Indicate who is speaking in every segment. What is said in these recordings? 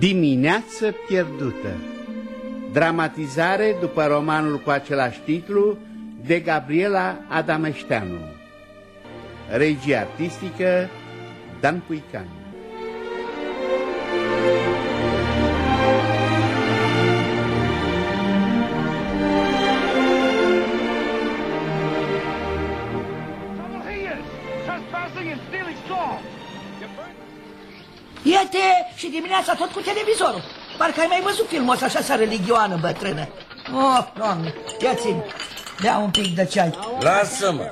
Speaker 1: Dimineață pierdută. Dramatizare după romanul cu același titlu de Gabriela Adameșteanu. Regie artistică Dan Puican
Speaker 2: dimineața tot cu televizorul. Parcă ai mai văzut filmul ăsta așa religioană bătrână. Oh, doamne, ia țin. Dea un pic de ceai.
Speaker 3: Lasă-mă.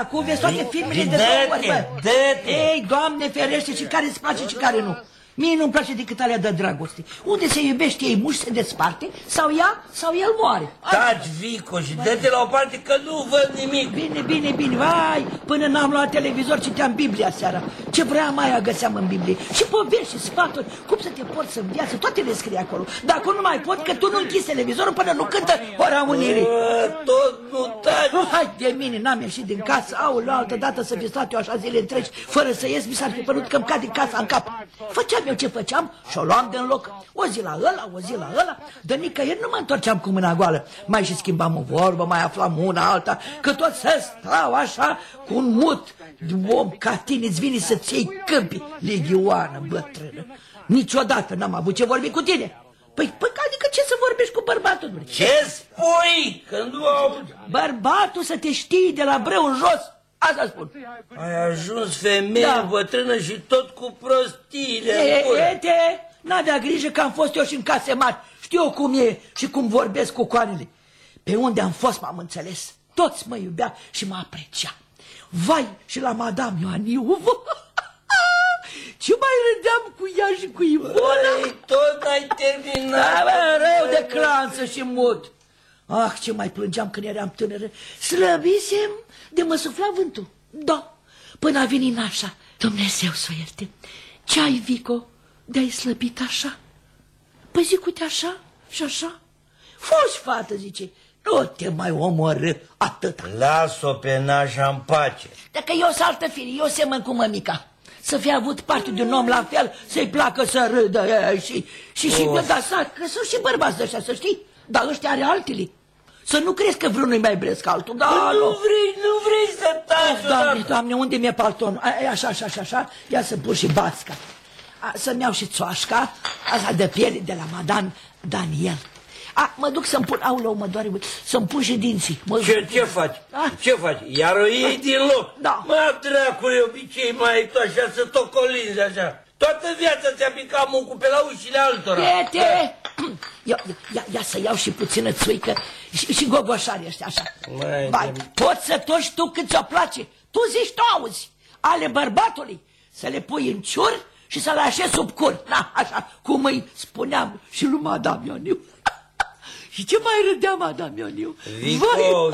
Speaker 2: Acum vezi toate filmele de
Speaker 3: Dă-te,
Speaker 2: bă.
Speaker 3: dă-te.
Speaker 2: Ei, doamne ferește, și care îți place și care nu. Mie nu-mi place decât alea de dragoste. Unde se iubește ei muși se desparte, sau ea, sau el moare.
Speaker 3: Taci, Vico, și dă-te la o parte că nu văd nimic.
Speaker 2: Bine, bine, bine, vai, până n-am luat televizor citeam Biblia seara. Ce vrea mai găseam în Biblie. Și povești și sfaturi, cum să te porți în viață, toate le scrie acolo. Dar acum nu mai pot, că tu nu închizi televizorul până nu cântă ora unirii.
Speaker 3: Bă, Tot nu taci.
Speaker 2: Hai de mine, n-am ieșit din casă, aulă, altă dată să fi stat eu așa zile întregi, fără să ies, mi s-ar fi părut că îmi cad din casa în cap. Făceam eu ce făceam și o luam din loc. O zi la ăla, o zi la ăla, de nicăieri nu mă întorceam cu mâna goală. Mai și schimbam o vorbă, mai aflam una alta, că tot să stau așa cu un mut de om ca tine îți vine să-ți iei câmpi, legioană bătrână. Niciodată n-am avut ce vorbi cu tine. Păi, păi, adică ce să vorbești cu bărbatul? domnule?
Speaker 3: Ce spui? Că nu au...
Speaker 2: Bărbatul să te știi de la breu în jos. Asta spun.
Speaker 3: Ai ajuns femeie
Speaker 2: Da.
Speaker 3: bătrână și tot cu prostile
Speaker 2: E,
Speaker 3: în gură.
Speaker 2: e, te, n-avea grijă că am fost eu și în case mari. Știu eu cum e și cum vorbesc cu coanele. Pe unde am fost m-am înțeles. Toți mă iubea și mă aprecia. Vai și la Madame Ioaniu. Ce mai râdeam cu ea și cu Ivona.
Speaker 3: Băi, tot ai
Speaker 2: Da,
Speaker 3: terminat.
Speaker 2: bă, rău de clanță și mut. Ah, ce mai plângeam când eram tânără. Slăbisem de mă sufla vântul. Da, până a venit nașa. Dumnezeu să o ierte. Ce ai, Vico, de-ai slăbit așa? Păi zic, uite așa și așa. Foși, fată, zice, nu te mai omorâ atâta.
Speaker 3: Las-o pe nașa în pace.
Speaker 2: Dacă eu sunt altă fire, eu semăn cu mămica. Să fie avut parte de un om la fel, să-i placă să râdă e, și, și, și
Speaker 3: Of.
Speaker 2: da, sa, că sunt și bărbați de ăștia, să știi. Dar ăștia are altele. Să nu crezi că vreunul îi mai bresc altul, da,
Speaker 3: nu
Speaker 2: nu.
Speaker 3: vrei, nu vrei să taci
Speaker 2: Of, doamne,
Speaker 3: odată.
Speaker 2: doamne, unde mi-e paltonul? A, e, Așa, așa, așa, așa, ia să pun și basca. A, Să-mi iau și țoașca, asta de piele de la Madame Daniel. A, mă duc să-mi pun, aulău, mă doare, să-mi pun și dinții. Mă,
Speaker 3: Ce, ce faci?
Speaker 2: Ah.
Speaker 3: Ce faci? Iar o iei din loc?
Speaker 2: Da.
Speaker 3: Mă, dracule, obicei mai ai tu așa să tocolinzi așa. Toată viața ți-a picat mucul pe la ușile altora.
Speaker 2: Priete! Ia, ia, ia să iau și puțină țuică și, și gogoșari ăștia așa.
Speaker 3: Mai
Speaker 2: Vai,
Speaker 3: de-
Speaker 2: poți să toși tu cât ți-o place. Tu zici, tu auzi, ale bărbatului, să le pui în ciur și să le așezi sub cur. Na, așa, cum îi spuneam și lui Madame Ioniu. și ce mai râdea Madame Ioniu?
Speaker 3: Vico,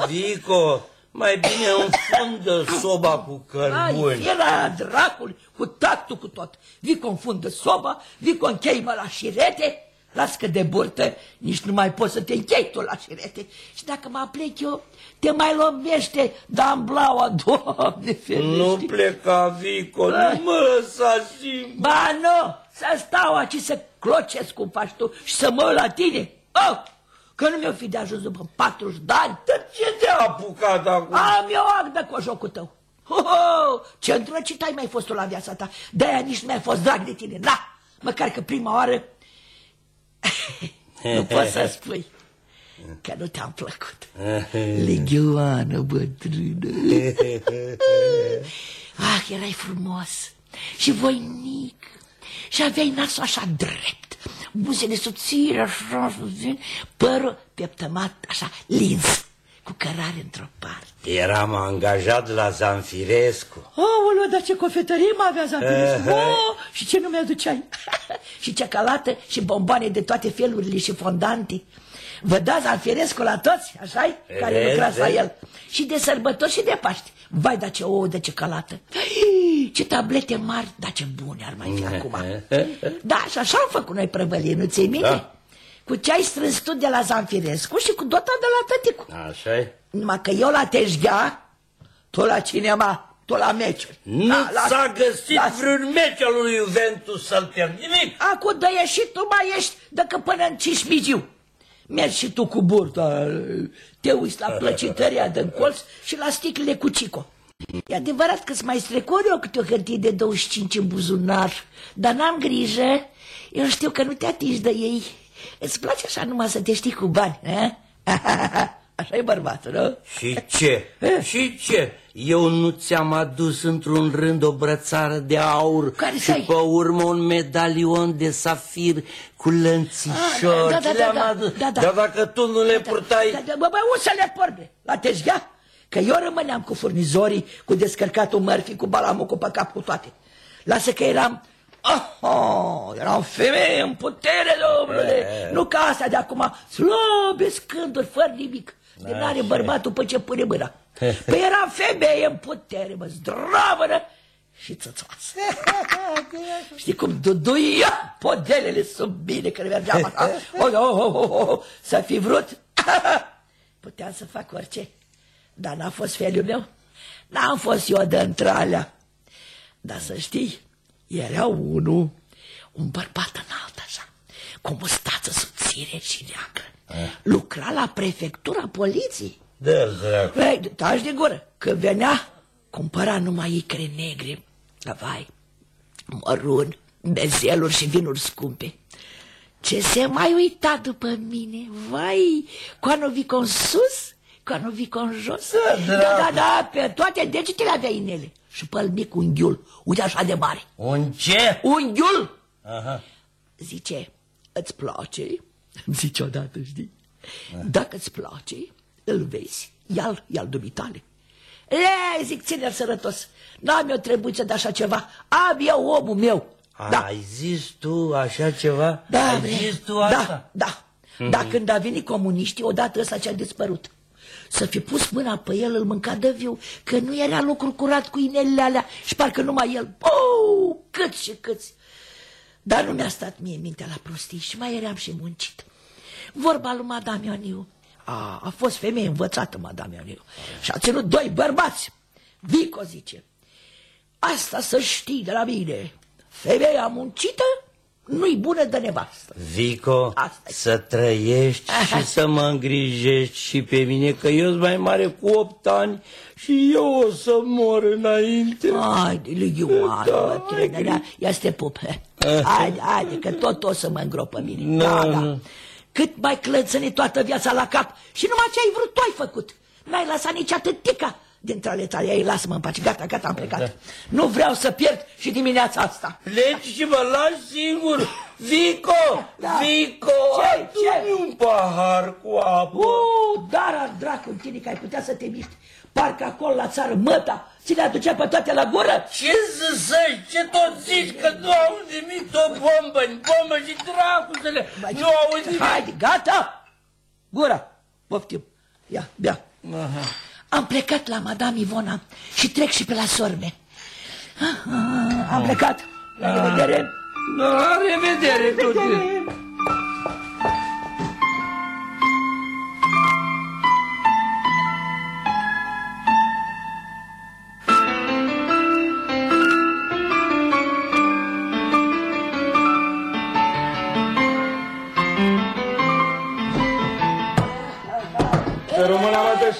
Speaker 3: Vico, mai bine înfundă soba cu
Speaker 2: Ai,
Speaker 3: cărbuni.
Speaker 2: era dracul, cu tactul cu tot. Vii confundă soba, vii închei-mă la șirete, las că de burtă nici nu mai poți să te închei tu la șirete. Și dacă mă plec eu, te mai lovește damblaua, doamne ferește.
Speaker 3: Nu pleca, Vico, nu mă lăsa singur.
Speaker 2: Ba nu, să stau aici să clocesc cum faci tu și să mă uit la tine. Oh, că nu mi-o fi de ajuns după 40 de ani.
Speaker 3: Dar ce te-a apucat acum?
Speaker 2: Am eu act de cojocul tău. Ho, ho, ce întrăcit ai mai fost tu la viața ta. De-aia nici nu mi-ai fost drag de tine. Na, măcar că prima oară nu poți să spui că nu te-am plăcut. Legioană bătrână. ah, erai frumos și voinic și aveai nasul așa drept, buzele subțire, așa, subțire, părul pieptămat, așa, lins, cu cărare într-o parte.
Speaker 3: Eram angajat la Zanfirescu.
Speaker 2: Oh, dar ce cofetărie mă avea Zanfirescu! Oh, și ce nu mi-aduceai? și cealalată și bomboane de toate felurile și fondante. Vă dați Zanfirescu la toți, așa Care
Speaker 3: Vezi,
Speaker 2: lucrați la
Speaker 3: vezi?
Speaker 2: el. Și de sărbători și de Paști. Vai, dar ce ouă de cecolată! Ce tablete mari, dar ce bune ar mai fi acum! Da, și așa am făcut noi prăvălie, nu ți-i minte?
Speaker 3: Da.
Speaker 2: Cu ce ai strâns tu de la Zanfirescu și cu dota de la tăticu.
Speaker 3: așa -i?
Speaker 2: Numai că eu la teșghea, tu la cinema. tot la meciuri.
Speaker 3: Nu
Speaker 2: Da, lasă,
Speaker 3: s-a găsit
Speaker 2: lasă.
Speaker 3: vreun meci al lui Juventus să-l pierd. Nimic.
Speaker 2: Acum dă și tu mai ești, dacă până în Cismigiu. Mergi și tu cu burta, te uiți la plăcităria din colț și la sticlele cu Cico. E adevărat că-ți mai strecor eu câte o hârtie de 25 în buzunar, dar n-am grijă, eu știu că nu te atingi de ei. Îți place așa numai să te știi cu bani, eh? Așa e bărbatul, nu?
Speaker 3: Și ce? Și ce? Eu nu ți-am adus într-un rând o brățară de aur
Speaker 2: Care
Speaker 3: și
Speaker 2: să ai?
Speaker 3: pe urmă un medalion de safir cu lănțișori.
Speaker 2: Ah, da, da,
Speaker 3: Ți
Speaker 2: da,
Speaker 3: le-am
Speaker 2: da,
Speaker 3: adus.
Speaker 2: da, da.
Speaker 3: Dar dacă tu nu le purtai...
Speaker 2: Da, da, bă, bă, unde să le porbe? La tezgea? Că eu rămâneam cu furnizorii, cu descărcatul mărfii, cu balamul, cu pe cap, cu toate. Lasă că eram... Oh, oh, eram femeie în putere, domnule. Nu ca asta de acum, slabe scânduri, fără nimic. De n-are bărbatul pe ce pune mâna. Păi eram femeie în putere, mă, zdravănă și țățoasă. Știi cum duduia podelele sub bine când mergeam așa? Oh, oh, oh, oh, oh. Să fi vrut? Puteam să fac orice. Dar n-a fost felul meu. N-am fost eu de întralea. Dar să știi, era unul, un bărbat înalt așa, cu o mustață subțire și neagră. Lucra la prefectura poliției.
Speaker 3: Dă-l, dracu.
Speaker 2: Ei, taci de gură. Când venea, cumpăra numai icre negre, vai, mărun, bezeluri și vinuri scumpe. Ce se mai uita după mine? Vai, coano vico în sus, coano vico în jos. Da, da, da, pe toate degetele avea inele. Și pe mic unghiul, uite așa de mare.
Speaker 3: Un ce?
Speaker 2: Unghiul!
Speaker 3: Aha.
Speaker 2: Zice, îți place? Îmi zice odată, știi? Dacă îți place, îl vezi, ia-l, ia-l dumitale. Le, zic, ține sărătos, n-am eu trebuință de așa ceva, am eu omul meu. Da,
Speaker 3: Ai zis tu așa ceva?
Speaker 2: da,
Speaker 3: Ai
Speaker 2: bre,
Speaker 3: zis tu asta?
Speaker 2: da, da. Dar când a venit comuniștii, odată ăsta ce-a dispărut. Să fi pus mâna pe el, îl mânca de viu, că nu era lucru curat cu inelele alea și parcă numai el, pou, câți și câți. Dar nu mi-a stat mie mintea la prostii și mai eram și muncit. Vorba lui Madame Ioniu. A, a fost femeie învățată, Madame Ioniu. Și a ținut doi bărbați. Vico zice, asta să știi de la mine. Femeia muncită nu-i bună de nevastă.
Speaker 3: Vico,
Speaker 2: Asta-i.
Speaker 3: să trăiești și să mă îngrijești și pe mine, că eu sunt mai mare cu opt ani și eu o să mor înainte.
Speaker 2: Hai, de ligioară,
Speaker 3: Da,
Speaker 2: bătrână, da, ia să te pup. Haide, haide, că tot o să mă îngropă mine.
Speaker 3: Nu,
Speaker 2: da, da.
Speaker 3: nu.
Speaker 2: Cât mai clățăni toată viața la cap și numai ce ai vrut tu ai făcut. N-ai lăsat nici atâtica dintre ale tale. Ei, lasă-mă în pace, gata, gata, am plecat.
Speaker 3: Da.
Speaker 2: Nu vreau să pierd și dimineața asta.
Speaker 3: Pleci și mă lași singur. Vico,
Speaker 2: Da.
Speaker 3: Vico,
Speaker 2: Ce,
Speaker 3: adu-mi
Speaker 2: ce?
Speaker 3: un pahar cu apă.
Speaker 2: Uh, dar ar dracu în tine că ai putea să te miști. Parcă acolo la țară măta ți le aducea pe toate la gură.
Speaker 3: Ce să zici? Ce tot zici? Că nu auzi nimic, o bombă, bombă și dracu să le... Nu auzi nimic.
Speaker 2: Haide, gata! Gura! Poftim. Ia, bea. Am plecat la Madame Ivona și trec și pe la sorbe. Am plecat. La revedere.
Speaker 3: La revedere, toate.
Speaker 4: Să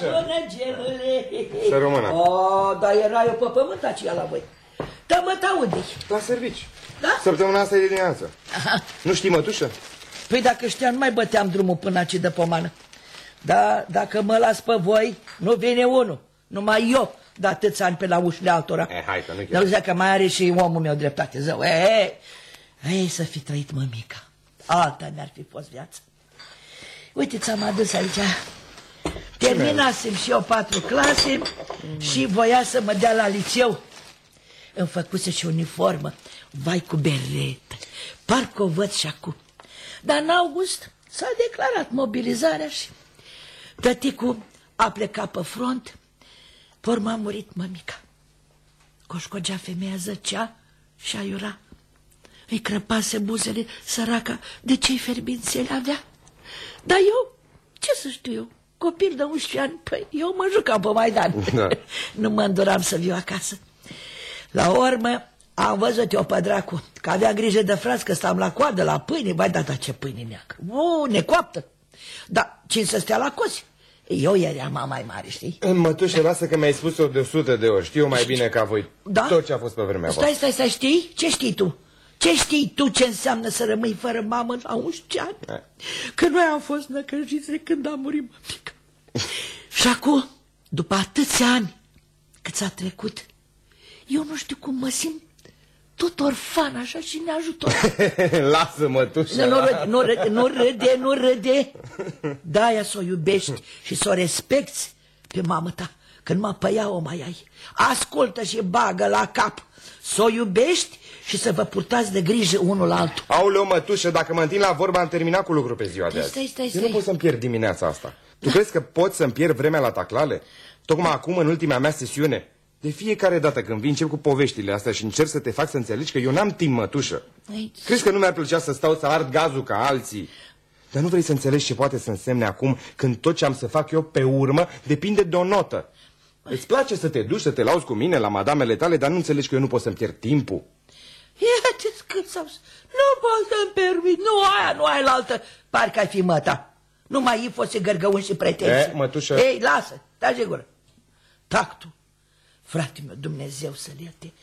Speaker 2: Bună, gelule.
Speaker 4: Să rămână.
Speaker 2: Oh, dar era eu pe pământ aceea la voi. Da, mă, da, unde
Speaker 4: La servici.
Speaker 2: Da?
Speaker 4: Săptămâna asta e de dimineață. Nu știi, mătușă?
Speaker 2: Păi dacă știam, nu mai băteam drumul până aici de pomană. Da, dacă mă las pe voi, nu vine unul. Numai eu de atâți ani pe la ușile altora.
Speaker 4: Eh, hai că nu-i
Speaker 2: Dar
Speaker 4: chiar.
Speaker 2: zic că mai are și omul meu dreptate, zău. Ei, ei, să fi trăit mămica. Alta mi-ar fi fost viața. Uite, ți-am adus aici. Terminasem și eu patru clase și voia să mă dea la liceu. Îmi făcuse și uniformă, vai cu beretă. Parcă o văd și acum. Dar în august s-a declarat mobilizarea și tăticul a plecat pe front, pe urmă a murit mămica. Coșcogea femeia zăcea și aiura. Îi crăpase buzele săraca de cei ferbințeli avea. Dar eu, ce să știu eu, copil de 11 ani, păi eu mă jucam pe Maidan.
Speaker 4: Da.
Speaker 2: nu mă înduram să viu acasă. La urmă am văzut eu pe dracu, că avea grijă de frați, că stam la coadă, la pâine, bai da, da, ce pâine neacă. O, necoaptă. Da, cine să stea la cozi? Eu eram mama mai mare, știi?
Speaker 4: Mătușă, lasă că mi-ai spus-o de 100 de ori. Știu mai bine ca voi
Speaker 2: Da?
Speaker 4: tot ce a fost pe vremea
Speaker 2: Stai,
Speaker 4: voastră.
Speaker 2: stai, stai, știi? Ce știi tu? Ce știi tu ce înseamnă să rămâi fără mamă la 11 ani?
Speaker 4: Eh.
Speaker 2: Că noi am fost năcăjiți de când am murit mămică. Și acum, după atâția ani cât s-a trecut, eu nu știu cum mă simt tot orfan așa și neajutor.
Speaker 4: lasă, mătușă.
Speaker 2: Nu, nu, râde, nu, râde, nu râde, nu râde. Da, să o iubești și să o respecti pe mamă ta. Când mă păia o mai ai. Ascultă și bagă la cap. Să o iubești și să vă purtați de grijă unul la altul.
Speaker 4: Aoleu, mătușă, dacă mă întind la vorba, am terminat cu lucru pe ziua de azi.
Speaker 2: Stai, stai,
Speaker 4: Eu
Speaker 2: stai.
Speaker 4: nu pot să-mi pierd dimineața asta. Tu crezi că pot să-mi pierd vremea la taclale? Tocmai acum, în ultima mea sesiune. De fiecare dată când vin, încep cu poveștile astea și încerc să te fac să înțelegi că eu n-am timp, mătușă.
Speaker 2: Ei,
Speaker 4: Crezi că nu mi-ar plăcea să stau să ard gazul ca alții? Dar nu vrei să înțelegi ce poate să însemne acum când tot ce am să fac eu pe urmă depinde de o notă. Îți place să te duci, să te lauzi cu mine la madamele tale, dar nu înțelegi că eu nu pot să-mi pierd timpul.
Speaker 2: Ia-te cât s-au... Nu pot să-mi permit, nu aia, nu aia la altă. Parcă ai fi măta. Nu mai e fost gărgăuni și pretenții.
Speaker 4: E, mătușă.
Speaker 2: Ei, lasă, taci de gură. Tactul. Frate meu, Dumnezeu să-l ierte.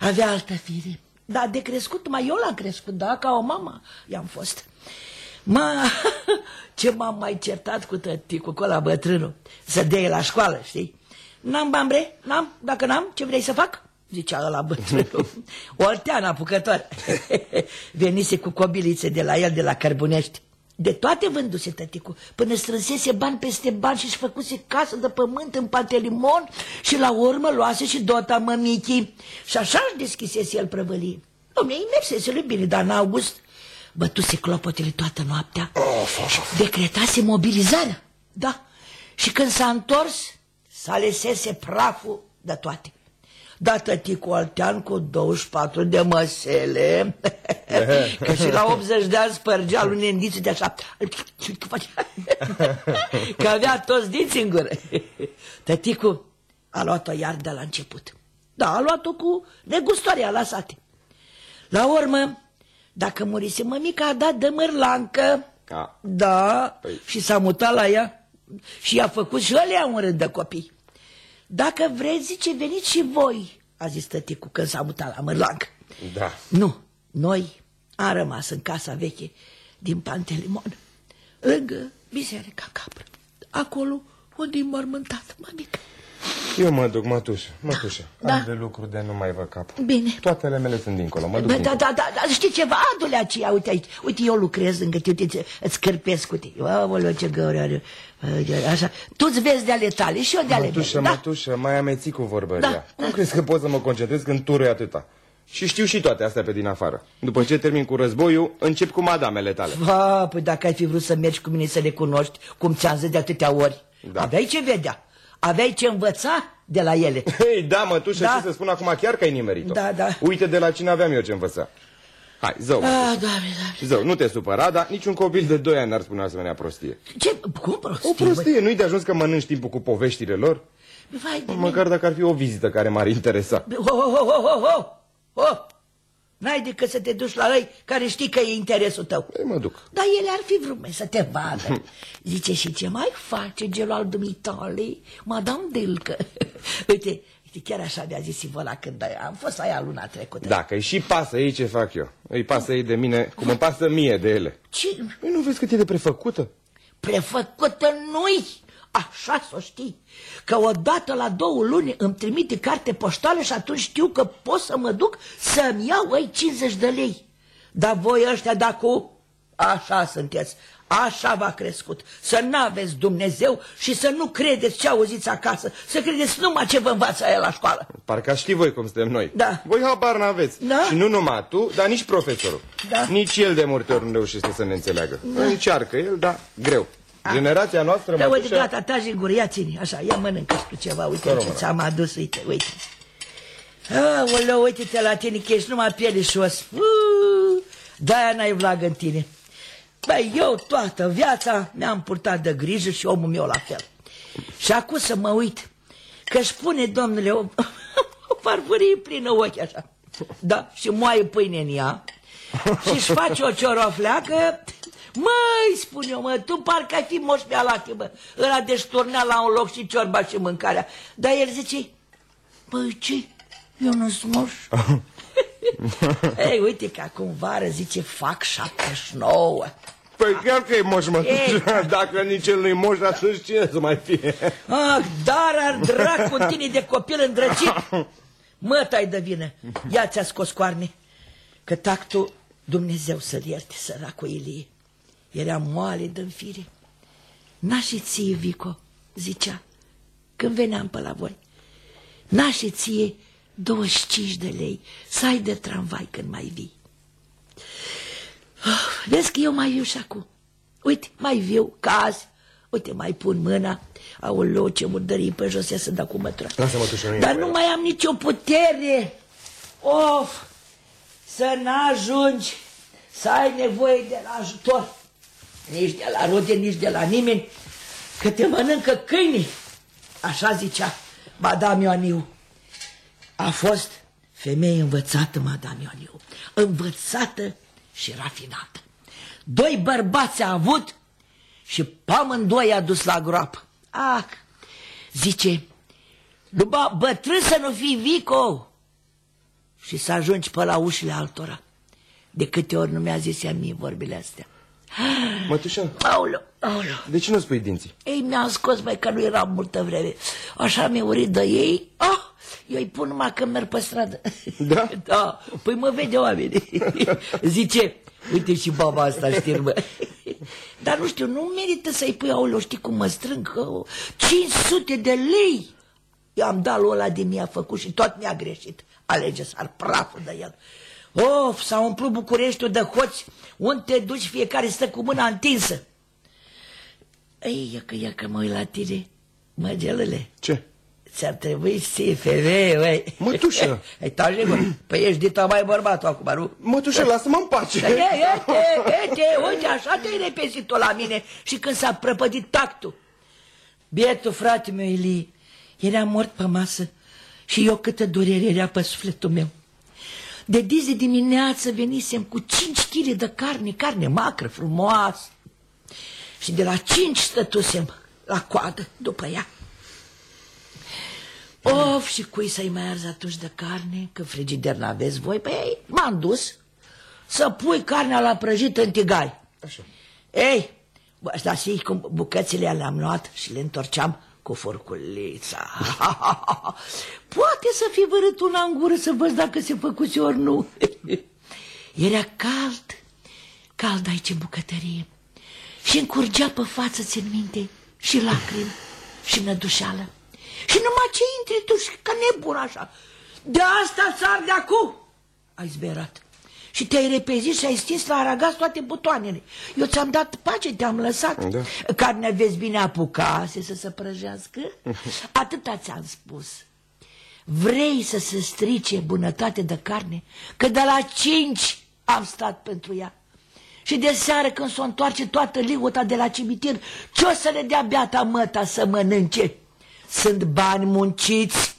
Speaker 2: Avea altă fire. Dar de crescut, mai eu l-am crescut, da, ca o mamă i-am fost. Mă, ce m-am mai certat cu tăticul, cu ăla bătrânul, să dea la școală, știi? N-am bani, bre? N-am? Dacă n-am, ce vrei să fac? Zicea ăla bătrânul. Oltean apucător. Venise cu cobilițe de la el, de la Cărbunești. De toate vânduse tăticul, până strânsese bani peste bani și-și făcuse casă de pământ în Pantelimon și la urmă luase și dota mămichii. Și așa își deschisese el prăvălie. Dom'le, îi mersese lui bine, dar în august bătuse clopotele toată noaptea. Decretase mobilizarea, da. Și când s-a întors, s-a lesese praful de toate. Da, tăticul Altean cu 24 de măsele, că și la 80 de ani spărgea lui nendiță de așa, că avea toți dinți în gură. Tăticul a luat-o iar de la început. Da, a luat-o cu negustoarea la sate. La urmă, dacă murise mămica, a dat de mărlancă.
Speaker 4: A.
Speaker 2: Da,
Speaker 4: Păi-
Speaker 2: și s-a mutat la ea și i-a făcut și alea un rând de copii. Dacă vreți, zice, veniți și voi, a zis tăticul când s-a mutat la mărlancă.
Speaker 4: Da.
Speaker 2: Nu, noi am rămas în casa veche din Pantelimon, lângă biserica capră, acolo unde e mormântat mămica.
Speaker 4: Eu mă duc, mătușă, mătușă.
Speaker 2: Da.
Speaker 4: Am de lucru de nu mai vă cap.
Speaker 2: Bine.
Speaker 4: Toate ale mele sunt dincolo, mă duc
Speaker 2: Bă,
Speaker 4: dincolo.
Speaker 2: da, da, da, da, știi ceva, adule aceea, uite aici, uite, eu lucrez lângă tine, uite, îți cărpesc, uite, aoleu, ce găuri are, așa, tu-ți vezi de ale tale și eu de ale
Speaker 4: Mătușă,
Speaker 2: mele, da?
Speaker 4: mătușă, mai ameții cu vorbăria.
Speaker 2: Da,
Speaker 4: Cum
Speaker 2: da.
Speaker 4: crezi că pot să mă concentrez când turui atâta? Și știu și toate astea pe din afară. După ce termin cu războiul, încep cu madamele tale.
Speaker 2: Va, păi dacă ai fi vrut să mergi cu mine să le cunoști, cum ți-am zis de atâtea ori,
Speaker 4: Da.
Speaker 2: aveai ce vedea, aveai ce învăța de la ele.
Speaker 4: Hei, da, mătușă,
Speaker 2: Da.
Speaker 4: ce să spun acum chiar că ai nimerit-o.
Speaker 2: Da, da.
Speaker 4: Uite de la cine aveam eu ce învăța. Hai, zău,
Speaker 2: Ah,
Speaker 4: mătușă.
Speaker 2: doamne, doamne.
Speaker 4: Zău, nu te supăra, dar niciun copil de 2 ani n-ar spune o asemenea prostie.
Speaker 2: Ce, cum prostie?
Speaker 4: O prostie, nu-i de ajuns că mănânci timpul cu poveștile lor?
Speaker 2: băi? Vai de mine.
Speaker 4: Măcar dacă ar fi o vizită care m-ar interesa.
Speaker 2: Ho, ho, ho, ho, ho, ho, ho. N-ai decât să te duci la ei care știi că e interesul tău.
Speaker 4: Ei, mă duc.
Speaker 2: Dar ele ar fi vrut mai să te vadă. Zice, și ce mai face gelul al dumitale, Madame Dilcă? Uite, uite, chiar așa mi-a zis Ivona când am fost la ea luna trecută.
Speaker 4: Dacă îi și pasă ei ce fac eu. Îi pasă ei de mine cum îmi pasă mie de ele.
Speaker 2: Ce
Speaker 4: Păi nu vezi cât e de prefăcută?
Speaker 2: prefăcută nu-i? Așa să o știi, că odată la două luni îmi trimite carte poștală și atunci știu că pot să mă duc să-mi iau ei 50 de lei. Dar voi ăștia de acum, așa sunteți, așa v-a crescut, să n-aveți Dumnezeu și să nu credeți ce auziți acasă, să credeți numai ce vă învață aia la școală.
Speaker 4: Parcă știi voi cum suntem noi.
Speaker 2: Da.
Speaker 4: Voi habar n-aveți.
Speaker 2: Da.
Speaker 4: Și nu numai tu, dar nici profesorul.
Speaker 2: Da.
Speaker 4: Nici el de multe ori nu reușește să ne înțeleagă. Încearcă el, dar greu. Generația noastră,
Speaker 2: Da, uite,
Speaker 4: mătușă,
Speaker 2: gata, taci în gură, ia ține, așa, ia mănâncă și tu ceva, uite
Speaker 4: Să
Speaker 2: ce
Speaker 4: rămână.
Speaker 2: ți-am adus, uite, uite. Aoleu, uite-te la tine că ești numai pielișos. Uh, De-aia n-ai vlagă în tine. Băi, eu toată viața mi-am purtat de grijă și omul meu la fel. Și acum să mă uit că își pune, domnule, o, o farfurie plină ochi așa. Da, și moaie pâine în ea și își face o ciorofleacă Măi, spun eu, mă, tu parcă ai fi moș pe lacrimă Ăla deșturnea la un loc și ciorba și mâncarea. Dar el zice, băi, ce? Eu nu sunt moș. Ei, uite că acum vară zice, fac 79
Speaker 4: Păi chiar că e moș, mă, dacă nici el nu-i moș, atunci cine să mai fie?
Speaker 2: Ah, dar ar dracu tine de copil îndrăcit Mă, tai de vină, ia ți-a scos coarne. Că tactul Dumnezeu să-l ierte săracul Ilie era moale de fire. N-a și ție, Vico, zicea, când veneam pe la voi. N-a și ție 25 de lei să ai de tramvai când mai vii. Oh, vezi că eu mai viu și acum. Uite, mai viu, caz. Uite, mai pun mâna. Aoleu, ce murdării pe jos, ia să dau cu mătura.
Speaker 4: Lasă-mă,
Speaker 2: Dar nu mai am nicio putere. Of, să n-ajungi să ai nevoie de ajutor nici de la rude, nici de la nimeni, că te mănâncă câinii. Așa zicea Madame Ioaniu. A fost femeie învățată, Madame Ioaniu, învățată și rafinată. Doi bărbați a avut și pe amândoi a dus la groapă. Ah, zice, după bătrân să nu fii vico și să ajungi pe la ușile altora. De câte ori nu mi-a zis ea mie vorbile astea.
Speaker 4: Mătușă,
Speaker 2: Aoleu, aoleu.
Speaker 4: de ce nu spui dinții?
Speaker 2: Ei mi-am scos, mai că nu era multă vreme. Așa mi-e urit de ei. Ah, eu îi pun numai când merg pe stradă.
Speaker 4: Da?
Speaker 2: Da, păi mă vede oamenii. Zice, uite și baba asta știrbă. Dar nu știu, nu merită să-i pui, aoleu, știi cum mă strâng? 500 de lei. Eu am dat lui ăla de mi-a făcut și tot mi-a greșit. Alege s-ar praful de el. Of, s-a umplut Bucureștiul de hoți, unde te duci fiecare stă cu mâna întinsă. Ei, ia că, ia că mă uit la tine, măgelele.
Speaker 4: Ce?
Speaker 2: Ți-ar trebui să fii femeie, băi.
Speaker 4: Mătușă.
Speaker 2: Ai taje, bă. Păi ești dita mai bărbatul acum, nu?
Speaker 4: Mătușă, lasă-mă în pace.
Speaker 2: Ia, ia, te, te, uite, așa te-ai repesit la mine și când s-a prăpădit tactul. Bietul frate meu, Ilie, era mort pe masă și eu câtă durere era pe sufletul meu. De dizi dimineață venisem cu 5 kg de carne, carne macră, frumoasă. Și de la 5 stătusem la coadă după ea. Of, și cui să-i mai arzi atunci de carne, că frigider n-aveți voi? Păi, m-am dus să pui carnea la prăjit în tigai.
Speaker 4: Așa.
Speaker 2: Ei, bă, știi cum bucățile le-am luat și le întorceam cu furculița. Poate să fi vărât una în gură să văd dacă se făcuse ori nu. Era cald, cald aici în bucătărie. Și încurgea pe față, țin minte, și lacrimi și nădușeală. Și numai ce intri tu și ca nebun așa. De asta țar de acum, ai zberat. Și te-ai repezit și ai stins la aragaz toate butoanele. Eu ți-am dat pace, te-am lăsat.
Speaker 4: Da.
Speaker 2: Carnea vezi bine apucase să se prăjească. Atâta ți-am spus. Vrei să se strice bunătate de carne? Că de la cinci am stat pentru ea. Și de seară când s-o întoarce toată liuta de la cimitir, ce o să le dea beata măta să mănânce? Sunt bani munciți,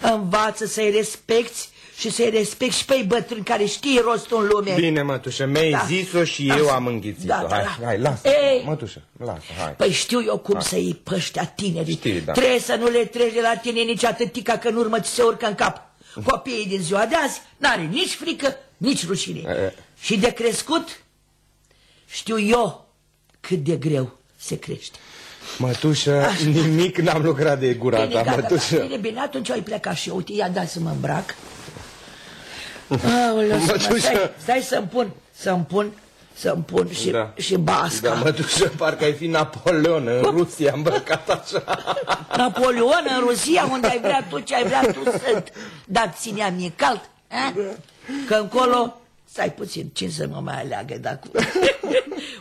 Speaker 2: învață să-i respecti și să-i respect și pe ei bătrâni care știe rostul în lume.
Speaker 4: Bine, mătușă, mi-ai
Speaker 2: Da.
Speaker 4: zis-o și
Speaker 2: Da.
Speaker 4: eu am înghițit-o.
Speaker 2: Da, da,
Speaker 4: hai,
Speaker 2: da.
Speaker 4: hai, lasă,
Speaker 2: Ei.
Speaker 4: mătușă, lasă, hai.
Speaker 2: Păi știu eu cum să iei pe ăștia tineri.
Speaker 4: Știi, da.
Speaker 2: Trebuie să nu le treci de la tine nici atâtica că în urmă ți se urcă în cap. Copiii din ziua de azi n-are nici frică, nici rușine.
Speaker 4: E.
Speaker 2: Și de crescut știu eu cât de greu se crește.
Speaker 4: Mătușă, nimic n-am lucrat de gura
Speaker 2: Bine,
Speaker 4: ta,
Speaker 2: gata, da.
Speaker 4: mătușă.
Speaker 2: Bine, bine, atunci ai plecat și eu. Uite, ia da să mă îmbrac. Aoleu,
Speaker 4: Mătușă.
Speaker 2: stai, stai să-mi pun, să-mi pun, să-mi pun și,
Speaker 4: Da.
Speaker 2: și basca.
Speaker 4: Da, mătușă, parcă ai fi Napoleon în Rusia îmbrăcat așa.
Speaker 2: Napoleon în Rusia, unde ai vrea tu ce ai vrea tu sunt. Dar țineam mie cald. A? Că încolo, stai puțin, cine să mă mai aleagă de acum?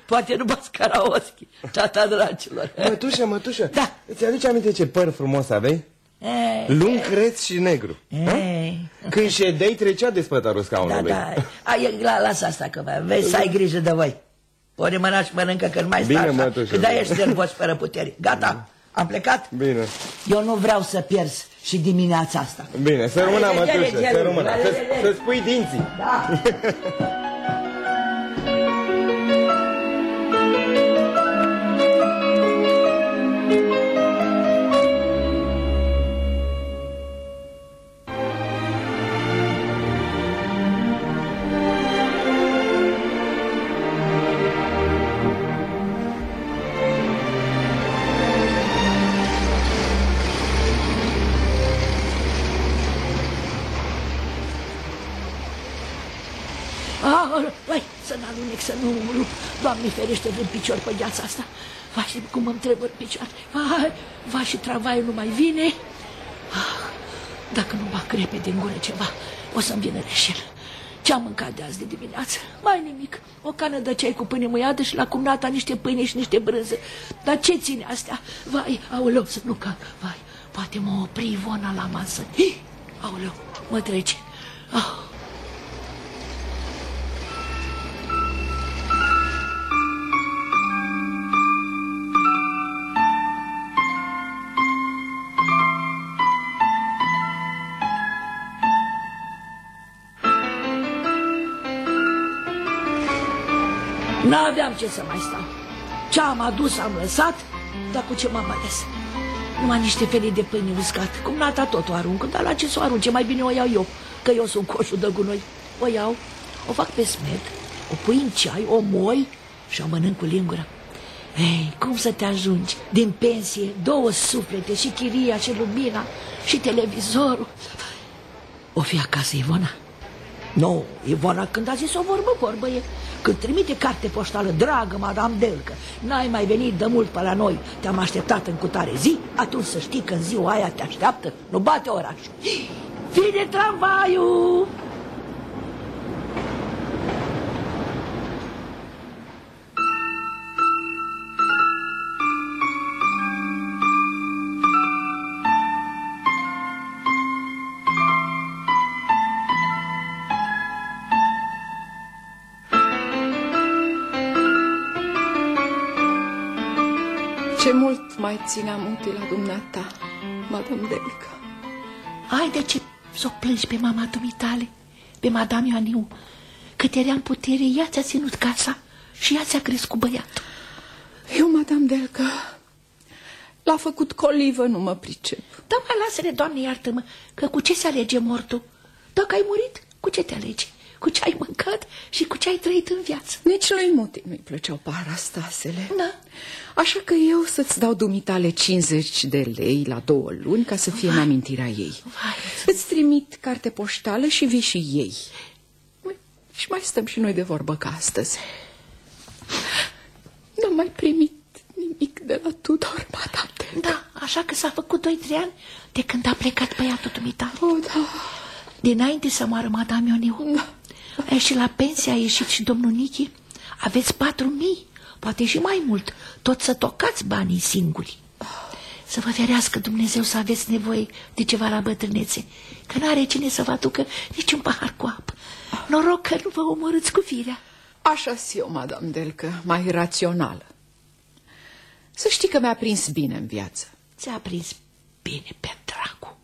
Speaker 2: Poate nu Bascaraoschi, tata dragilor.
Speaker 4: Mătușă, mătușă,
Speaker 2: Da.
Speaker 4: îți aduce aminte ce păr frumos aveai?
Speaker 2: E,
Speaker 4: Lung, creț și negru.
Speaker 2: e,
Speaker 4: Când ședeai, trecea de spătarul
Speaker 2: da,
Speaker 4: scaunului.
Speaker 2: da. Ai, la, lasă asta că mai vezi să ai grijă de voi. Ori mâna și mănâncă că nu mai
Speaker 4: Bine,
Speaker 2: stați așa,
Speaker 4: mătușă.
Speaker 2: că de-aia ești nervos fără putere. Gata, am plecat?
Speaker 4: Bine.
Speaker 2: Eu nu vreau să pierzi și dimineața asta.
Speaker 4: Bine, să rămână,
Speaker 2: La revedere,
Speaker 4: mătușă, să
Speaker 2: gelul,
Speaker 4: rămână.
Speaker 2: la
Speaker 4: Să-
Speaker 2: revedere.
Speaker 4: Să-ți pui dinții.
Speaker 2: Da. să n-alunec, să nu umru. Doamne ferește, vând picior pe gheața asta. Vai, și cum îmi trebuie picioare. Vai, vai, și travaiul nu mai vine. Ah, dacă nu bag repede în gură ceva, o să-mi vină leșel. Ce-am mâncat de azi de dimineață? Mai nimic. O cană de ceai cu pâine muiată și la cumnata niște pâine și niște brânză. Dar ce ține astea? Vai, aoleu, să nu cac. Vai, poate mă opri Ivona la masă. Hi, aoleu, mă trece. Ah. N-aveam ce să mai stau. Ce am adus am lăsat, dar cu ce m-am ales? Numai niște felii de pâine uscat. Cum nata tot o arunc, dar la ce să o arunce? Mai bine o iau eu, că eu sunt coșul de gunoi. O iau, o fac pe smet, o pui în ceai, o moi și o mănânc cu lingură. Ei, cum să te ajungi din pensie, două suflete, și chiria, și lumina, și televizorul. O fi acasă, Ivona? Nu, Ivona când a zis o vorbă, vorbă e. Când trimite carte poștală, dragă madame Delcă, n-ai mai venit de mult pe la noi, te-am așteptat în cutare zi, atunci să știi că în ziua aia te așteaptă, nu bate oraș. Vine tramvaiul!
Speaker 5: Mai țineam util la dumneata, Madame Delca.
Speaker 2: Ai de ce să o plângi pe mama dumitale, pe madame Ioaniu, că te în putere, ea ți-a ținut casa și ea ți-a crescut băiatul.
Speaker 5: Eu, Madame Delca, l-a făcut colivă, nu mă pricep.
Speaker 2: Da, mai lasă-ne, Doamne, iartă-mă, că cu ce se alege mortul? Dacă ai murit, cu ce te alegi? Cu ce ai mâncat și cu ce ai trăit în viață?
Speaker 5: Nici lui Muti nu-i plăceau parastasele.
Speaker 2: Da.
Speaker 5: Așa că eu să-ți dau dumitale 50 de lei la două luni ca să fie în amintirea ei.
Speaker 2: Vai.
Speaker 5: Îți trimit carte poștală și vii și ei. Ui, Și mai stăm și noi de vorbă ca astăzi. N-am mai primit nimic de la Tudor, Madame Delca.
Speaker 2: Da, așa că s-a făcut 2-3 ani de când a plecat băiatul dumitale.
Speaker 5: Oh, da.
Speaker 2: Dinainte să moară madame Ioniu.
Speaker 5: Da.
Speaker 2: A ieșit la pensie, a ieșit și domnul Nichi. Aveți patru mii, poate și mai mult. Tot să tocați banii singuri. Să vă ferească Dumnezeu să aveți nevoie de ceva la bătrânețe, că n-are cine să vă aducă niciun pahar cu apă. Noroc că nu vă omorâți cu firea.
Speaker 5: Așa și eu, Madame Delcă, mai rațională. Să știi că mi-a prins bine în viață.
Speaker 2: Ți-a prins bine pe dracu.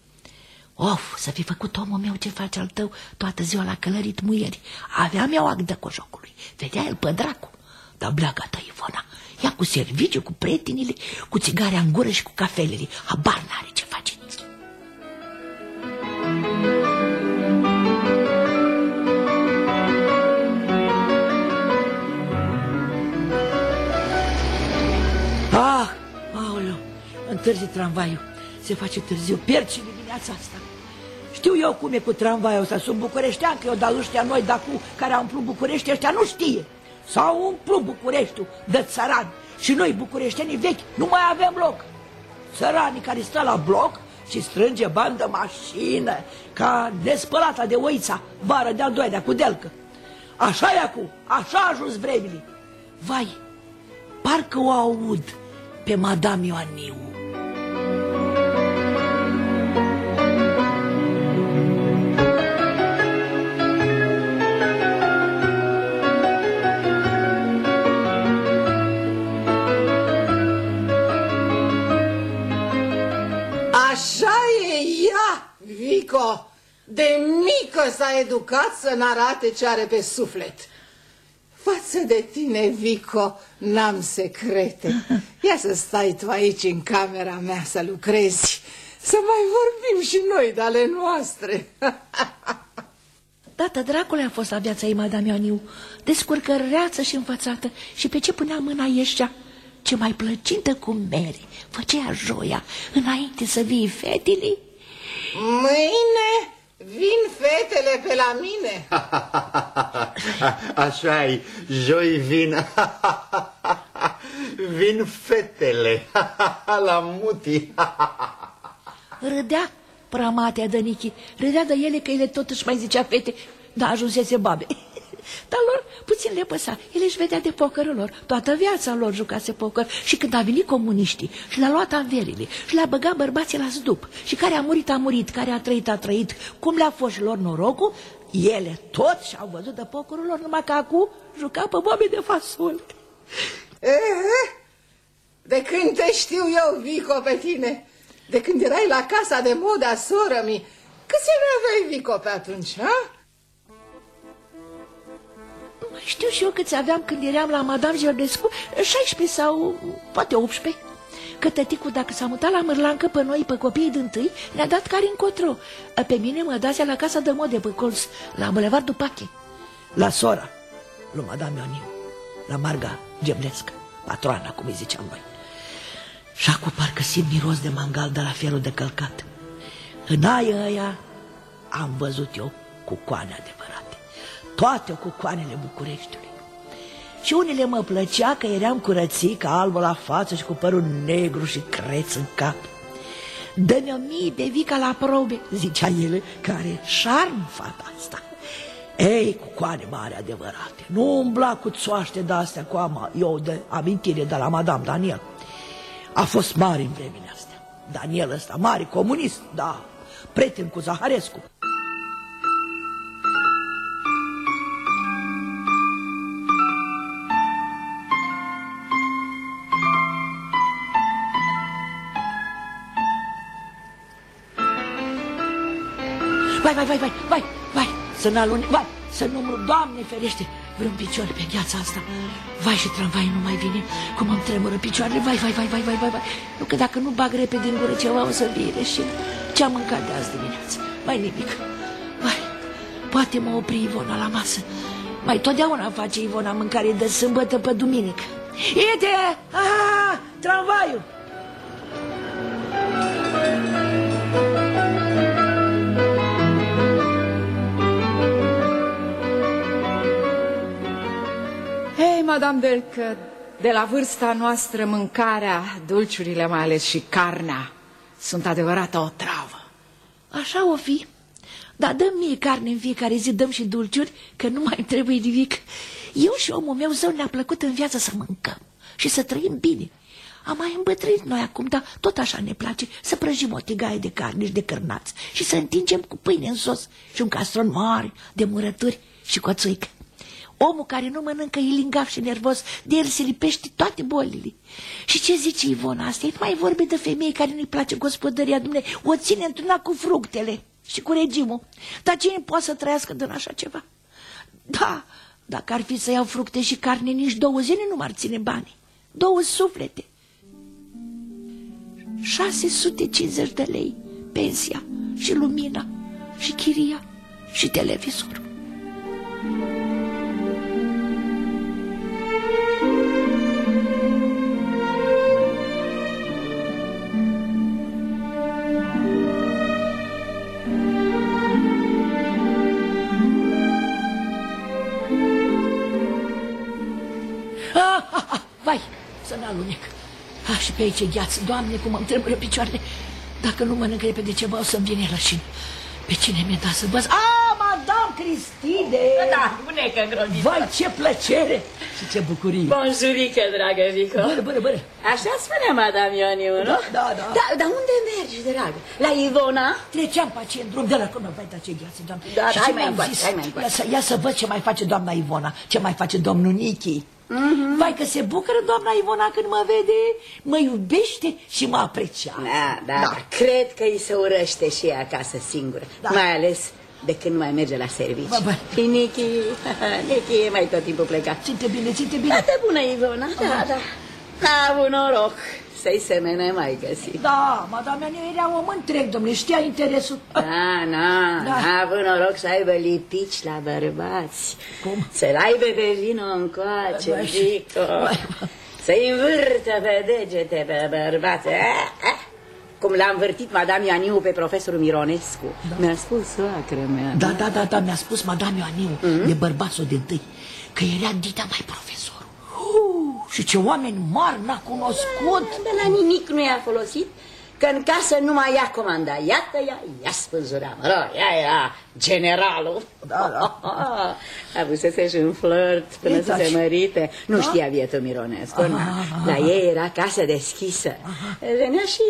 Speaker 2: Of, să fi făcut omul meu ce face al tău toată ziua la călărit muieri. Aveam eu act de cojocului. Vedea el pe dracu. Dar bleaga ta, Ivona, ia cu serviciu, cu prietenile, cu țigarea în gură și cu cafelele. Habar n-are ce face. Ah, aoleu, întârzi tramvaiul. Se face târziu, pierd și dimineața asta. Știu eu cum e cu tramvaiul ăsta, sunt bucureștean, că eu, dar ăștia noi, dar cu care am umplut București, ăștia nu știe. S-au umplut Bucureștiul de țărani și noi, bucureștenii vechi, nu mai avem loc. Țăranii care stă la bloc și strânge bani de mașină, ca despălata de oița, vară de-al doilea, cu delcă. Așa e acum, așa a ajuns vremile. Vai, parcă o aud pe Madame Ioaniu.
Speaker 6: Vico! De mică s-a educat să n-arate ce are pe suflet. Față de tine, Vico, n-am secrete. Ia să stai tu aici în camera mea să lucrezi, să mai vorbim și noi de ale noastre.
Speaker 2: Dată dracule a fost la viața ei, madame Ioniu, descurcăreață și înfățată și pe ce punea mâna ieșea, ce mai plăcintă cu Mary, făcea joia înainte să vii fetele.
Speaker 6: Mâine vin fetele pe la mine.
Speaker 1: așa e, joi vin, vin fetele la muti.
Speaker 2: Râdea pramatea Dănichi, râdea de ele că ele totuși mai zicea fete, dar ajunsese babe. Dar lor puțin le păsa. El își vedea de pokerul lor. Toată viața lor jucase poker. Și când a venit comuniștii și le-a luat averile și le-a băgat bărbații la zdup și care a murit, a murit, care a trăit, a trăit, cum le-a fost lor norocul, ele tot și-au văzut de pokerul lor, numai că acum juca pe bobe de fasole.
Speaker 6: Ehe, de când te știu eu, Vico, pe tine, de când erai la casa de modă a soră mi, câți ani aveai, Vico, pe atunci, ha?
Speaker 2: Mai știu și eu câți aveam când eram la Madame Giordescu, 16 sau poate 18. Că tăticul, dacă s-a mutat la Mârlancă pe noi, pe copiii din tâi, ne-a dat care încotro. Pe mine mă dasea la casa de modă pe colț, la Bulevardul Pache, la sora lui Madame Ioniu, la Marga Gemlescă, patroana, cum îi ziceam noi. Și acum parcă simt miros de mangal de la felul de călcat. În aia aia am văzut eu cu coane adevărate, toate cucoanele Bucureștiului. Și unele mă plăcea că eram curățică, albă la față și cu părul negru și creț în cap. Dă-mi o mie de vica la probe, zicea ele, care șarm fata asta. Ei, cu coane mari adevărate, nu umbla cu țoaște de-astea cu ama, eu de amintire de la Madame Daniel. A fost mare în vremile astea. Daniel ăsta, mare comunist, da, prieten cu Zaharescu. Vai, vai, vai, vai, vai, vai, să nu alune, vai, să nu mă, Doamne ferește, vreun picior pe gheața asta. Vai și tramvai nu mai vine, cum îmi tremură picioarele, vai, vai, vai, vai, vai, vai, vai. Nu că dacă nu bag repede în gură ceva o să fie leșin. Ce-am mâncat de azi dimineață? Mai nimic. Vai, poate mă opri Ivona la masă. Mai totdeauna face Ivona mâncare de sâmbătă pe duminică. Ide! Ah, tramvaiul!
Speaker 5: Hei, Madame Delcă, de la vârsta noastră mâncarea, dulciurile mai ales și carnea, sunt adevărată o travă.
Speaker 2: Așa o fi. Dar dăm mie carne în fiecare zi, dăm și dulciuri, că nu mai trebuie nimic. Eu și omul meu zău ne-a plăcut în viață să mâncăm și să trăim bine. Am mai îmbătrânit noi acum, dar tot așa ne place să prăjim o tigaie de carne și de cărnați și să întingem cu pâine în sos și un castron mare de murături și cu o țuică. Omul care nu mănâncă e lingaf și nervos, de el se lipește toate bolile. Și ce zice Ivona asta? E mai vorbe de femei care nu-i place gospodăria Dumnezeu, o ține într-una cu fructele și cu regimul. Dar cine poate să trăiască din așa ceva? Da, dacă ar fi să iau fructe și carne, nici două zile nu m-ar ține bani. Două suflete. 650 de lei, pensia și lumina și chiria și televizorul. Vai, să n-alunec. Ah, și pe aici e gheață. Doamne, cum îmi tremură picioarele. Dacă nu mănânc repede ceva, o să-mi vine rășin. Pe cine mi-a dat să văz? Ah, Madame Cristide!
Speaker 7: Da, bunecă grobită.
Speaker 2: Vai, ce plăcere și ce bucurie!
Speaker 7: Bonjurică, dragă Vico.
Speaker 2: Bără, bără, bără!
Speaker 7: Așa spunea Madame Ioniu, nu?
Speaker 2: Da, da.
Speaker 7: Da, dar unde mergi, dragă? La Ivona?
Speaker 2: Treceam pe acel drum de la cum vai da ce gheață, doamne.
Speaker 7: Da,
Speaker 2: și
Speaker 7: da,
Speaker 2: ce
Speaker 7: hai mai
Speaker 2: mi-am
Speaker 7: încoace,
Speaker 2: zis?
Speaker 7: hai mai încoace.
Speaker 2: Ia să, ia să văd ce mai face doamna Ivona, ce mai face domnul Nichi. Vai că se bucură doamna Ivona când mă vede, mă iubește și mă apreciază.
Speaker 7: Da, da, da. Cred că îi se urăște și ea acasă singură.
Speaker 2: Da.
Speaker 7: Mai ales de când mai merge la serviciu.
Speaker 2: Bă, bă.
Speaker 7: Și Nichi, Nichi e mai tot timpul plecat.
Speaker 2: Ținte bine, ținte bine.
Speaker 7: Toate bună, Ivona, da, da. A avut noroc să-i semene mai găsit.
Speaker 2: Da, madame Aniu era om întreg, domnule, știa interesul.
Speaker 7: Da, na,
Speaker 2: Da.
Speaker 7: n-a avut noroc să aibă lipici la bărbați.
Speaker 2: Cum?
Speaker 7: Să-l aibă pe vino încoace,
Speaker 2: Băi, și-
Speaker 7: Vico.
Speaker 2: băi,
Speaker 7: Să-i învârtă pe degete pe bărbați. Eh, eh. Cum l-a învârtit madame Ianiu pe profesorul Mironescu. Mi-a spus soacră mea.
Speaker 2: Da, da, da, da, mi-a spus madame Ioaniu,
Speaker 7: Mhm.
Speaker 2: de bărbatul de întâi, că era dita mai profesorul. Uh, și ce oameni mari n-a cunoscut.
Speaker 7: De la nimic nu i-a folosit, că în casă numai ea comanda. Iată ea, ea spânzura, mă rog, ea era generalul.
Speaker 2: Da, da.
Speaker 7: Avusese și un flirt până
Speaker 2: Ei,
Speaker 7: să se
Speaker 2: taci.
Speaker 7: mărite. Nu
Speaker 2: Da?
Speaker 7: știa vietul Mironescu,
Speaker 2: Aha,
Speaker 7: na.
Speaker 2: aha,
Speaker 7: La ei era casă deschisă. Venea și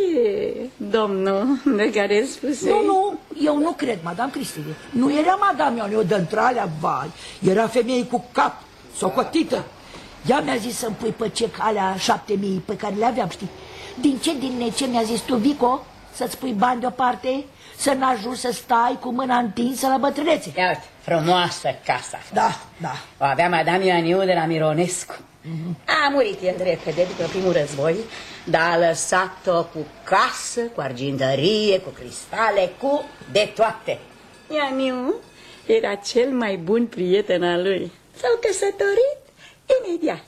Speaker 7: domnul de care spuse...
Speaker 2: Nu, nu, eu nu cred, madame Cristine. Nu era madame Ioaniu de alea, vai. Era femeie cu cap, socotită. Ea mi-a zis să-mi pui pe cec alea șapte mii pe care le aveam, știi? Din ce, din ce mi-a zis tu, Vico? Să-ți pui bani deoparte? Să n-ajungi să stai cu mâna întinsă la bătrânețe?
Speaker 7: Ia uite, frumoasă casa.
Speaker 2: Da, da.
Speaker 7: O avea madame Ianiu de la Mironescu. A murit el repede după primul război, dar a lăsat-o cu casă, cu argintărie, cu cristale, cu de toate. Ianiu era cel mai bun prieten al lui. S-au căsătorit imediat.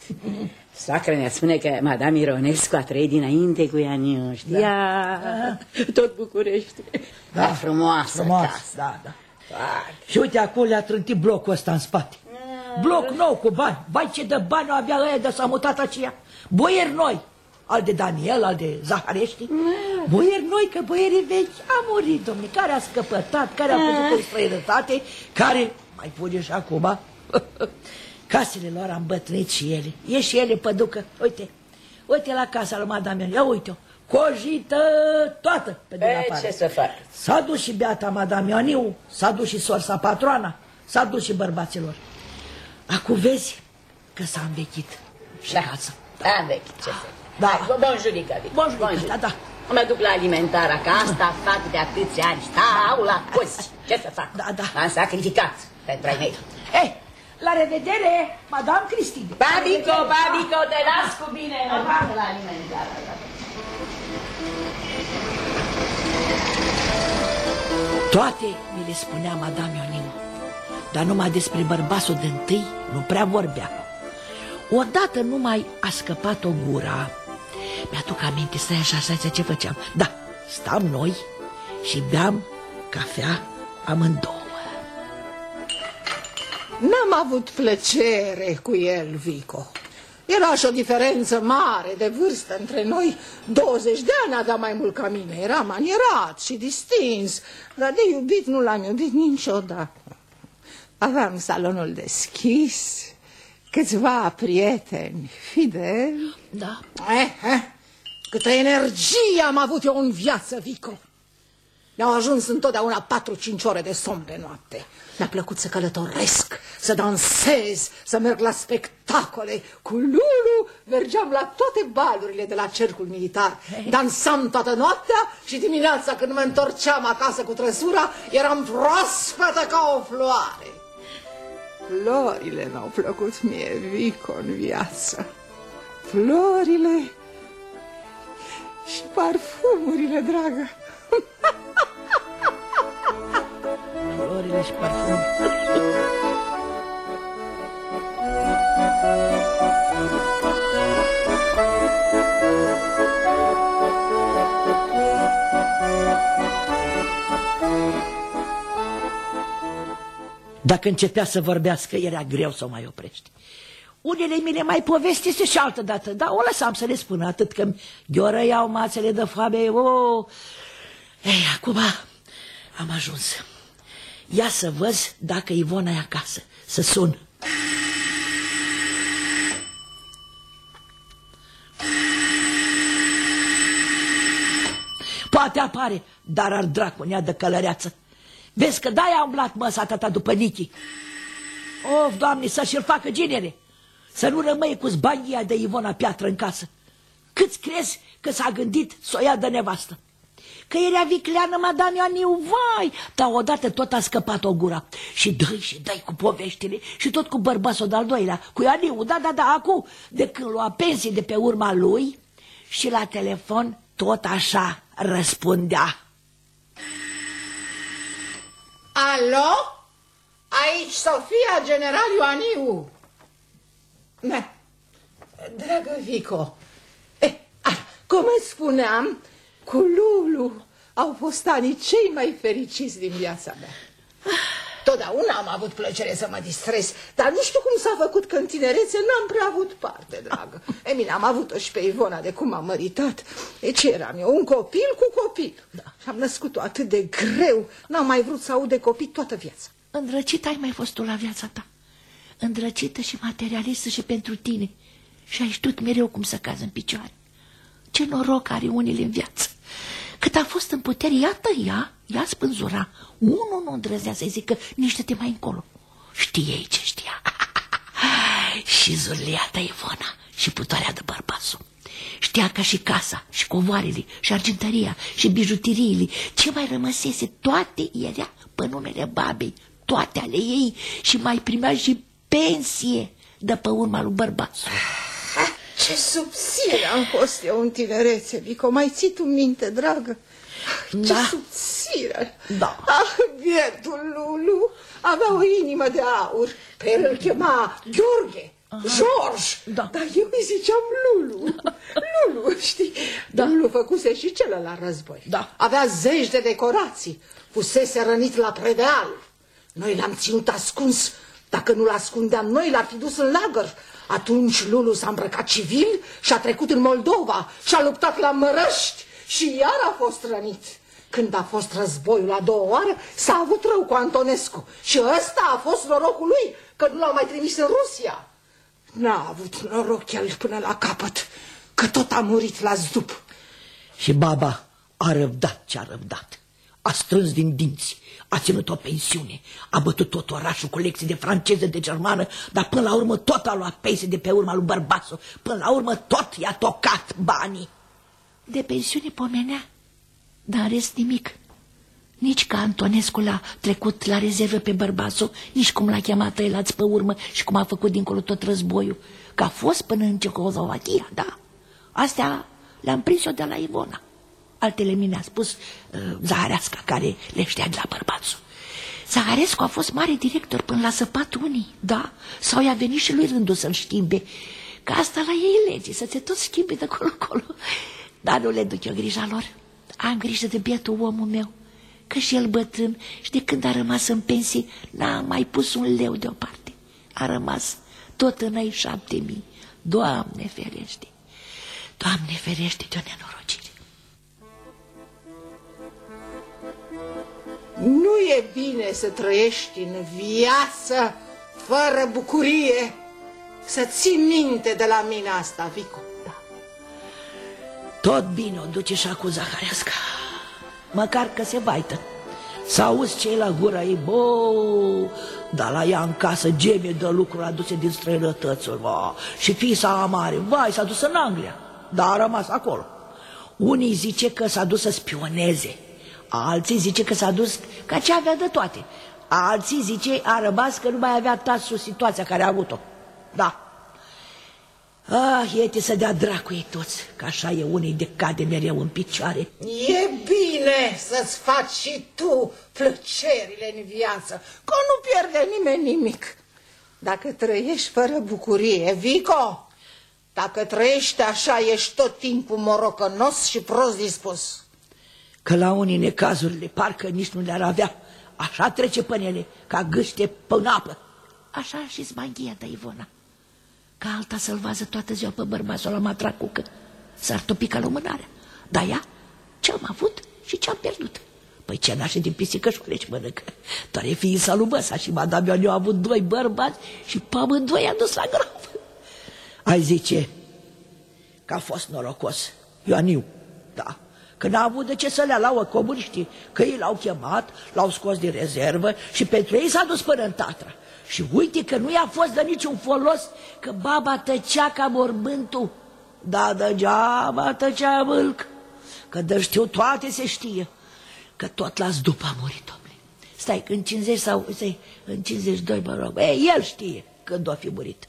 Speaker 7: Soacră ne spune că madame Ironescu a trăit dinainte cu Ianiu, știa? Tot București. Da, frumoasă,
Speaker 2: Frumos,
Speaker 7: casă.
Speaker 2: da, da.
Speaker 7: Foarte.
Speaker 2: Și uite, acolo le-a trântit blocul ăsta în spate. Bloc nou cu bani. Vai ce de bani o avea ăia de s-a mutat aceea. Boieri noi. Al de Daniel, al de Zaharești. Boieri noi, că boierii vechi a murit, domnule. Care a scăpătat, care a făcut o străinătate, care, mai pune și acum, casele lor am îmbătrânit și ele. E și ele păducă. Uite, uite la casa lui madame. Ia uite-o. Cojită toată pe din
Speaker 7: Pe
Speaker 2: afară.
Speaker 7: ce să fac?
Speaker 2: S-a dus și beata Madame Ioniu, s-a dus și sorsa patroana, s-a dus și bărbaților. Acum vezi că s-a învechit și
Speaker 7: Da.
Speaker 2: casa.
Speaker 7: Da, vechi, ce să...
Speaker 2: Da.
Speaker 7: Hai, bun- bun judică, Vic.
Speaker 2: Bun judică, da, da.
Speaker 7: Mă duc la alimentarea, că asta fac de atâția ani. Stau la cozi. Ce să fac?
Speaker 2: Da, da.
Speaker 7: M-am sacrificat pentru ai mei.
Speaker 2: Ei, la revedere, Madame Cristine.
Speaker 7: Babico, Babico, te las cu bine. Mă duc la alimentarea.
Speaker 2: Toate mi le spunea Madame Ioniu, dar numai despre bărbasul de întâi nu prea vorbea. Odată numai a scăpat o gura. Mi-aduc aminte, stai așa, stai, stai, ce făceam? Da, stam noi și beam cafea amândouă.
Speaker 6: N-am avut plăcere cu el, Vico. Era și o diferență mare de vârstă între noi. 20 de ani avea mai mult ca mine. Era manierat și distins, dar de iubit nu l-am iubit niciodată. Aveam salonul deschis, câțiva prieteni fideli.
Speaker 2: Da,
Speaker 6: Eh, eh, câtă energie am avut eu în viață, Vico. Mi-au ajuns întotdeauna patru-cinci ore de somn pe noapte. Mi-a plăcut să călătoresc, să dansez, să merg la spectacole. Cu Lulu mergeam la toate balurile de la cercul militar. Dansam toată noaptea și dimineața când mă întorceam acasă cu trăsura, eram proaspătă ca o floare. Florile mi-au plăcut mie, Vico, în viață. Florile și parfumurile, dragă.
Speaker 2: florile și parfum. Dacă începea să vorbească, era greu să o mai oprești. Unele mi le mai povestise și altă dată, dar o lăsam să le spun atât că gheoră iau mațele de foame. Oh. Ei, acum am ajuns. Ia să văz dacă Ivona e acasă. Să sun. Poate apare, dar ar dracu nea de călăreață. Vezi că de-aia a umblat măsa tata după Nichi. Of, doamne, să și-l facă ginere. Să nu rămâi cu zbania de Ivona Piatră în casă. Câți crezi că s-a gândit să o ia de nevastă? Că era vicleană, madame Aniu, vai! Dar odată tot a scăpat o gura. Și dai și dai cu poveștile și tot cu bărbasul de-al doilea, cu Aniu, da, da, da, acum, de când lua pensii de pe urma lui și la telefon tot așa răspundea.
Speaker 6: Alo? Aici Sofia, general Ioaniu. Da. Dragă Vico, eh, a, cum îți spuneam, cu Lulu au fost anii cei mai fericiți din viața mea. Totdeauna am avut plăcere să mă distrez, dar nu știu cum s-a făcut că în tinerețe n-am prea avut parte, dragă. E bine, am avut-o și pe Ivona de cum am măritat. E ce eram eu? Un copil cu copil. Da. Și am născut-o atât de greu, n-am mai vrut să aud de copii toată viața.
Speaker 2: Îndrăcită ai mai fost tu la viața ta. Îndrăcită și materialistă și pentru tine. Și ai știut mereu cum să cazi în picioare. Ce noroc are unii în viață. Cât a fost în putere, iată ea, ea spânzura. Unul nu îndrăznea să-i zică nici te mai încolo. Știe ce știa. și zulia ta Ivona și putoarea de bărbasul. Știa ca și casa, și covoarele, și argintăria, și bijutiriile. Ce mai rămăsese, toate era pe numele babei, toate ale ei și mai primea și pensie de pe urma lui bărbasul.
Speaker 6: Ce subțire am fost eu în tinerețe, Vico. Mai ții tu minte, dragă? Ce
Speaker 2: Da.
Speaker 6: subțire!
Speaker 2: Da.
Speaker 6: Ah, bietul Lulu avea o inimă de aur. Pe el îl chema Gheorghe, George.
Speaker 2: Da.
Speaker 6: Dar eu îi ziceam Lulu. Lulu, știi? Da. Lulu făcuse și celălalt război.
Speaker 2: Da.
Speaker 6: Avea zeci de decorații. Fusese rănit la predeal. Noi l-am ținut ascuns. Dacă nu-l ascundeam noi, l-ar fi dus în lagăr. Atunci Lulu s-a îmbrăcat civil și a trecut în Moldova și a luptat la Mărăști și iar a fost rănit. Când a fost războiul a doua oară, s-a avut rău cu Antonescu și ăsta a fost norocul lui, că nu l-au mai trimis în Rusia. N-a avut noroc el până la capăt, că tot a murit la zdup.
Speaker 2: Și baba a răbdat ce a răbdat. A strâns din dinți, a ținut o pensiune, a bătut tot orașul cu lecții de franceză, de germană, dar până la urmă tot a luat pensie de pe urma lui Bărbasu. Până la urmă tot i-a tocat banii. De pensiune pomenea, dar în rest nimic. Nici că Antonescu l-a trecut la rezervă pe Bărbasu, nici cum l-a chemat el pe urmă și cum a făcut dincolo tot războiul. Că a fost până în Cecoslovacia, da. Astea le-am prins eu de la Ivona. Altele mi le-a spus uh, Zahareasca, care le știa de la bărbațul. Zaharescu a fost mare director până la săpat unii, da? Sau i-a venit și lui rândul să-l schimbe. Că asta la ei lege, să se tot schimbe de colo-colo. Dar nu le duc eu grija lor. Am grijă de bietul omul meu, că și el bătrân și de când a rămas în pensie n-a mai pus un leu deoparte. A rămas tot în ei șapte mii. Doamne ferește! Doamne ferește de o nenorocire!
Speaker 6: Nu e bine să trăiești în viață fără bucurie. Să ții minte de la mine asta, Vico. Da.
Speaker 2: Tot bine o duce și cu Zahareasca. Măcar că se vaită. Să auzi ce la gura ei, bo, dar la ea în casă geme de lucruri aduse din străinătățuri, va. Și fiisa mare, vai, s-a dus în Anglia, dar a rămas acolo. Unii zice că s-a dus să spioneze, alții zice că s-a dus ca ce avea de toate. Alții zice a rămas că nu mai avea tasul situația care a avut-o. Da. Ah, iete să dea dracu ei toți, că așa e unii de cade mereu în picioare.
Speaker 6: E bine să-ți faci și tu plăcerile în viață, că nu pierde nimeni nimic. Dacă trăiești fără bucurie, Vico, dacă trăiești așa, ești tot timpul morocănos și prost dispus.
Speaker 2: Că la unii necazurile parcă nici nu le-ar avea. Așa trece pânele, ca gâște pe apă. Așa și zmanghia de Ivona. Ca alta să-l vază toată ziua pe bărbatul la matracucă. S-ar topi ca lumânarea. Dar ea, ce-am avut și ce-am pierdut. Păi ce nașe din pisică și ce mănâncă. Doar e ființa lui Băsa și madame Ioniu a avut doi bărbați și pe amândoi a dus la groapă. Ai zice că a fost norocos. Ioaniu, da. Că n-a avut de ce să le lauă comuniștii, că ei l-au chemat, l-au scos din rezervă și pentru ei s-a dus până în Tatra. Și uite că nu i-a fost de niciun folos că baba tăcea ca mormântul. Da, degeaba tăcea vâlc, că de știu toate se știe, că tot las după a murit, domnule. Stai, în 50 sau, stai, în 52, mă rog, e, el știe când o fi murit.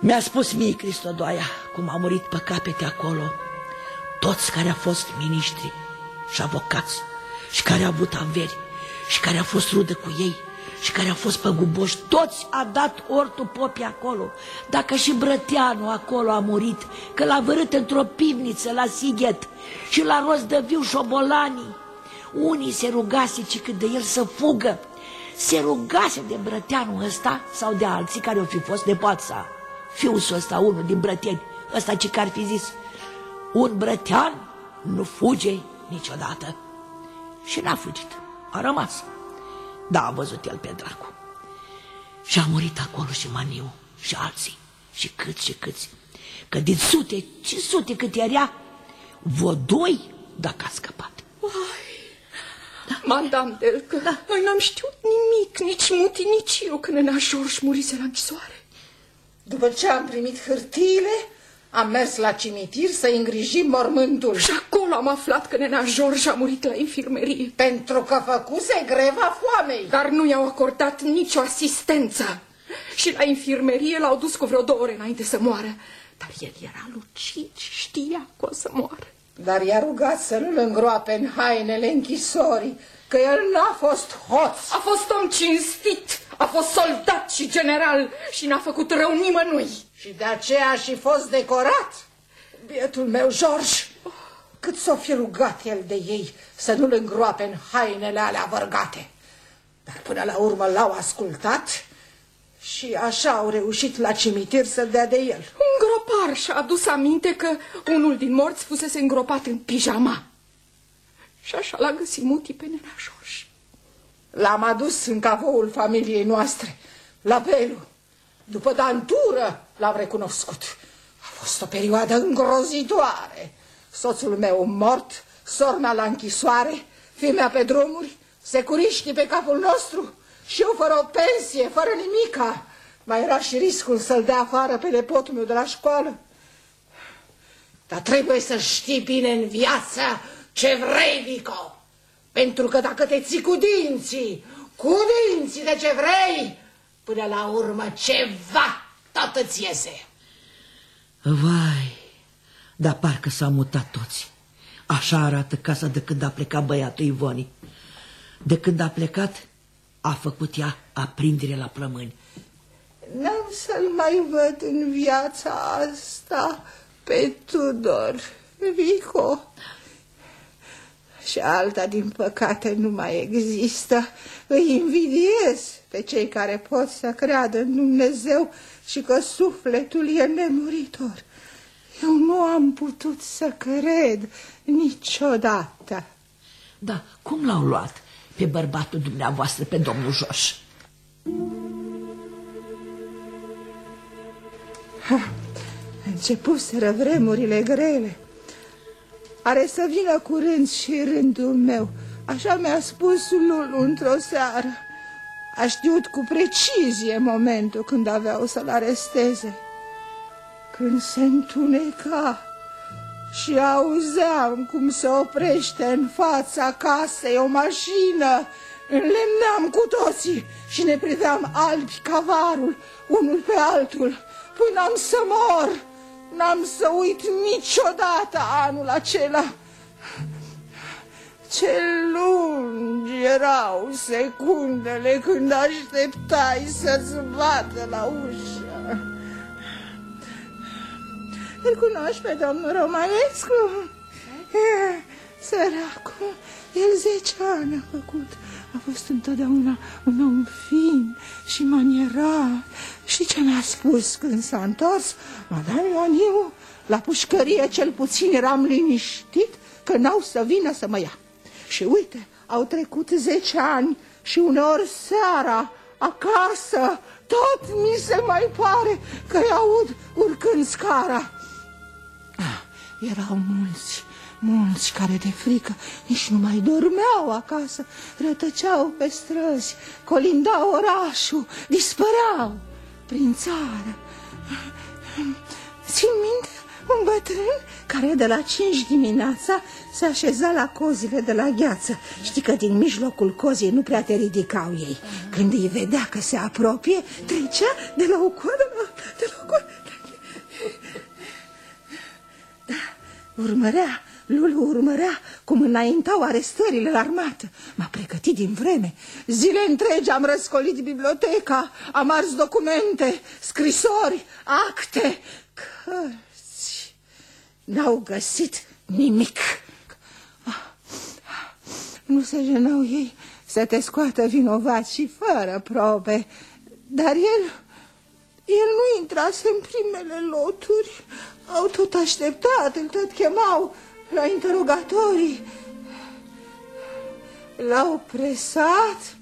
Speaker 2: Mi-a spus mie Cristodoaia cum a murit pe capete acolo toți care au fost miniștri și avocați și care au avut averi și care au fost rudă cu ei și care au fost păguboși, toți a dat ortul popii acolo. Dacă și Brăteanu acolo a murit, că l-a vărât într-o pivniță la Sighet și la rost de viu șobolanii. Unii se rugase ci cât de el să fugă. Se rugase de Brăteanu ăsta sau de alții care au fi fost de poața. Fiul ăsta, unul din Brăteni, ăsta ce ar fi zis, un brătean nu fuge niciodată. Și n-a fugit, a rămas. Da, a văzut el pe dracu. Și a murit acolo și Maniu și alții și câți și câți. Că din sute, ce sute cât era, vă doi dacă a scăpat.
Speaker 8: Da. Madame Delcă, da. noi n-am știut nimic, nici muti, nici eu, când nena George murise la închisoare.
Speaker 6: După ce am primit hârtiile, am mers la cimitir să îngrijim mormântul.
Speaker 8: Și acolo am aflat că nena George a murit la infirmerie.
Speaker 6: Pentru că făcuse greva foamei.
Speaker 8: Dar nu i-au acordat nicio asistență. Și la infirmerie l-au dus cu vreo două ore înainte să moară. Dar el era lucid și știa că o să moară.
Speaker 6: Dar i-a rugat să nu-l îngroape în hainele închisorii, că el n-a fost hoț.
Speaker 8: A fost om cinstit, a fost soldat și general și n-a făcut rău nimănui.
Speaker 6: Și de aceea a și fost decorat. Bietul meu, George, cât s-o fi rugat el de ei să nu-l îngroape în hainele alea vărgate. Dar până la urmă l-au ascultat și așa au reușit la cimitir să-l dea de el.
Speaker 8: Un gropar și-a adus aminte că unul din morți fusese îngropat în pijama. Și așa l-a găsit mutii pe nena George.
Speaker 6: L-am adus în cavoul familiei noastre, la Belu. După dantură l-am recunoscut. A fost o perioadă îngrozitoare. Soțul meu mort, sorna la închisoare, fimea pe drumuri, securiștii pe capul nostru și eu fără o pensie, fără nimica. Mai era și riscul să-l dea afară pe nepotul meu de la școală. Dar trebuie să știi bine în viață ce vrei, Vico. Pentru că dacă te ții cu dinții, cu dinții de ce vrei, până la urmă ceva tot îți iese.
Speaker 2: Vai, dar parcă s-au mutat toți. Așa arată casa de când a plecat băiatul Ivoni. De când a plecat, a făcut ea aprindere la plămâni.
Speaker 6: N-am să-l mai văd în viața asta pe Tudor, Vico și alta, din păcate, nu mai există. Îi invidiez pe cei care pot să creadă în Dumnezeu și că sufletul e nemuritor. Eu nu am putut să cred niciodată.
Speaker 2: Da, cum l-au luat pe bărbatul dumneavoastră, pe domnul Joș?
Speaker 6: Începuseră vremurile grele. Are să vină curând și rândul meu. Așa mi-a spus Lulu într-o seară. A știut cu precizie momentul când aveau să-l aresteze. Când se întuneca și auzeam cum se oprește în fața casei o mașină, înlemneam cu toții și ne priveam albi cavarul, unul pe altul, până am să mor. N-am să uit niciodată anul acela. Ce lungi erau secundele când așteptai să-ți bată la ușă. Îl cunoști pe domnul Romanescu? Săracul, el zece ani a făcut. A fost întotdeauna un om fin și manierat. Și ce mi-a spus când s-a întors? Madame Ioniu, la pușcărie cel puțin eram liniștit că n-au să vină să mă ia. Și uite, au trecut zece ani și uneori seara, acasă, tot mi se mai pare că-i aud urcând scara. Ah, erau mulți, Mulți care de frică nici nu mai dormeau acasă, rătăceau pe străzi, colindau orașul, dispăreau prin țară. Țin minte un bătrân care de la cinci dimineața se așeza la cozile de la gheață. Știi că din mijlocul cozii nu prea te ridicau ei. Când îi vedea că se apropie, trecea de la o coadă la de la o coadă. Da, urmărea Lulu urmărea cum înaintau arestările la armată. M-a pregătit din vreme. Zile întregi am răscolit biblioteca, am ars documente, scrisori, acte, cărți. N-au găsit nimic. Nu se jenau ei să te scoată vinovat și fără probe, dar el, el nu intrase în primele loturi. Au tot așteptat, îl tot chemau la interogatorii. L-au presat.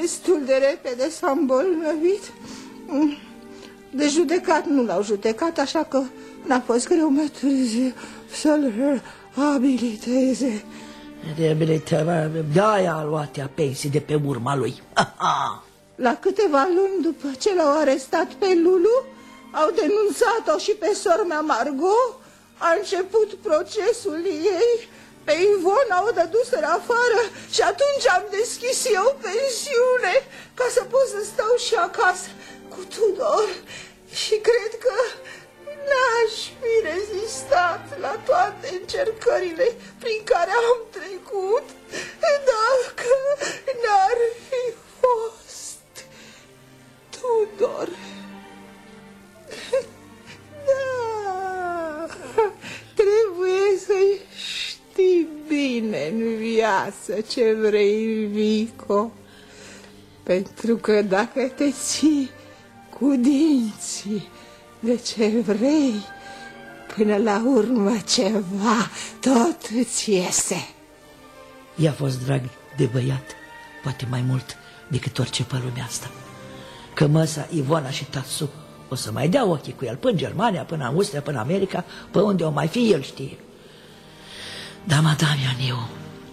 Speaker 6: Destul de repede s-a îmbolnăvit. De judecat nu l-au judecat, așa că n-a fost greu mai târziu să-l abiliteze.
Speaker 2: De-aia a luat ea pensii de pe urma lui.
Speaker 6: La câteva luni după ce l-au arestat pe Lulu, au denunțat-o și pe sormea Margot a început procesul ei, pe Ivona o dăduseră afară și atunci am deschis eu pensiune ca să pot să stau și acasă cu Tudor. Și cred că n-aș fi rezistat la toate încercările prin care am trecut dacă n-ar fi fost Tudor. Trebuie să știi bine în viață ce vrei, Vico. Pentru că dacă te ții cu dinții de ce vrei, până la urmă ceva tot îți iese.
Speaker 2: I-a fost drag de băiat, poate mai mult decât orice pe lumea asta. Că măsa, Ivona și Tatsu o să mai dea ochii cu el până în Germania, până în Austria, până în America, pe unde o mai fi el știe. Dar madame Aniu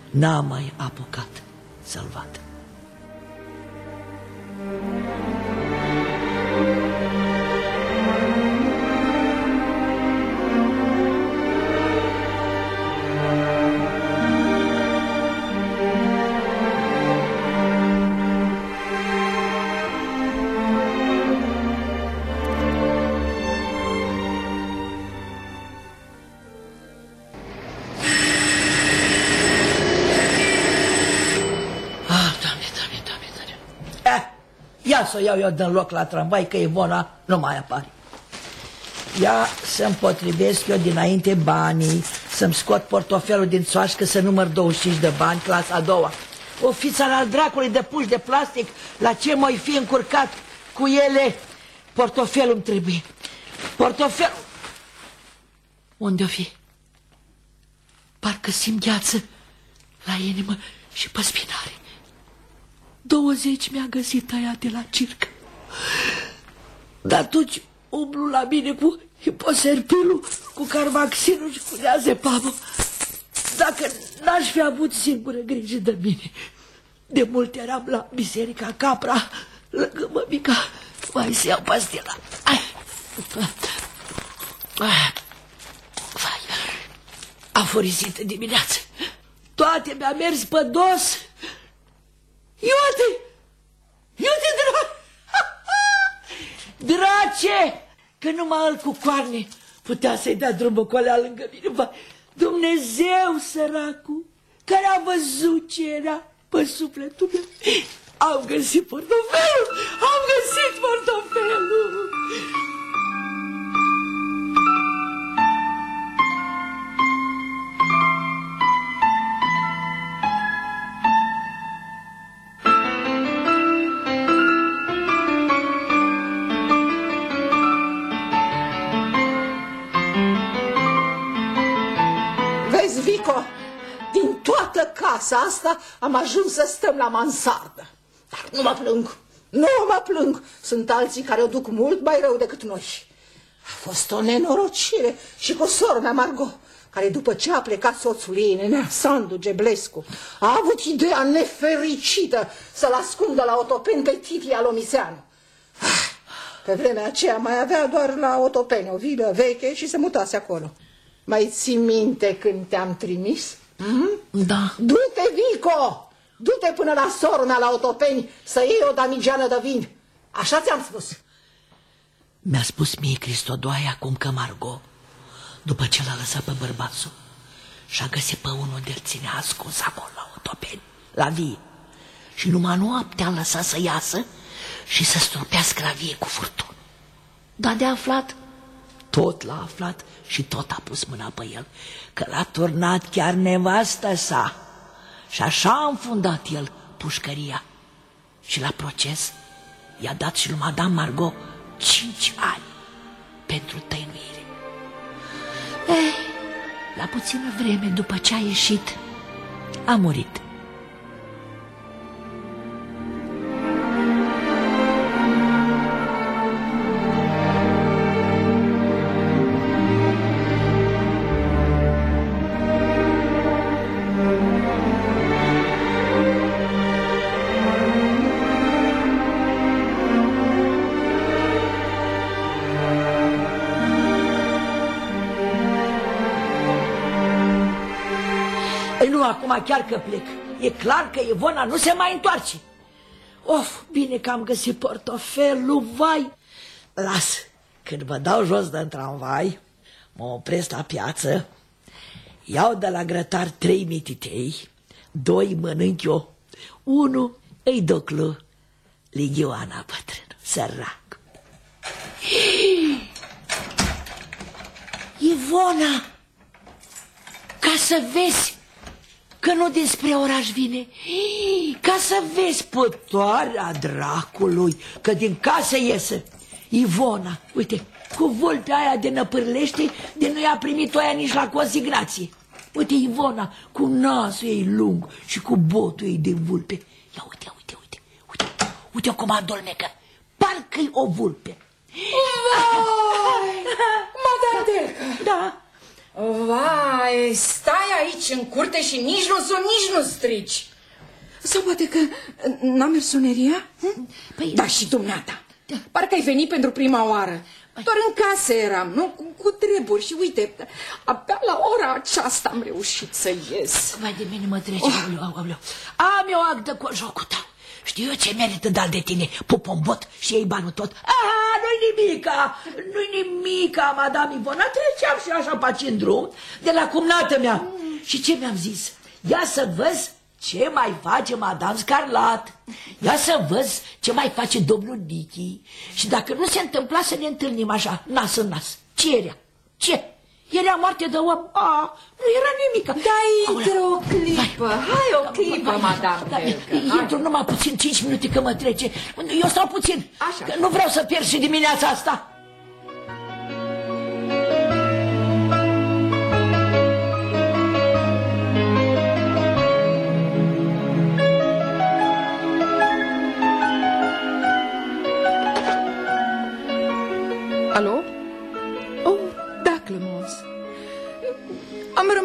Speaker 2: n-a mai apucat să-l vadă. Să o iau eu din loc la tramvai, că Ivona nu mai apare. Ia să-mi potrivesc eu dinainte banii, să-mi scot portofelul din țoașcă să număr 25 de bani, clasa a doua. O fiță al dracului de puși de plastic, la ce mai fi încurcat cu ele? Portofelul îmi trebuie. Portofelul... Unde-o fi? Parcă simt gheață la inimă și pe spinare. Douăzeci mi-a găsit aia de la circ. Dar atunci umblu la mine cu hiposerpilul, cu carvaxinul și cu neazepamul. Dacă n-aș fi avut singură grijă de mine, de mult eram la biserica Capra, lângă mămica, mai să iau pastila. Ai. A furisit dimineață. Toate mi-a mers pe dos. Iute! Iute, drag! Drace! Că numai el cu coarne putea să-i dea drumul cu alea lângă mine. Ba, Dumnezeu săracul, care a văzut ce era pe sufletul meu. Am găsit portofelul! Am găsit portofelul!
Speaker 6: Casa asta am ajuns să stăm la mansardă. Dar nu mă plâng, nu mă plâng. Sunt alții care o duc mult mai rău decât noi. A fost o nenorocire și cu sora mea, Margot, care după ce a plecat soțul ei, nenea Sandu Geblescu, a avut ideea nefericită să-l ascundă la Otopeni pe Titi Alomiseanu. Ah, Pe vremea aceea mai avea doar la Otopeni o vilă veche și se mutase acolo. Mai ții minte când te-am trimis? Hmm?
Speaker 2: Da.
Speaker 6: Du-te, Vico! Du-te până la sorna la Otopeni să iei o damigeană de vin. Așa ți-am spus.
Speaker 2: Mi-a spus mie Cristodoaia acum că Margot, după ce l-a lăsat pe bărbatul, și-a găsit pe unul de-l ținea ascuns acolo la Otopeni, la vie. Și numai noaptea a lăsat să iasă și să sturpească la vie cu furtun. Dar de aflat, tot l-a aflat și tot a pus mâna pe el, că l-a turnat chiar nevastă sa. Și așa a înfundat el pușcăria. Și la proces i-a dat și lui Madame Margot cinci ani pentru tăinuire. Eh, la puțină vreme după ce a ieșit, a murit. Ei, nu, acum chiar că plec. E clar că Ivona nu se mai întoarce. Of, bine că am găsit portofelul, vai. Las, când vă dau jos de tramvai, mă opresc la piață, iau de la grătar trei mititei, doi mănânc eu, unul îi doclu Ligioana bătrân, sărac. Ivona, ca să vezi că nu despre oraș vine, ca să vezi pătoarea dracului, că din casă iese. Ivona, uite, cu vulpea aia de năpârlește, de nu i-a primit-o aia nici la consignație. Uite, Ivona, cu nasul ei lung și cu botul ei de vulpe. Ia uite, uite, uite, uite, uite cum adolmecă. Parcă-i o vulpe.
Speaker 5: Vai! Madame Delca!
Speaker 2: Da,
Speaker 5: Vai, stai aici în curte și nici nu sun, nici nu strici. Sau poate că n-a mers soneria? Hm?
Speaker 2: Păi-
Speaker 5: da, și dumneata. Parcă ai venit pentru prima oară. Doar în casă eram, nu? Cu, cu treburi și uite, abia la ora aceasta am reușit să ies.
Speaker 2: Vai de mine mă trece, oh. aoleu, aoleu. Am eu actă cu jocul tău. Știu eu ce merită dal de tine, pupombot și ei banul tot. Ah, nu-i nimica, nu-i nimica, madame Ivona, treceam și eu așa pe în drum de la cumnată mea. Și ce mi-am zis? Ia să văz ce mai face madame Scarlat. Ia să văz ce mai face domnul Nichi. Și dacă nu se întâmpla să ne întâlnim așa, nas în nas, ce era? Ce? Era moarte de om? A, nu era nimic.
Speaker 5: Dai, intră o clipă, hai o clipă, madame
Speaker 2: Da,
Speaker 5: Delca.
Speaker 2: intru numai puțin, cinci minute că mă trece. Eu stau puțin,
Speaker 5: Așa.
Speaker 2: că nu vreau să pierd și dimineața asta.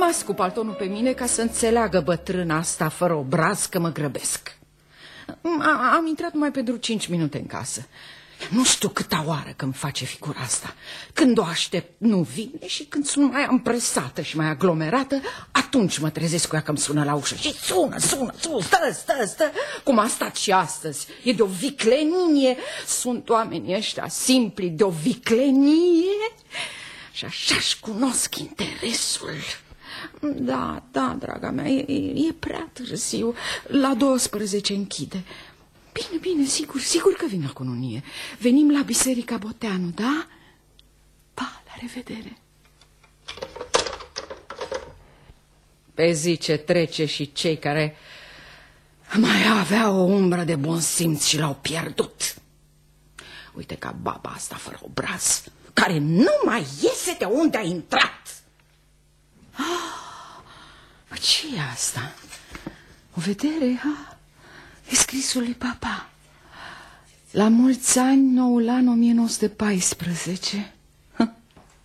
Speaker 5: Rămas cu paltonul pe mine ca să înțeleagă bătrâna asta fără obraz că mă grăbesc. A, am intrat numai pentru cinci minute în casă. Nu știu câta oară că îmi face figura asta. Când o aștept, nu vine și când sunt mai ampresată și mai aglomerată, atunci mă trezesc cu ea că îmi sună la ușă. Și sună, sună, sună, stă, stă, stă, cum a stat și astăzi. E de o viclenie. Sunt oamenii ăștia simpli de o viclenie și așa-și cunosc interesul. Da, da, draga mea, e, e, e prea târziu. La 12 închide. Bine, bine, sigur, sigur că vin la cununie. Venim la Biserica Boteanu, da? Pa, la revedere. Pe zi ce trece și cei care mai aveau o umbră de bun simț și l-au pierdut. Uite ca baba asta fără obraz, care nu mai iese de unde a intrat. Ah, ce e asta? O vedere, ha? E scrisul lui papa. La mulți ani, noul an 1914. Hă,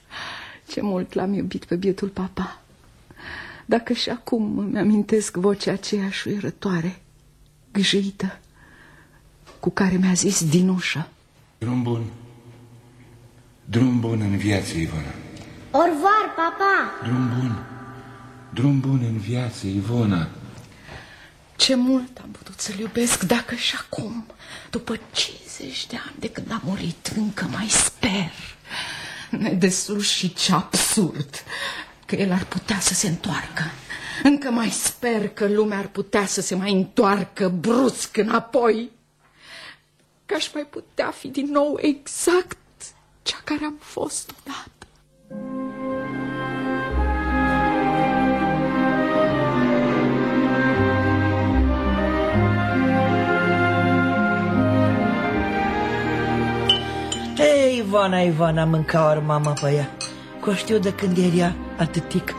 Speaker 5: Ce mult l-am iubit pe bietul papa. Dacă și acum îmi amintesc vocea aceea șuierătoare, gâjâită, cu care mi-a zis din ușă.
Speaker 9: Drum bun. Drum bun în viață, Ivona.
Speaker 10: Orvar, papa!
Speaker 9: Drum bun. Drum bun în viață, Ivona.
Speaker 5: Ce mult am putut să-l iubesc dacă și acum, după 50 de ani de când a murit, încă mai sper. Nedesus și ce absurd că el ar putea să se întoarcă. Încă mai sper că lumea ar putea să se mai întoarcă brusc înapoi. Că aș mai putea fi din nou exact cea care am fost odată.
Speaker 2: Ei, Ivana, Ivana, mânca ori mama pe ea. Că o știu de când era atâtic.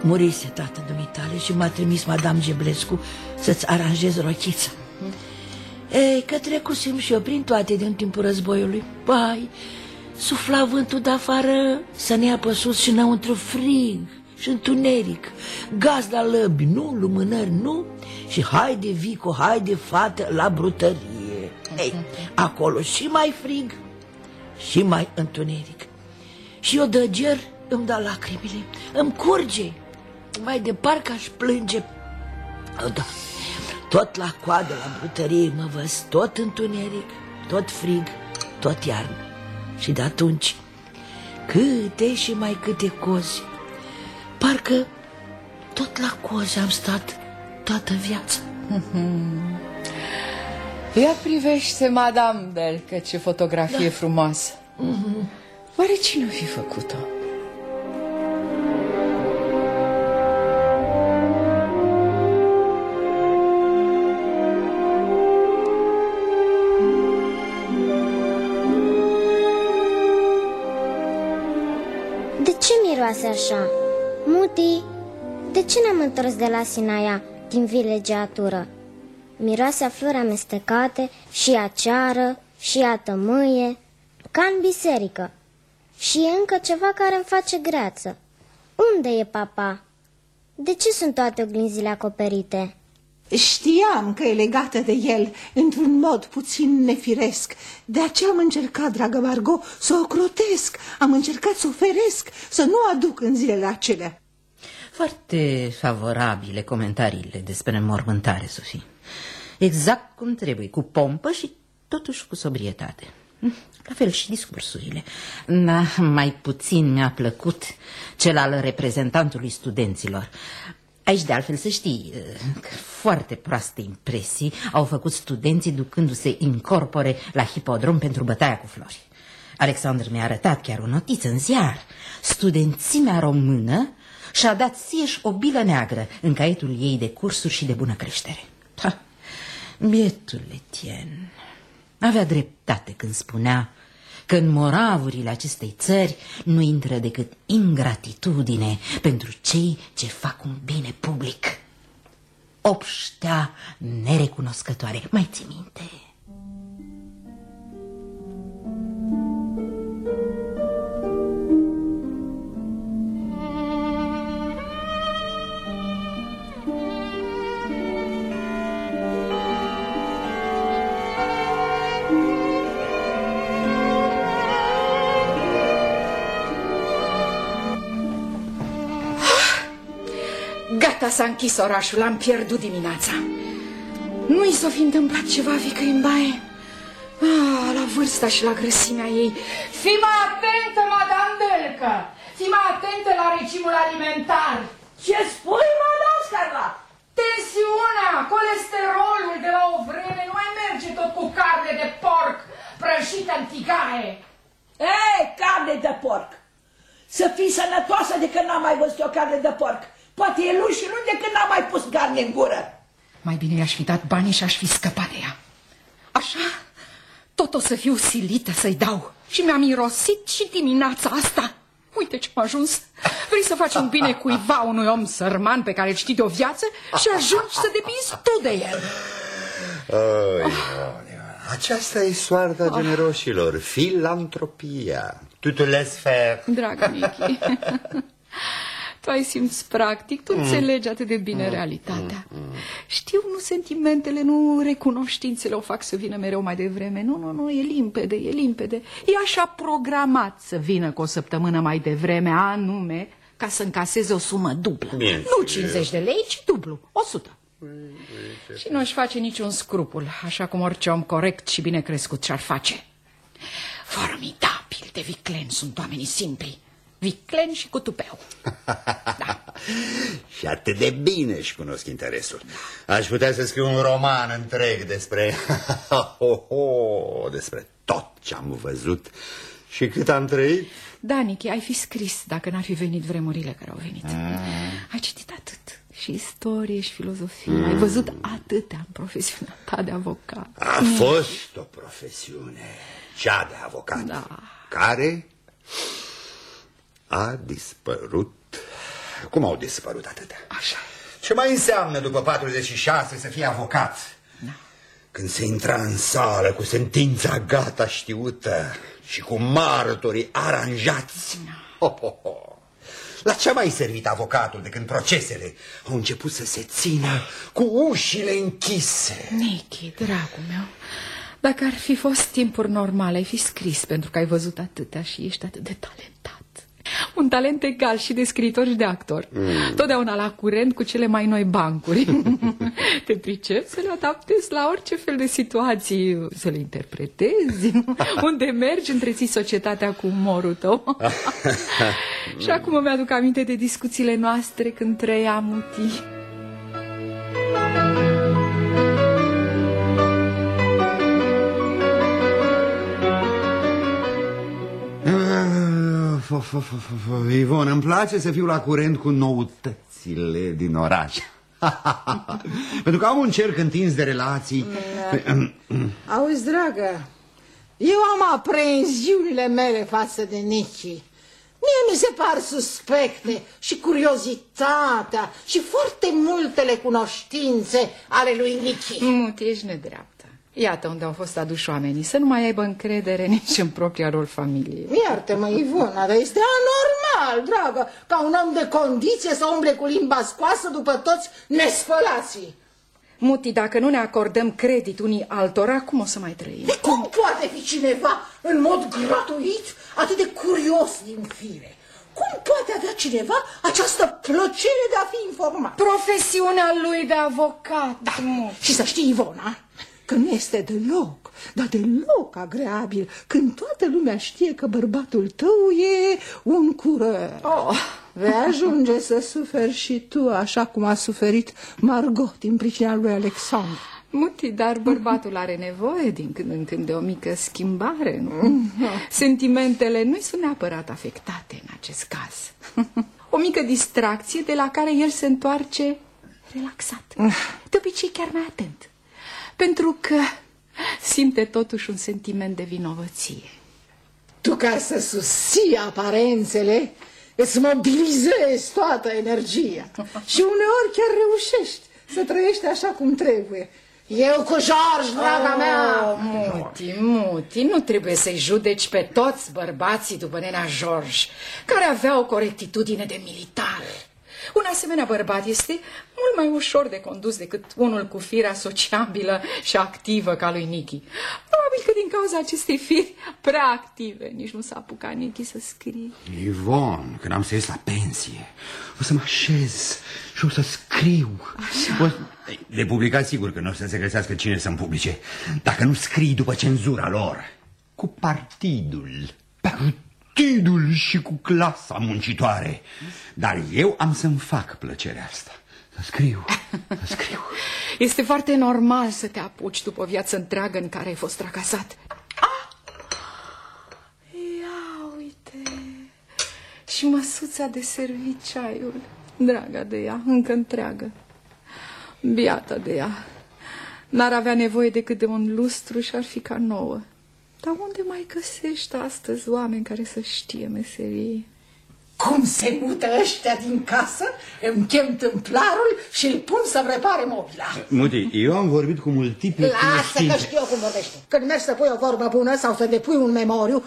Speaker 2: Murise tată dumitale și m-a trimis Madame Geblescu să-ți aranjez rochița. Ei, că trecusem și eu prin toate din timpul războiului. Pai, sufla vântul de afară să ne apă sus și înăuntru frig și întuneric. Gazda lăbi, nu, lumânări, nu. Și haide, Vico, haide, fată, la brutărie. Ei, acolo și mai frig și mai întuneric. Și eu de ger îmi da lacrimile, îmi curge. Mai de parcă aș plânge. O, da. Tot la coadă, la brutărie mă văz, tot întuneric, tot frig, tot iarnă. Și de atunci, câte și mai câte cozi. Parcă tot la cozi am stat toată viața.
Speaker 5: Ia privește, Madame Delcă, ce fotografie da. frumoasă. Oare cine o fi făcut-o?
Speaker 10: De ce miroase așa? Muti, de ce ne-am întors de la Sinaia din vilegiatură? Miroase a flori amestecate și a ceară și a tămâie, ca în biserică. Și e încă ceva care îmi face greață. Unde e papa? De ce sunt toate oglinzile acoperite?
Speaker 6: Știam că e legată de el într-un mod puțin nefiresc. De aceea am încercat, dragă Margot, să o crotesc. Am încercat să o feresc, să nu o aduc în zilele acelea.
Speaker 11: Foarte favorabile comentariile despre înmormântare, Sofie. Exact cum trebuie, cu pompă și totuși cu sobrietate. La fel și discursurile. Da, mai puțin mi-a plăcut cel al reprezentantului studenților. Aici, de altfel, să știi, că foarte proaste impresii au făcut studenții ducându-se incorpore la hipodrom pentru bătaia cu flori. Alexandru mi-a arătat chiar o notiță în ziar. Studențimea română și-a dat sieși o bilă neagră în caietul ei de cursuri și de bună creștere. Ha, bietul Etienne avea dreptate când spunea că în moravurile acestei țări nu intră decât ingratitudine pentru cei ce fac un bine public. Obștea nerecunoscătoare. Mai ții minte?
Speaker 5: Gata, s-a închis orașul, l-am pierdut dimineața. Nu-i s-o fi întâmplat ceva, Vică, în baie? Ah, la vârsta și la grăsimea ei. Fii mai atentă, Madame Delcă! Fii mai atentă la regimul alimentar!
Speaker 2: Ce spui, Madame Scarla?
Speaker 5: Tensiunea, colesterolul de la o vreme nu mai merge tot cu carne de porc prăjită în tigaie.
Speaker 2: Ei, carne de porc! Să fii sănătoasă de când n-am mai văzut o carne de porc. Poate e luni și luni de când n-am mai pus carne în gură.
Speaker 5: Mai bine i-aș fi dat banii și aș fi scăpat de ea. Așa, tot o să fiu silită să-i dau. Și mi-a mirosit și dimineața asta. Uite ce am ajuns. Vrei să faci un bine cuiva unui om sărman pe care îl știi de o viață și ajungi să depinzi tu de el.
Speaker 1: Oh, Aceasta e soarta generoșilor, filantropia. Tu te laisses faire.
Speaker 5: Dragă Nichi, tu ai simț practic, tu înțelegi atât de bine realitatea. Știu, nu sentimentele, nu recunoștințele o fac să vină mereu mai devreme. Nu, nu, nu, e limpede, e limpede. E așa programat să vină cu o săptămână mai devreme, anume, ca să încaseze o sumă dublă.
Speaker 1: Bine,
Speaker 5: nu 50 de lei, ci dublu, 100. Și nu își face niciun scrupul, așa cum orice om corect și bine crescut și-ar face. Formidabil de vicleni sunt oamenii simpli. Vicleni și cu tupeu.
Speaker 1: Și atât de bine își cunosc interesul. Aș putea să scriu un roman întreg despre... Ho, ho, despre tot ce am văzut și cât am trăit.
Speaker 5: Da, Nichi, ai fi scris dacă n-ar fi venit vremurile care au venit. Ai citit atât. Și istorie și filozofie. Ai văzut atâtea în profesiunea ta de avocat.
Speaker 1: A fost o profesiune, cea de avocat,
Speaker 5: Da.
Speaker 1: care a dispărut. Cum au dispărut atâtea?
Speaker 5: Așa.
Speaker 1: Ce mai înseamnă după 46 să fii avocat? Când se intra în sală cu sentința gata știută și cu martorii aranjați. Ho, ho, ho. La ce a mai servit avocatul de când procesele au început să se țină cu ușile închise?
Speaker 5: Nichi, dragul meu, dacă ar fi fost timpuri normale, ai fi scris pentru că ai văzut atâtea și ești atât de talentat. Un talent egal și de scriitor și de actor.
Speaker 1: Mm.
Speaker 5: Totdeauna la curent cu cele mai noi bancuri. Te pricepi să le adaptezi la orice fel de situații, să le interpretezi. Unde mergi, întreții societatea cu umorul tău. și acum îmi aduc aminte de discuțiile noastre când trăia mutii.
Speaker 1: Ah, fo, fo, fo, fo, fo. Ivon, îmi place să fiu la curent cu noutățile din oraș. Pentru că am un cerc întins de relații.
Speaker 6: Auzi, dragă, eu am aprenziunile mele față de Nici. Mie mi se par suspecte și curiozitatea și foarte multele cunoștințe ale lui Nici.
Speaker 5: Muti, ești nedreaptă. Iată unde au fost aduși oamenii, să nu mai aibă încredere nici în propria lor familie.
Speaker 6: Iartă-mă, Ivona, dar este anormal, dragă, ca un om de condiție să umble cu limba scoasă după toți nespălații.
Speaker 5: Muti, dacă nu ne acordăm credit unii altora, cum o să mai trăim?
Speaker 6: De cum poate fi cineva în mod gratuit atât de curios din fire? Cum poate avea cineva această plăcere de a fi informat?
Speaker 5: Profesiunea lui de avocat.
Speaker 6: Da. Și să știi, Ivona, că nu este deloc, dar deloc agreabil când toată lumea știe că bărbatul tău e un curăr.
Speaker 5: Oh.
Speaker 6: Vei ajunge să suferi și tu așa cum a suferit Margot din pricina lui Alexandru.
Speaker 5: Muti, dar bărbatul are nevoie din când în când de o mică schimbare, nu? Sentimentele nu sunt neapărat afectate în acest caz. O mică distracție de la care el se întoarce relaxat. De obicei chiar mai atent. Pentru că simte totuși un sentiment de vinovăție.
Speaker 6: Tu ca să susții aparențele, îți mobilizezi toată energia și uneori chiar reușești să trăiești așa cum trebuie. Eu cu George, draga mea!
Speaker 5: Oh, muti, muti, nu trebuie să-i judeci pe toți bărbații după nena George, care avea o corectitudine de militar. Un asemenea bărbat este mult mai ușor de condus decât unul cu firea sociabilă și activă ca lui Nichi. Probabil că din cauza acestei firi prea active nici nu s-a apucat Nichi să scrie.
Speaker 1: Ivon, când am să ies la pensie, o să mă așez și o să scriu. Așa. O... De publicat sigur că nu o să se găsească cine să-mi publice. Dacă nu scrii după cenzura lor, cu partidul, partidul și cu clasa muncitoare. Dar eu am să-mi fac plăcerea asta. Să scriu, să scriu.
Speaker 5: Este foarte normal să te apuci după o viață întreagă în care ai fost tracasat. Ah! Ia uite! Și măsuța de servit ceaiul, draga de ea, încă întreagă. Biata de ea. N-ar avea nevoie decât de un lustru și ar fi ca nouă. Dar unde mai găsești astăzi oameni care să știe meserie?
Speaker 6: cum se mută ăștia din casă, îmi chem tâmplarul și îl pun să repare mobila.
Speaker 1: Muti, eu am vorbit cu multiple
Speaker 6: Lasă că
Speaker 1: cunoștințe.
Speaker 6: știu eu cum vorbește. Când mergi să pui o vorbă bună sau să depui un memoriu,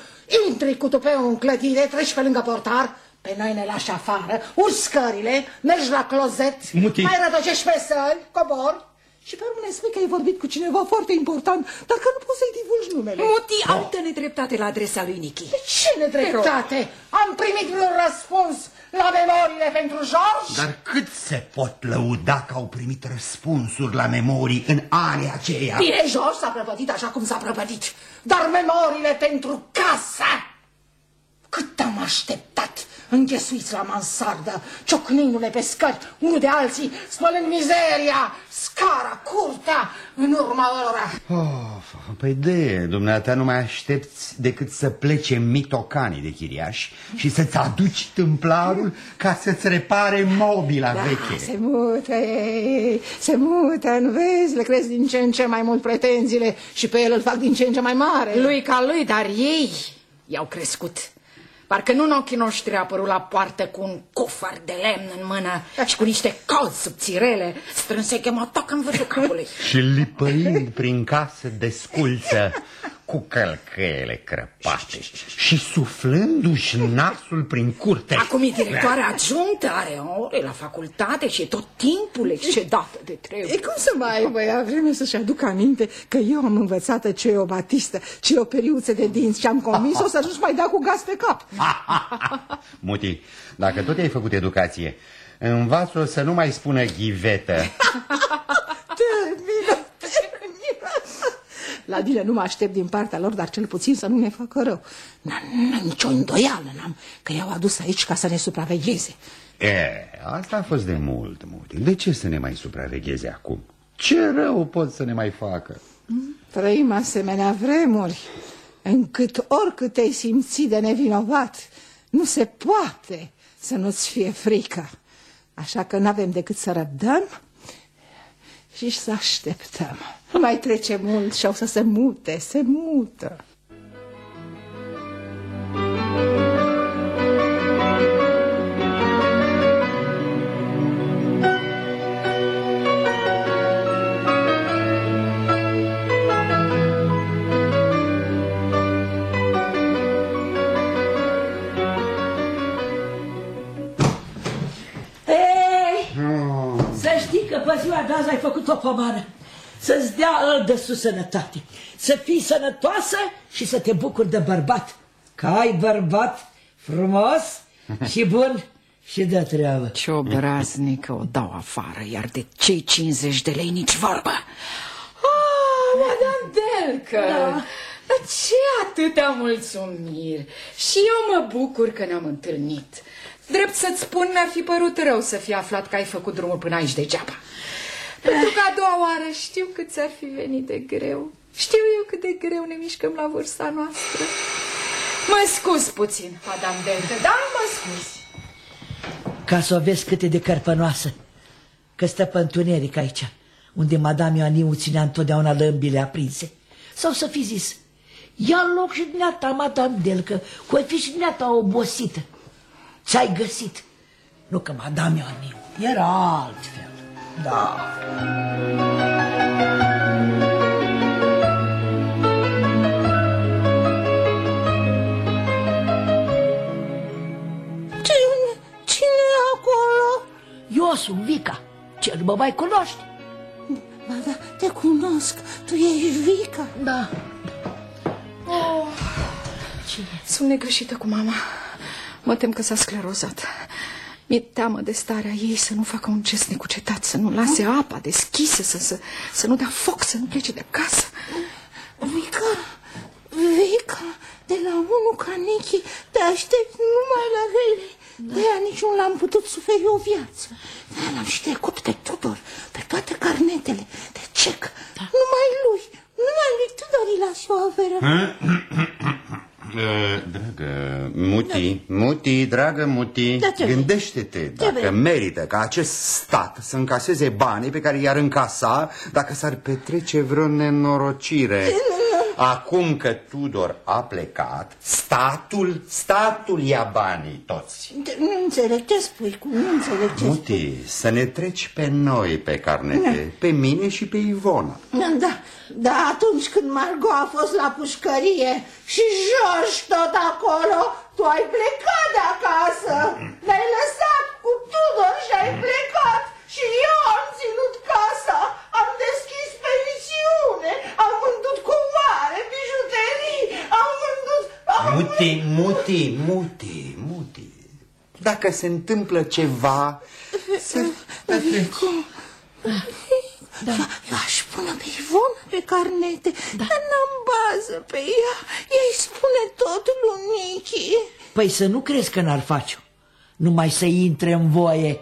Speaker 6: intri cu tupeul în clădire, treci pe lângă portar, pe noi ne lași afară, urci scările, mergi la clozet,
Speaker 1: Muti.
Speaker 6: mai rătăcești pe săli, cobori și pe urmă ne spui că ai vorbit cu cineva foarte important, dar că nu poți să-i divulgi numele.
Speaker 5: Muti, altă nedreptate la adresa lui Nichi.
Speaker 6: De ce nedreptate? Am primit un răspuns la memoriile pentru George?
Speaker 1: Dar cât se pot lăuda că au primit răspunsuri la memorii în anii aceia?
Speaker 6: Bine, George s-a prăpădit așa cum s-a prăpădit, dar memoriile pentru casă! Cât am așteptat, înghesuiți la mansardă, ciocnindu-ne pe scări, unul de alții, spălând mizeria, scara, curtea, în urma lor.
Speaker 1: Of, păi de, dumneata nu mai aștepți decât să plece mitocanii de chiriași și să-ți aduci tâmplarul ca să-ți repare mobila
Speaker 6: Da,
Speaker 1: veche.
Speaker 6: se mută ei, se mută, nu vezi, le crezi din ce în ce mai mult pretenziile și pe el îl fac din ce în ce mai mare.
Speaker 5: Lui ca lui, dar ei i-au crescut. Parcă nu în ochii noștri a apărut la poartă cu un cufăr de lemn în mână și cu niște cozi subțirele strânse chemotoc în vârful capului.
Speaker 1: Și lipăind prin casă desculță cu călcăiele crăpate și suflându-și nasul prin curte.
Speaker 5: Acum e directoare adjunctă, are ore la facultate și e tot timpul excedată de
Speaker 6: E
Speaker 5: trebuie.
Speaker 6: cum să mai aibă ea vreme să-și aducă aminte că eu am învățat ce e o batistă, ce e o periuță de dinți și am convins-o să nu-și mai dea cu gaz pe cap.
Speaker 1: Muti, dacă tot ai făcut educație, învață-o să nu mai spună ghivetă.
Speaker 6: Termină, termină. La bine nu mă aștept din partea lor, dar cel puțin să nu ne facă rău. N-am nicio îndoială, n-am, că i-au adus aici ca să ne supravegheze.
Speaker 1: E, asta a fost de mult, Muti. De ce să ne mai supravegheze acum? Ce rău pot să ne mai facă?
Speaker 6: Trăim asemenea vremuri, încât oricât te-ai simți de nevinovat, nu se poate să nu-ți fie frică. Așa că n-avem decât să răbdăm și să așteptăm. Nu mai trece mult și o să se mute, se mută.
Speaker 2: Ei, să știi că pe ziua de azi ai făcut o pomană. Să-ți dea îl de sus sănătate. Să fii sănătoasă și să te bucuri de bărbat. Că ai bărbat frumos și bun și de treabă.
Speaker 5: Ce obraznică o dau afară, iar de cei 50 de lei nici vorbă. Ah, Madame Delcă! Da. Dar ce atâtea mulțumiri! Și eu mă bucur că ne-am întâlnit. Drept să-ți spun, mi-ar fi părut rău să fi aflat că ai făcut drumul până aici degeaba. Pentru că a doua oară știu cât ți-ar fi venit de greu. Știu eu cât de greu ne mișcăm la vârsta noastră. Mă scuz puțin, Madame Delcă, da, mă scuz.
Speaker 2: Ca să o vezi cât e de cărpănoasă. Că stă pe întuneric aici, unde Madame Ioaniu ținea întotdeauna lămbile aprinse. Sau să fi zis, ia loc și dumneata, Madame Delcă, cu ai fi și dumneata obosită. Ce-ai găsit? Nu că Madame Ioaniu era altfel. Da.
Speaker 6: Cine, cine e acolo?
Speaker 2: Eu sunt Vica. Ce nu mă mai cunoști?
Speaker 6: Ba da, te cunosc, tu ești Vica.
Speaker 2: Da.
Speaker 5: Sunt negășită cu mama. Mă tem că s-a sclerozat. Mi-e teamă de starea ei să nu facă un gest necucetat, să nu lase apa deschisă, să, să, să nu dea foc, să nu plece de acasă.
Speaker 6: Vica, Vica, de la unul ca Nichi te aștept numai la rele. De aia nici nu l-am putut suferi o viață. De l-am ștercut pe Tudor, pe toate carnetele, de cec. Numai lui, numai lui Tudor îi las o averă.
Speaker 1: Uh, Dragă Muti, Muti, dragă Muti,
Speaker 6: Da, ce vrei?
Speaker 1: gândește-te dacă
Speaker 6: vrei?
Speaker 1: merită ca acest stat să încaseze banii pe care i-ar încasa dacă s-ar petrece vreo nenorocire. Acum că Tudor a plecat, statul, statul ia banii toți.
Speaker 6: Nu înțeleg ce spui, cum nu înțeleg ce spui.
Speaker 1: Muti, să ne treci pe noi pe carnete, pe mine și pe Ivona.
Speaker 6: Da, da, atunci când Margot a fost la pușcărie și George tot acolo, tu ai plecat de acasă. Ne-ai lăsat cu Tudor și ai plecat. Și eu am ținut casa, am deschis pensiune, am vândut covoare, bijuterii, am vândut... Am
Speaker 1: Muti, muti, muti, muti. Dacă se întâmplă ceva, să...
Speaker 6: Da. Eu aș pune pe Ivona pe carnete, da. dar n-am bază pe ea. Ei spune tot lui Nichi.
Speaker 2: Păi să nu crezi că n-ar face-o. Numai să intre în voie.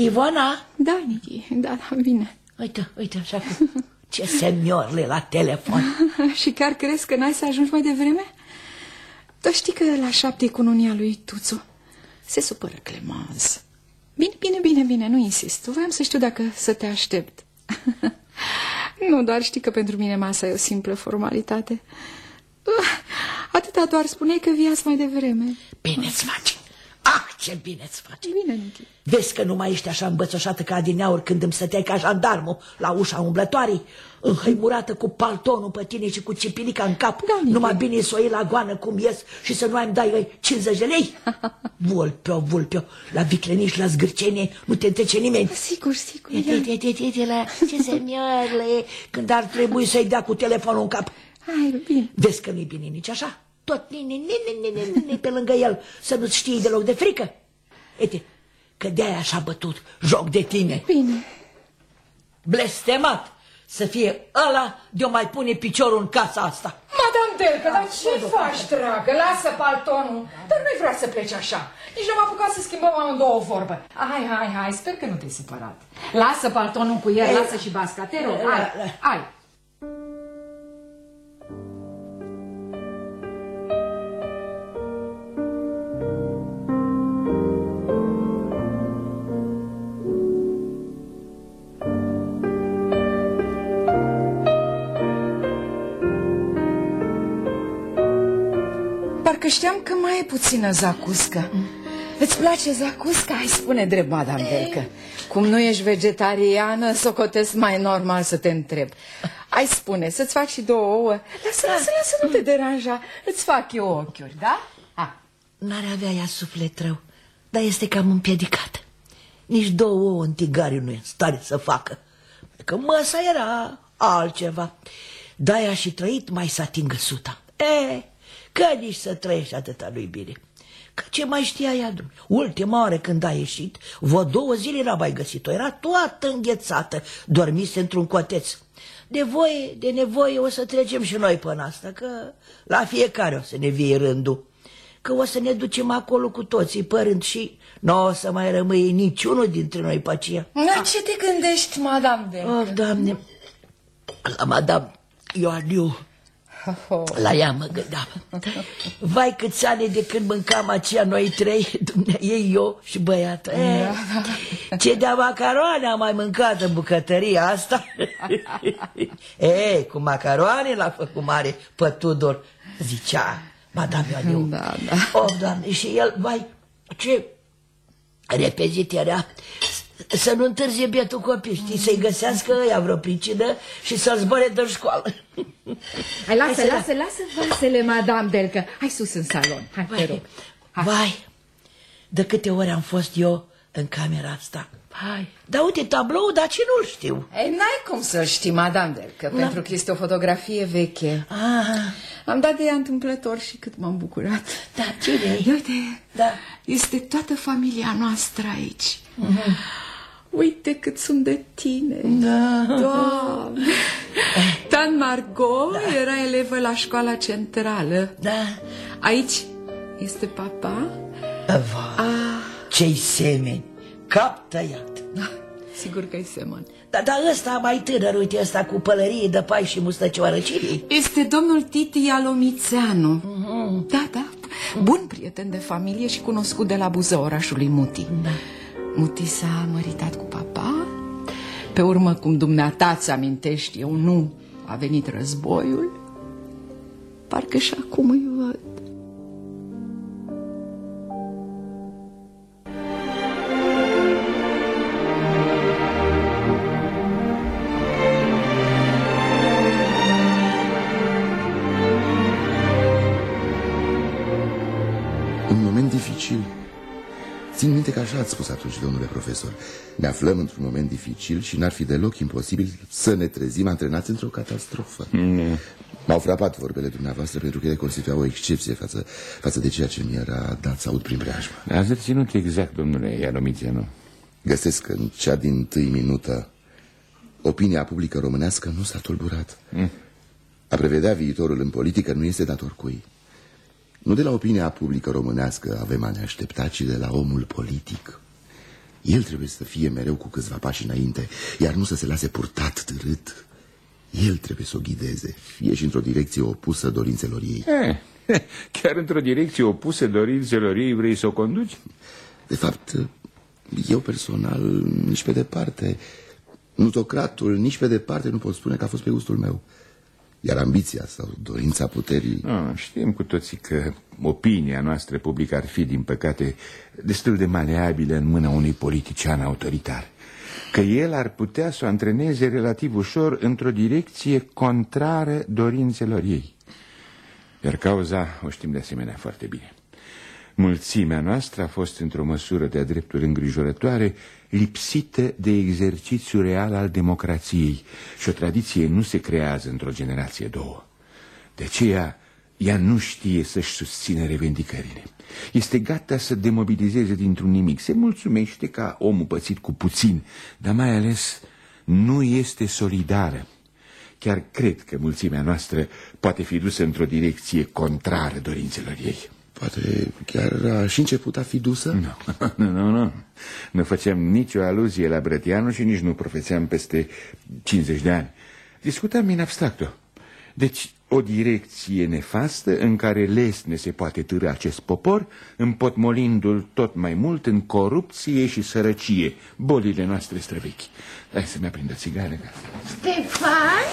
Speaker 2: Ivona?
Speaker 5: Da, Nichi, da, da, bine.
Speaker 2: Uite, uite așa că... Ce seniorle la telefon.
Speaker 5: Și chiar crezi că n-ai să ajungi mai devreme? Tu știi că la șapte e cununia lui Tuțu. Se supără Clemaz. Bine, bine, bine, bine, nu insist. Voiam să știu dacă să te aștept. nu, doar știi că pentru mine masa e o simplă formalitate. Atâta doar spune că viați mai devreme.
Speaker 2: Bine-ți faci. Ah, ce bine-ți faci.
Speaker 5: Bine, Nichi.
Speaker 2: Vezi că nu mai ești așa îmbățoșată ca adineauri când îmi stăteai ca jandarmul la ușa umblătoarei, înhăimurată cu paltonul pe tine și cu cipilica în cap.
Speaker 5: Da, Nichi.
Speaker 2: Numai bine să o iei la goană cum ies și să nu ai dai ei 50 de lei. Vulpeo, vulpeo, la vicleniș, la zgârcenie, nu te întrece nimeni.
Speaker 5: Sigur, sigur.
Speaker 2: Uite, uite, uite, uite, la ce seniorle, când ar trebui să-i dea cu telefonul în cap.
Speaker 5: Hai, bine.
Speaker 2: Vezi că nu-i bine nici așa? Tot nini, nini, nini, nini pe lângă el, să nu-ți știi deloc de frică. Uite, că de-aia așa bătut joc de tine.
Speaker 5: Bine.
Speaker 2: Blestemat să fie ăla de-o mai pune piciorul în casa asta.
Speaker 5: Madame Delcă, dar ce faci, dragă? Lasă paltonul. Dar nu-i vrea să pleci așa. Nici nu am apucat să schimbăm amândouă vorbă. Hai, hai, hai, sper că nu te-ai supărat. Lasă paltonul cu el, lasă și basca, te rog, hai, hai. Parcă știam că mai e puțină zacuscă. Îți place zacusca? Hai spune drept, madame Delcă. Cum nu ești vegetariană, socotesc mai normal să te întreb. Hai spune, să-ți fac și două ouă. Lasă, lasă, lasă, nu te deranja. Îți fac eu ochiuri, da? Ha.
Speaker 2: N-are avea ea suflet rău, dar este cam împiedicat. Nici două ouă în tigariu nu e în stare să facă. Că măsa era altceva. De-aia și trăit mai să atingă suta. E, că nici să trăiești atâta lui bine. Că ce mai știa ea, domnule? Ultima oară când a ieșit, vă două zile n-a mai găsit-o. Era toată înghețată, dormise într-un coteț. De voie, de nevoie o să trecem și noi până asta, că la fiecare o să ne vie rândul. Că o să ne ducem acolo cu toții părând și nu o să mai rămâie niciunul dintre noi pe aceea.
Speaker 5: La ce te gândești, madame Delcă?
Speaker 2: Oh, doamne, la madame Ioaniu, la ea mă gândeam. Vai câți ani de când mâncam aceea noi trei, ei, eu și băiatul. E, ce de macaroane am mai mâncat în bucătăria asta? Ei, cu macaroane l-a făcut mare pe Tudor, zicea Madame Ioaniu.
Speaker 5: Da, da.
Speaker 2: Oh, doamne, și el, vai, ce repezit era să nu întârzie bietul copil, știi, să-i găsească ea vreo pricină și să-l zboare de școală.
Speaker 5: Hai, lasă,
Speaker 2: Hai să-
Speaker 5: lasă, lasă vasele, madame Delcă. Hai sus în salon, hai, te rog.
Speaker 2: Vai, vai, de câte ori am fost eu în camera asta. Hai, dar uite tablou, dar ce nu-l știu?
Speaker 5: Ei, n-ai cum să știi, madame Delcă, pentru că este o fotografie veche.
Speaker 2: Ah,
Speaker 5: Am dat de ea întâmplător și cât m-am bucurat.
Speaker 2: da, ce vrei?
Speaker 5: Uite,
Speaker 2: Da.
Speaker 5: este toată familia noastră aici. Uite cât sunt de tine.
Speaker 2: Da.
Speaker 5: Doamne. Tan Margot era elevă la școala centrală.
Speaker 2: Da.
Speaker 5: Aici este papa.
Speaker 2: Va, ce-i semeni. cap tăiat.
Speaker 5: Da, sigur că-i semăn.
Speaker 2: Dar da, ăsta mai tânăr, uite, ăsta cu pălărie de pai și mustăcioară, cine
Speaker 5: Este domnul Titi Alomițeanu. Mm-hmm. Da, da, bun prieten de familie și cunoscut de la Buzău, orașului Muti.
Speaker 2: Da.
Speaker 5: Muti s-a măritat cu papa. Pe urmă, cum dumneata ți amintești, eu nu, a venit războiul. Parcă și acum îi văd.
Speaker 12: Țin minte că așa ați spus atunci, domnule profesor. Ne aflăm într-un moment dificil și n-ar fi deloc imposibil să ne trezim antrenați într-o catastrofă.
Speaker 9: Mm.
Speaker 12: M-au frapat vorbele dumneavoastră pentru că ele constituiau o excepție față, față de ceea ce mi era dat să aud prin preajmă.
Speaker 9: Ați reținut exact, domnule Ialomițianu.
Speaker 12: Găsesc că în cea din tâi minută opinia publică românească nu s-a tulburat.
Speaker 9: Mm.
Speaker 12: A prevedea viitorul în politică nu este dator cui. Nu de la opinia publică românească avem a ne aștepta, ci de la omul politic. El trebuie să fie mereu cu câțiva pași înainte, iar nu să se lase purtat târât. El trebuie să o ghideze, fie și într-o direcție opusă dorințelor ei.
Speaker 9: Eh, chiar într-o direcție opusă dorințelor ei vrei să o conduci?
Speaker 12: De fapt, eu personal, nici pe departe, nutocratul, nici pe departe nu pot spune că a fost pe gustul meu. Iar ambiția sau dorința puterii...
Speaker 9: Ah, știm cu toții că opinia noastră publică ar fi, din păcate, destul de maleabilă în mâna unui politician autoritar. Că el ar putea să o antreneze relativ ușor într-o direcție contrară dorințelor ei. Iar cauza o știm de asemenea foarte bine. Mulțimea noastră a fost într-o măsură de-a dreptul îngrijorătoare lipsită de exercițiu real al democrației și o tradiție nu se creează într-o generație două. De aceea, ea nu știe să-și susține revendicările. Este gata să demobilizeze dintr-un nimic. Se mulțumește ca omul pățit cu puțin, dar mai ales nu este solidară. Chiar cred că mulțimea noastră poate fi dusă într-o direcție contrară dorințelor ei.
Speaker 12: Poate chiar a și început a fi dusă?
Speaker 9: Nu, nu, nu, nu. Nu făceam nicio aluzie la Brătianu și nici nu profețeam peste 50 de ani. Discutam în abstracto. Deci, o direcție nefastă în care lesne se poate târâ acest popor, împotmolindu-l tot mai mult în corupție și sărăcie, bolile noastre străvechi. Hai să-mi aprindă țigară.
Speaker 6: Stefan,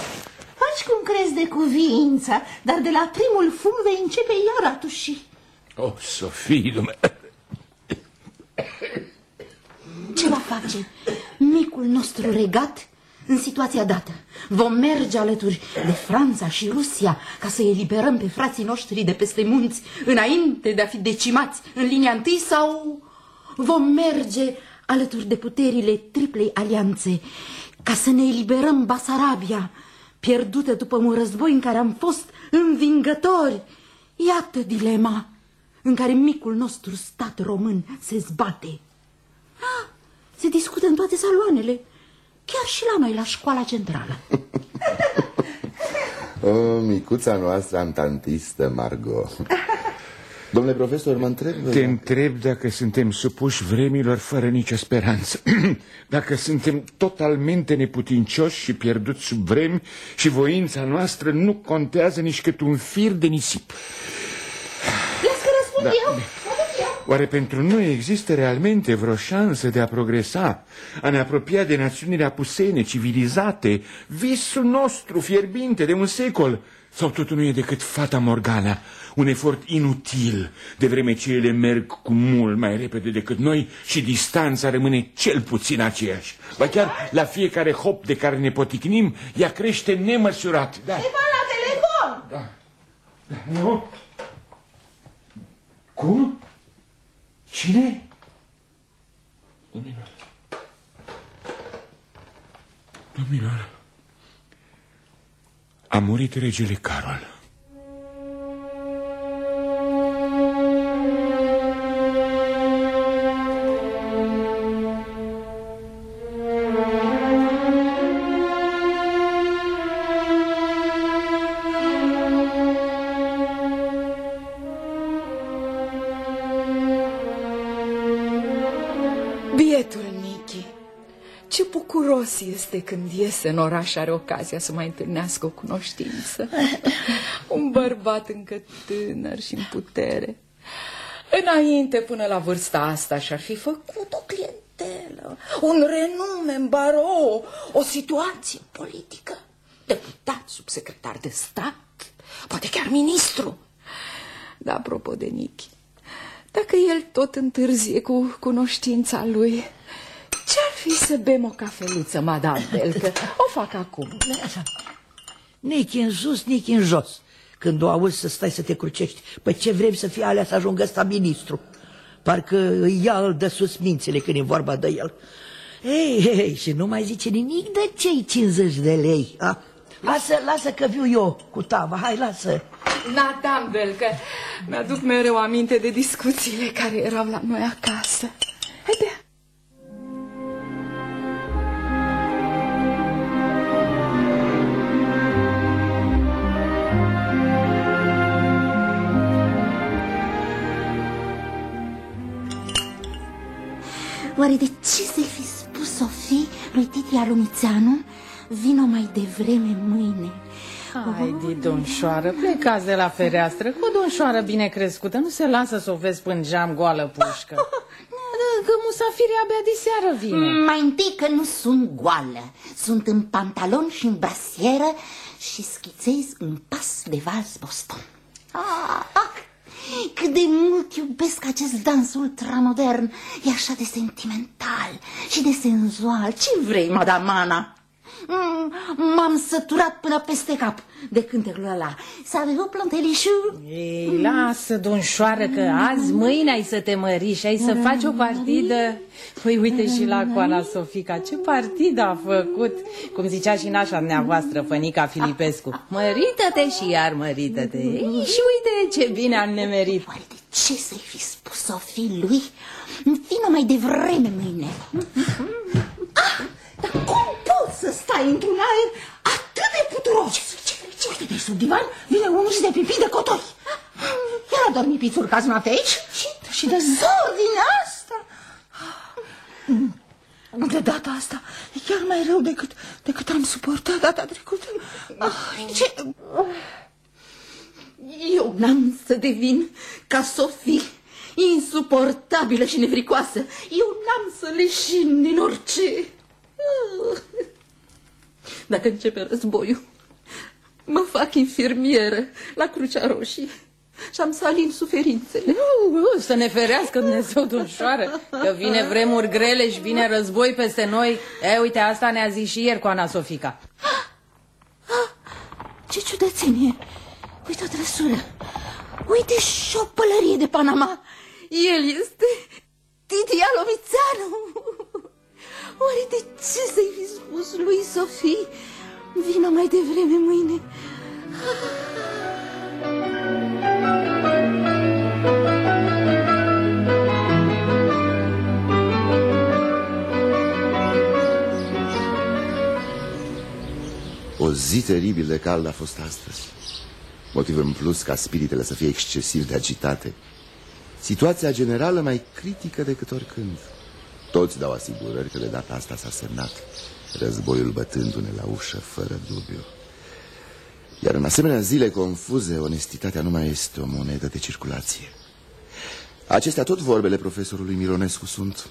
Speaker 6: faci cum crezi de cuvință, dar de la primul fum vei începe iar a tuși.
Speaker 9: Oh, Sofie, dumne...
Speaker 11: Ce va face micul nostru regat în situația dată? Vom merge alături de Franța și Rusia ca să eliberăm pe frații noștri de peste munți înainte de a fi decimați în linia întâi sau vom merge alături de puterile triplei alianțe ca să ne eliberăm Basarabia, pierdută după un război în care am fost învingători? Iată dilema în care micul nostru stat român se zbate. Ah, se discută în toate saloanele, chiar și la noi, la școala centrală.
Speaker 12: O, micuța noastră antantistă, Margot. Domnule profesor, mă întreb...
Speaker 9: Te întreb dacă suntem supuși vremilor fără nicio speranță. dacă suntem totalmente neputincioși și pierduți sub vremi și voința noastră nu contează nici cât un fir de nisip.
Speaker 6: Las că răspund
Speaker 9: Da.
Speaker 6: eu.
Speaker 9: Oare pentru noi există realmente vreo șansă de a progresa, a ne apropia de națiunile apusene, civilizate, visul nostru fierbinte de un secol? Sau totul nu e decât fata Morgana, un efort inutil, de vreme ce ele merg cu mult mai repede decât noi și distanța rămâne cel puțin aceeași. Ba chiar la fiecare hop de care ne poticnim, ea crește nemăsurat. Da.
Speaker 6: Stefan, la telefon!
Speaker 9: Nu? Cum? Cine? Domnilor. Domnilor. A murit regele Carol.
Speaker 5: Bucuros este când iese în oraș și are ocazia să mai întâlnească o cunoștință. Un bărbat încă tânăr și în putere. Înainte, până la vârsta asta, și-ar fi făcut o clientelă, un renume în barou, o situație politică. Deputat, subsecretar de stat, poate chiar ministru. Dar, apropo de Nichi, dacă el tot întârzie cu cunoștința lui, ce-ar fi să bem o cafeluță, madame Belcă? O fac acum.
Speaker 2: Nici în sus, nici în jos. Când o auzi să stai să te crucești, păi ce vrem să fie alea să ajungă ăsta ministru? Parcă îi ia îl de sus mințile când e vorba de el. Ei, ei, și nu mai zice nimic de cei 50 de lei. A? Lasă, lasă că viu eu cu tava, hai, lasă.
Speaker 5: Madame Belcă, mi-aduc mereu aminte de discuțiile care erau la noi acasă. Haide,
Speaker 11: Oare de ce să-i fi spus Sofie lui Titi Alumițeanu? Vino mai devreme mâine.
Speaker 13: Hai, di, domșoară, plecați de la fereastră cu o domșoară bine crescută. Nu se lasă să o vezi până geam goală pușcă. Că musafirii abia de seară vine.
Speaker 11: Mai întâi că nu sunt goală. Sunt în pantalon și în brasieră și schițez un pas de vals Boston. Ah, ah, cât de mult iubesc acest dans ultramodern. E așa de sentimental și de senzual. Ce vrei, madame Ana? Mm, M-am săturat până peste cap de cântecul ăla. Să avem o plantelișu.
Speaker 13: Ei, lasă, domșoară, că azi, mâine ai să te mări și ai să faci o partidă. Păi uite și la Coana Sofica, ce partidă a făcut. Cum zicea și nașa dumneavoastră, Fănica Filipescu. Mărită-te și iar mărită-te. Ei, și uite ce bine am nemerit.
Speaker 11: Oare de ce să-i fi spus Sofie lui? Vino mai devreme mâine. Ah, dar cum poți să stai într-un aer atât de puturos? Ce, ce, Uite de sub divan vine unul și de pipi de cotoi. Iar a dormit pițurca azi noapte aici? Și, și de zor din asta. De data asta e chiar mai rău decât, decât am suportat data trecută. Ah, ce... Eu n-am să devin ca Sofie, insuportabilă și nevricoasă. Eu n-am să leșin din orice. Dacă începe războiul, mă fac infirmieră la Crucea Roșie și am să alin suferințele.
Speaker 13: Uh, uh, să ne ferească Dumnezeu, domșoară, că vine vremuri grele și vine război peste noi. E, uite, asta ne-a zis și ieri cu Ana Sofica.
Speaker 11: Ce ciudățenie! Uite o trăsură! Uite și o pălărie de Panama! El este Titi Alomițanu! Oare de ce să-i fi spus lui Sofie? Vino mai devreme mâine.
Speaker 12: O zi teribil de cald a fost astăzi. Motiv în plus ca spiritele să fie excesiv de agitate. Situația generală mai critică decât oricând. Toți dau asigurări că de data asta s-a semnat, războiul bătându-ne la ușă, fără dubiu. Iar în asemenea zile confuze, onestitatea nu mai este o monedă de circulație. Acestea tot vorbele profesorului Mironescu sunt.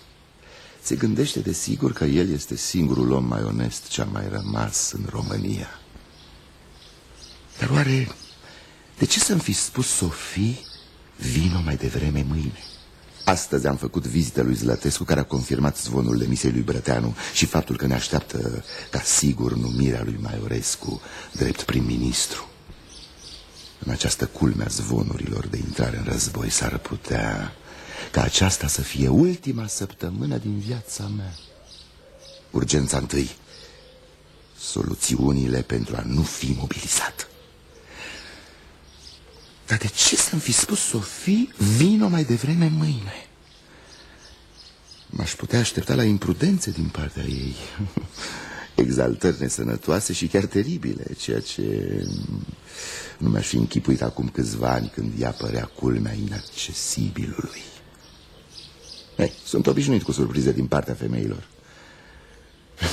Speaker 12: Se gândește de sigur că el este singurul om mai onest ce a mai rămas în România. Dar oare de ce să-mi fi spus Sofie vino mai devreme mâine? Astăzi am făcut vizită lui Zlătescu care a confirmat zvonul demisiei lui Brăteanu și faptul că ne așteaptă ca sigur numirea lui Maiorescu drept prim-ministru. În această culmea zvonurilor de intrare în război s-ar putea ca aceasta să fie ultima săptămână din viața mea. Urgența întâi, soluțiunile pentru a nu fi mobilizat. Dar de ce să-mi fi spus Sofie, vino mai devreme mâine? M-aș putea aștepta la imprudențe din partea ei. Exaltări nesănătoase și chiar teribile, ceea ce nu mi-aș fi închipuit acum câțiva ani când ea părea culmea inaccesibilului. Ei, sunt obișnuit cu surprize din partea femeilor.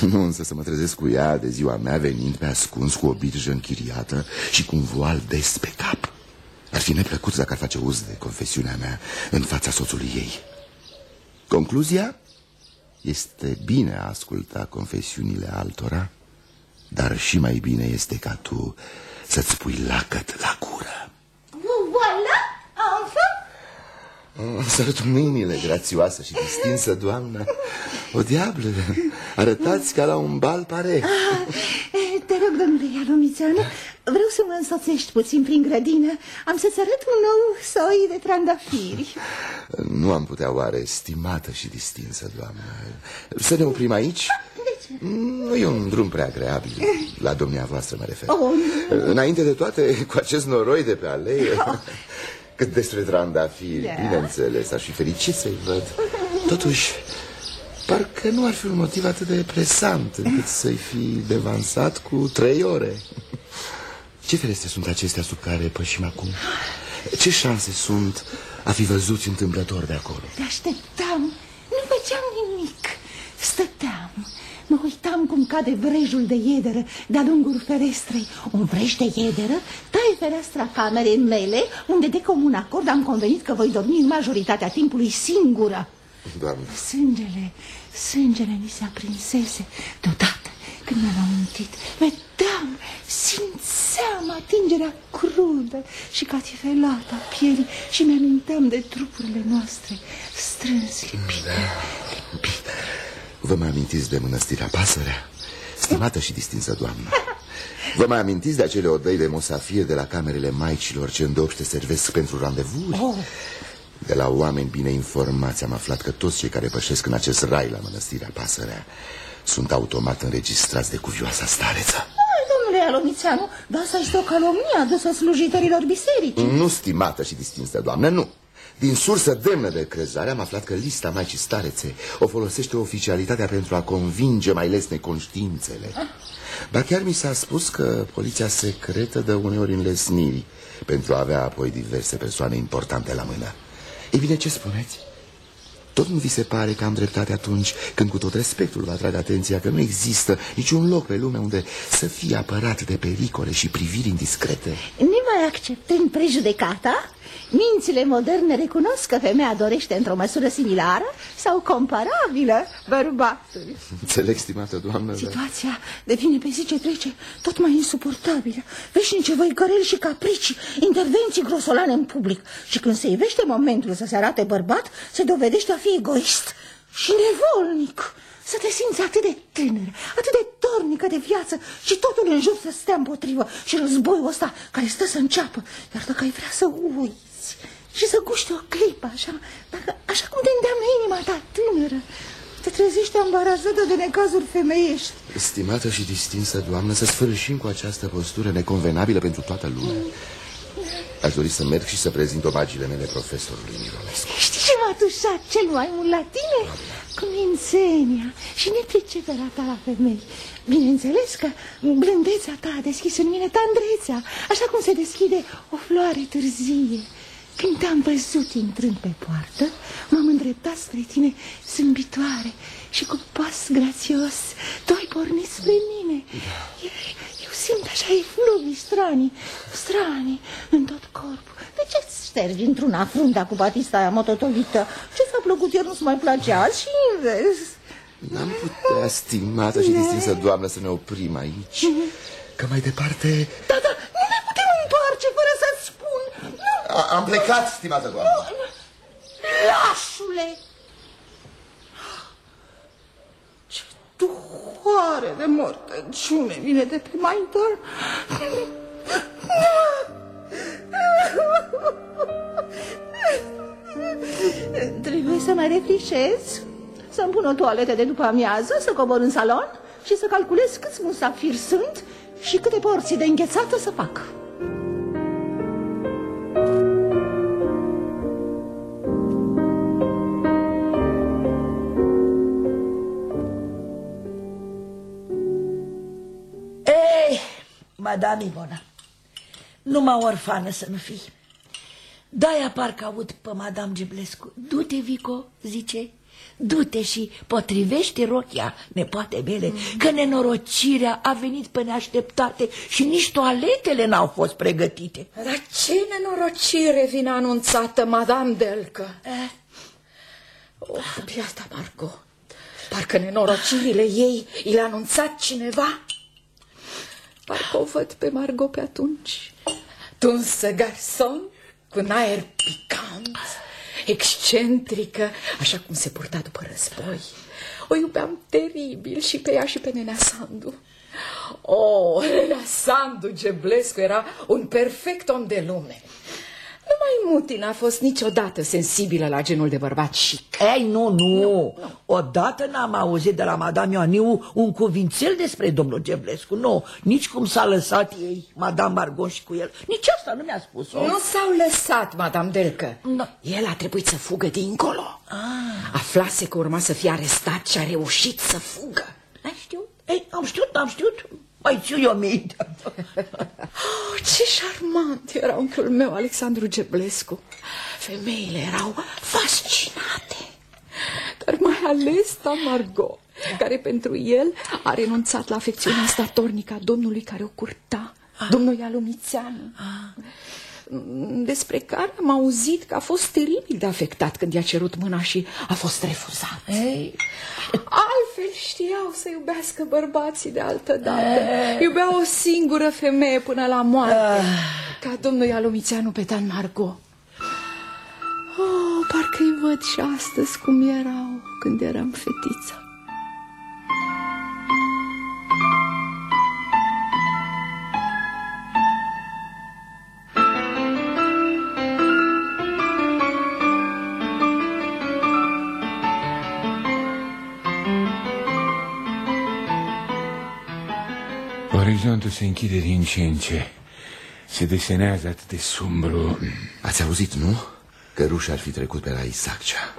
Speaker 12: Nu însă să mă trezesc cu ea de ziua mea venind pe ascuns cu o birjă închiriată și cu un voal des pe cap. Ar fi neplăcut dacă ar face uz de confesiunea mea în fața soțului ei. Concluzia? Este bine a asculta confesiunile altora, dar și mai bine este ca tu să-ți pui lacăt la gură.
Speaker 6: Voilà, enfin!
Speaker 12: Sărut mâinile, grațioasă și distinsă doamnă. O diablă, arătați ca la un bal pare.
Speaker 6: Ah, te rog, domnule Ialomițeanu, vreau să mă însoțești puțin prin grădină. Am să-ți arăt un nou soi de trandafiri.
Speaker 12: Nu am putea oare, stimată și distinsă doamnă, să ne oprim aici? Nu e un drum prea agreabil, la dumneavoastră mă refer.
Speaker 6: Oh,
Speaker 12: Înainte de toate, cu acest noroi de pe alee, cât despre trandafiri,
Speaker 6: Da.
Speaker 12: bineînțeles, aș fi fericit să-i văd. Totuși, parcă nu ar fi un motiv atât de presant încât să-i fi devansat cu trei ore. Ce ferestre sunt acestea sub care pășim acum? Ce șanse sunt a fi văzuți întâmplător de acolo?
Speaker 6: Te așteptam, nu făceam nimic. Stăteam, mă uitam cum cade vrejul de iederă de-a lungul ferestrei. Un vrej de iederă taie fereastra camerei mele, unde de comun acord am convenit că voi dormi în majoritatea timpului singură.
Speaker 12: Doamne,
Speaker 6: Sângele, sângele mi se aprinsese deodată când mi-am amintit. Vedeam, simțeam atingerea crudă și catifelată a pielii și mi-aminteam de trupurile noastre strâns lipite.
Speaker 12: Vă mai amintiți de mănăstirea Pasărea? Stimată și distinsă doamnă Vă mai amintiți de acele odăi de mosafir de la camerele maicilor ce îndopște servesc pentru randevuri?
Speaker 6: Oh.
Speaker 12: De la oameni bine informați am aflat că toți cei care pășesc în acest rai la mănăstirea Pasărea sunt automat înregistrați de cuvioasa stareță.
Speaker 6: Ai, domnule Alomițeanu, dar asta este o calomnie adusă slujitorilor bisericii.
Speaker 12: Nu, stimată și distinsă doamnă, nu. Din sursă demnă de crezare am aflat că lista Maicii Starețe o folosește oficialitatea pentru a convinge mai lesne conștiințele. Ba chiar mi s-a spus că poliția secretă dă uneori înlesniri pentru a avea apoi diverse persoane importante la mână. Ei bine, ce spuneți? Tot nu vi se pare că am dreptate atunci când cu tot respectul vă atrag atenția că nu există niciun loc pe lume unde să fie apărat de pericole și priviri indiscrete?
Speaker 6: Nemai acceptând prejudecata, mințile moderne recunosc că femeia dorește într-o măsură similară sau comparabilă bărbatul.
Speaker 12: Înțeleg, stimată doamnă, dar...
Speaker 6: Situația devine pe zi ce trece tot mai insuportabilă. Veșnice văicăreli și capricii, intervenții grosolane în public. Și când se ivește momentul să se arate bărbat, se dovedește a fi egoist și nevolnic. Să te simți atât de tânăr, atât de dornică de viață și totul în jur să stea împotrivă și războiul ăsta care stă să înceapă. Iar dacă ai vrea să uiți și să guști o clipă așa, dacă, așa cum te îndeamnă inima ta tânără, te trezești ambarazată de necazuri femeiești.
Speaker 12: Stimată și distinsă doamnă, să sfârșim cu această postură neconvenabilă pentru toată lumea. Aș dori să merg și să prezint omagile mele profesorului Mironescu.
Speaker 6: Știi ce m-a tușat cel mai mult la tine? Cumințenia și nepriceperea ta la femei. Bineînțeles că blândețea ta a deschis în mine tandrețea, așa cum se deschide o floare târzie. Când te-am văzut intrând pe poartă, m-am îndreptat spre tine zâmbitoare și cu pas grațios tu ai pornit spre mine. Eu, eu simt așa efluvii stranii, stranii în tot corpul. De ce-ți ștergi într-una fruntea cu batista aia mototolită? Ce s-a plăcut ieri nu-ți mai place azi și invers?
Speaker 12: N-am putea, stimată și distinsă doamnă, să ne oprim aici. Că mai departe...
Speaker 6: Da, da, nu ne putem întoarce fără să-ți spun. Nu,
Speaker 12: A, am plecat, stimată doamnă.
Speaker 6: lașule! Ce duhoare de mortăciune vine de pe mai dor. Trebuie să mă refrișez, să-mi pun o toaletă de după amiază, să cobor în salon și să calculez câți musafiri sunt și câte porții de înghețată să fac. Madame Ivona, numai orfană să nu fii. Da-aia parcă aud pe Madame Giblescu. Du-te, Vico, zice,
Speaker 2: Du-te și potrivește rochia, nepoate mele, că nenorocirea a venit pe neașteptate și nici toaletele n-au fost pregătite.
Speaker 5: Dar ce nenorocire vine anunțată, Madame Delcă? Eh? Oh, biata Margot, parcă nenorocirile ei i le-a anunțat cineva. Parcă o văd pe Margot pe atunci, tunsă garson, cu un aer picant, excentrică, așa cum se purta după război. O iubeam teribil și pe ea și pe nenea Sandu. Oh, nenea Sandu Geblescu era un perfect om de lume. Numai Muti n-a fost niciodată sensibilă la genul de bărbat chic.
Speaker 2: Ei, nu, nu, nu. Odată n-am auzit de la Madame Ioaniu un cuvințel despre domnul Geblescu. Nu, nici cum s-a lăsat ei, Madame Margon și cu el. Nici asta nu mi-a spus-o.
Speaker 5: Nu s-au lăsat, Madame Delcă. No. El a trebuit să fugă dincolo. Ah. Aflase că urma să fie arestat și a reușit să fugă.
Speaker 2: Ai știut? Ei, am știut, am știut. Mai țiu eu minte.
Speaker 5: Oh, ce șarmant era unchiul meu, Alexandru Geblescu. Femeile erau fascinate. Dar mai ales ta Margot, care pentru el a renunțat la afecțiunea statornică a domnului care o curta, ah. domnul Ialumițeanu. Ah despre care am auzit că a fost teribil de afectat când i-a cerut mâna și a fost refuzat. Ei. Altfel știau să iubească bărbații de altă dată. Iubeau o singură femeie până la moarte, ah. ca domnul Ialumițeanu pe Dan Margot. Oh, parcă-i văd și astăzi cum erau când eram fetiță.
Speaker 9: Orizontul se închide din ce în ce. Se desenează atât de sumbru.
Speaker 12: Ați auzit, nu? Că rușii ar fi trecut pe la Isaccea.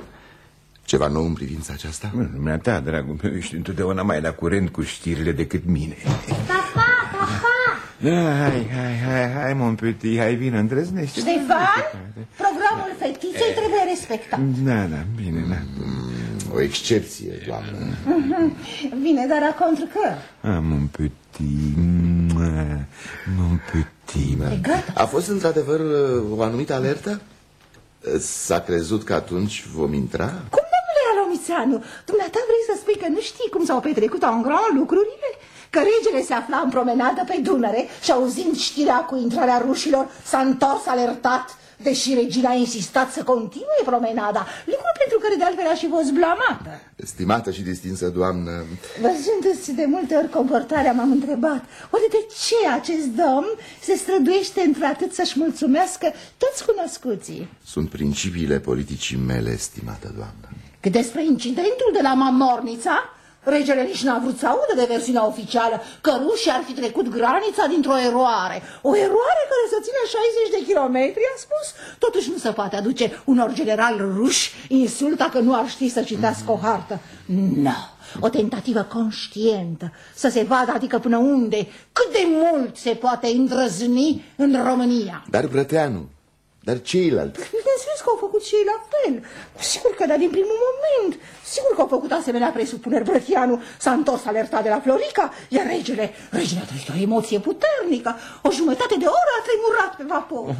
Speaker 12: Ceva nou în privința aceasta?
Speaker 9: Lumea ta, dragul meu, ești întotdeauna mai la curent cu știrile decât mine.
Speaker 6: Papa, papa!
Speaker 9: Da, hai, hai, hai, hai, mon petit, hai, vină, îndrăznește.
Speaker 6: Ștefan, programul fetiței trebuie respectat.
Speaker 9: Da, da, bine, da.
Speaker 12: O excepție, doamnă.
Speaker 6: Bine, dar a contrăcăr.
Speaker 9: Ah, mon petit petit, mon petit.
Speaker 12: A fost într-adevăr o anumită alertă? S-a crezut că atunci vom intra?
Speaker 6: Cum, domnule Alomițeanu? Dumneata vrei să spui că nu știi cum s-au petrecut în grand lucrurile? Că regele se afla în promenadă pe Dunăre și auzind știrea cu intrarea rușilor s-a întors alertat deși regina a insistat să continue promenada, lucru pentru care de altfel a și fost blamată.
Speaker 12: Stimată și distinsă doamnă...
Speaker 6: Văzându-ți de multe ori comportarea, m-am întrebat, oare de ce acest domn se străduiește într-atât să-și mulțumească toți cunoscuții?
Speaker 12: Sunt principiile politicii mele, stimată doamnă.
Speaker 6: Cât despre incidentul de la Mamornița, Regele nici n-a vrut să audă de versiunea oficială că rușii ar fi trecut granița dintr-o eroare. O eroare care să țină 60 de kilometri, a spus. Totuși nu se poate aduce unor generali ruși insulta că nu ar ști să citească o hartă. Nu. No. O tentativă conștientă, să se vadă, adică până unde, cât de mult se poate îndrăzni în România.
Speaker 12: Dar, Brăteanu, dar ceilalți?
Speaker 6: Bineînțeles că au făcut și ei la fel. Sigur că, dar din primul moment. Sigur că au făcut asemenea presupuneri. Brătianu s-a întors alertat de la Florica, iar regele, regele a trăit o emoție puternică. O jumătate de oră a tremurat pe vapor.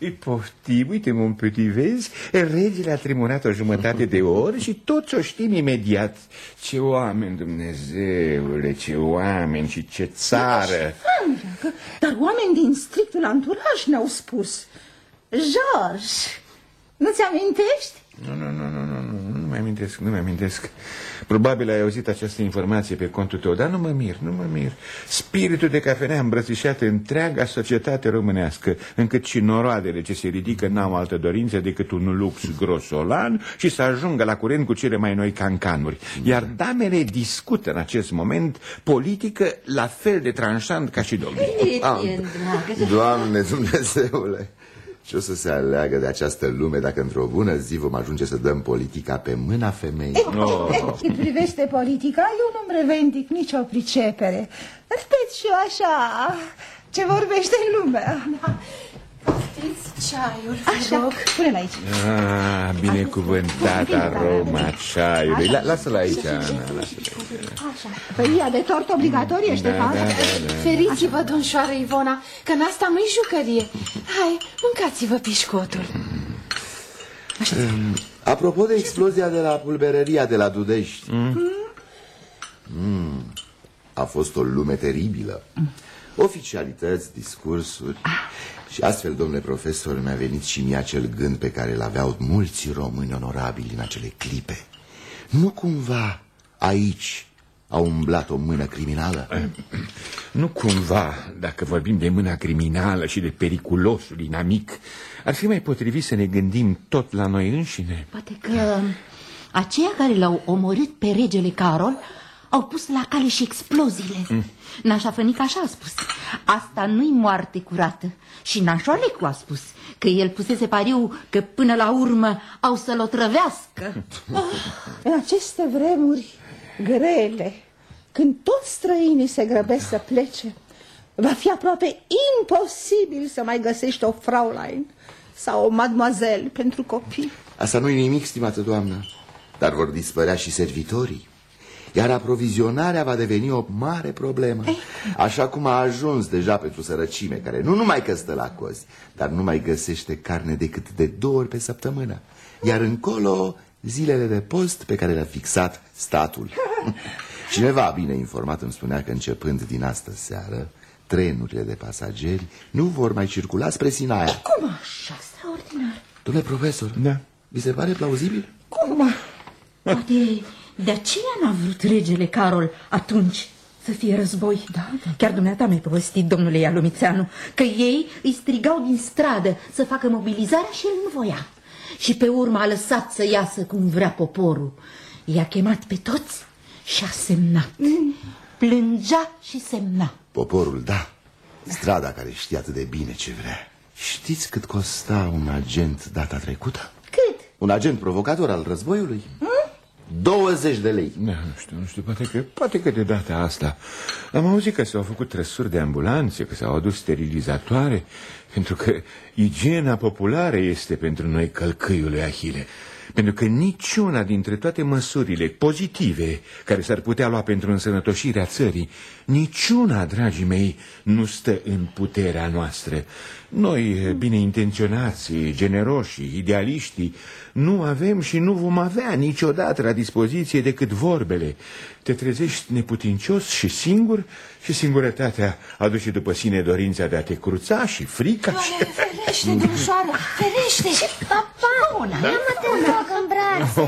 Speaker 9: Îi poftim, uite, mon petit, vezi? Regele a tremurat o jumătate de oră și toți o știm imediat. Ce oameni, Dumnezeule, ce oameni și ce țară.
Speaker 6: Dar oameni din strictul anturaj ne-au spus. George, nu-ți amintești?
Speaker 9: Nu, nu, nu, nu, nu, nu, nu mi amintesc, nu mi amintesc. Probabil ai auzit această informație pe contul tău, dar nu mă mir, nu mă mir. Spiritul de cafenea îmbrățișat întreaga societate românească, încât și noroadele ce se ridică n-au altă dorință decât un lux grosolan și să ajungă la curent cu cele mai noi cancanuri. Iar damele discută în acest moment politică la fel de tranșant ca și domnii.
Speaker 12: Doamne Dumnezeule! Ce o să se aleagă de această lume dacă într-o bună zi vom ajunge să dăm politica pe mâna femeii?
Speaker 6: Oh. Cât privește politica, eu nu-mi revendic nicio pricepere. Repet și eu așa ce vorbește lumea.
Speaker 5: Știți
Speaker 11: ceaiul, Așa, rog. pune-l aici.
Speaker 9: Ah, binecuvântat aroma ceaiului. La, Lasă-l aici, Ana.
Speaker 14: Așa. Feria de tort obligatorie, da, Ștefan.
Speaker 9: Da, da, da.
Speaker 11: Feriți-vă, domnșoară Ivona, că în asta nu-i jucărie. Hai, mâncați-vă pișcotul.
Speaker 12: Așa. Um, apropo de explozia de la pulberăria de la Dudești. Mm. Mm. A fost o lume teribilă. Mm. Oficialități, discursuri. Ah. Și astfel, domnule profesor, mi-a venit și mie acel gând pe care îl aveau mulți români onorabili în acele clipe. Nu cumva aici a umblat o mână criminală?
Speaker 9: Nu cumva, dacă vorbim de mâna criminală și de periculosul inamic, ar fi mai potrivit să ne gândim tot la noi înșine?
Speaker 11: Poate că aceia care l-au omorât pe regele Carol au pus la cale și exploziile. Mm. Nașafănic așa a spus. Asta nu-i moarte curată. Și Nașoalecu a spus că el pusese pariu că până la urmă au să-l otrăvească.
Speaker 14: Oh, în aceste vremuri grele, când toți străinii se grăbesc să plece, va fi aproape imposibil să mai găsești o Fraulein sau o mademoiselle pentru copii.
Speaker 12: Asta nu-i nimic, stimată doamnă, dar vor dispărea și servitorii. Iar aprovizionarea va deveni o mare problemă eh. Așa cum a ajuns deja pentru sărăcime Care nu numai că stă la cozi Dar nu mai găsește carne decât de două ori pe săptămână Iar încolo zilele de post pe care le-a fixat statul Cineva bine informat îmi spunea că începând din astă seară Trenurile de pasageri nu vor mai circula spre Sinaia
Speaker 11: e, Cum așa? Extraordinar
Speaker 12: Domnule profesor,
Speaker 9: da.
Speaker 12: vi se pare plauzibil?
Speaker 11: Cum? Poate de aceea n-a vrut regele Carol atunci să fie război.
Speaker 14: Da, da.
Speaker 11: Chiar dumneata mi-ai povestit, domnule Ialumițeanu, că ei îi strigau din stradă să facă mobilizarea și el nu voia. Și pe urmă a lăsat să iasă cum vrea poporul. I-a chemat pe toți și a semnat. Mm. Plângea și semna.
Speaker 12: Poporul, da. Strada care știa atât de bine ce vrea. Știți cât costa un agent data trecută?
Speaker 11: Cât?
Speaker 12: Un agent provocator al războiului? Mm? 20 de lei.
Speaker 9: Da, nu știu, nu știu, poate că, poate că de data asta am auzit că s-au făcut trăsuri de ambulanțe, că s-au adus sterilizatoare, pentru că igiena populară este pentru noi călcâiul lui Ahile. Pentru că niciuna dintre toate măsurile pozitive care s-ar putea lua pentru însănătoșirea țării, niciuna, dragii mei, nu stă în puterea noastră. Noi, bine intenționați, generoși, idealiștii, nu avem și nu vom avea niciodată la dispoziție decât vorbele. Te trezești neputincios și singur și singurătatea aduce după sine dorința de a te cruța și frica
Speaker 11: Doamne, și... ferește, dușoară, ferește!
Speaker 10: Ce papa, una, da? ia-mă te rog în brațe!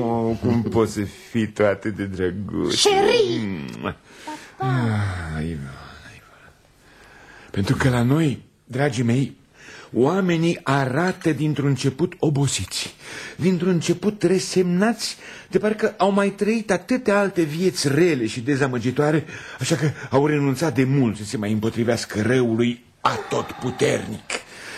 Speaker 9: Oh, cum poți să fii tu atât de drăguț?
Speaker 11: Șeri!
Speaker 10: Papa! Ah,
Speaker 9: Ivana, Ivana. Pentru că la noi, dragii mei, Oamenii arată dintr-un început obosiți, dintr-un început resemnați, de parcă au mai trăit atâtea alte vieți rele și dezamăgitoare, așa că au renunțat de mult să se mai împotrivească răului atotputernic.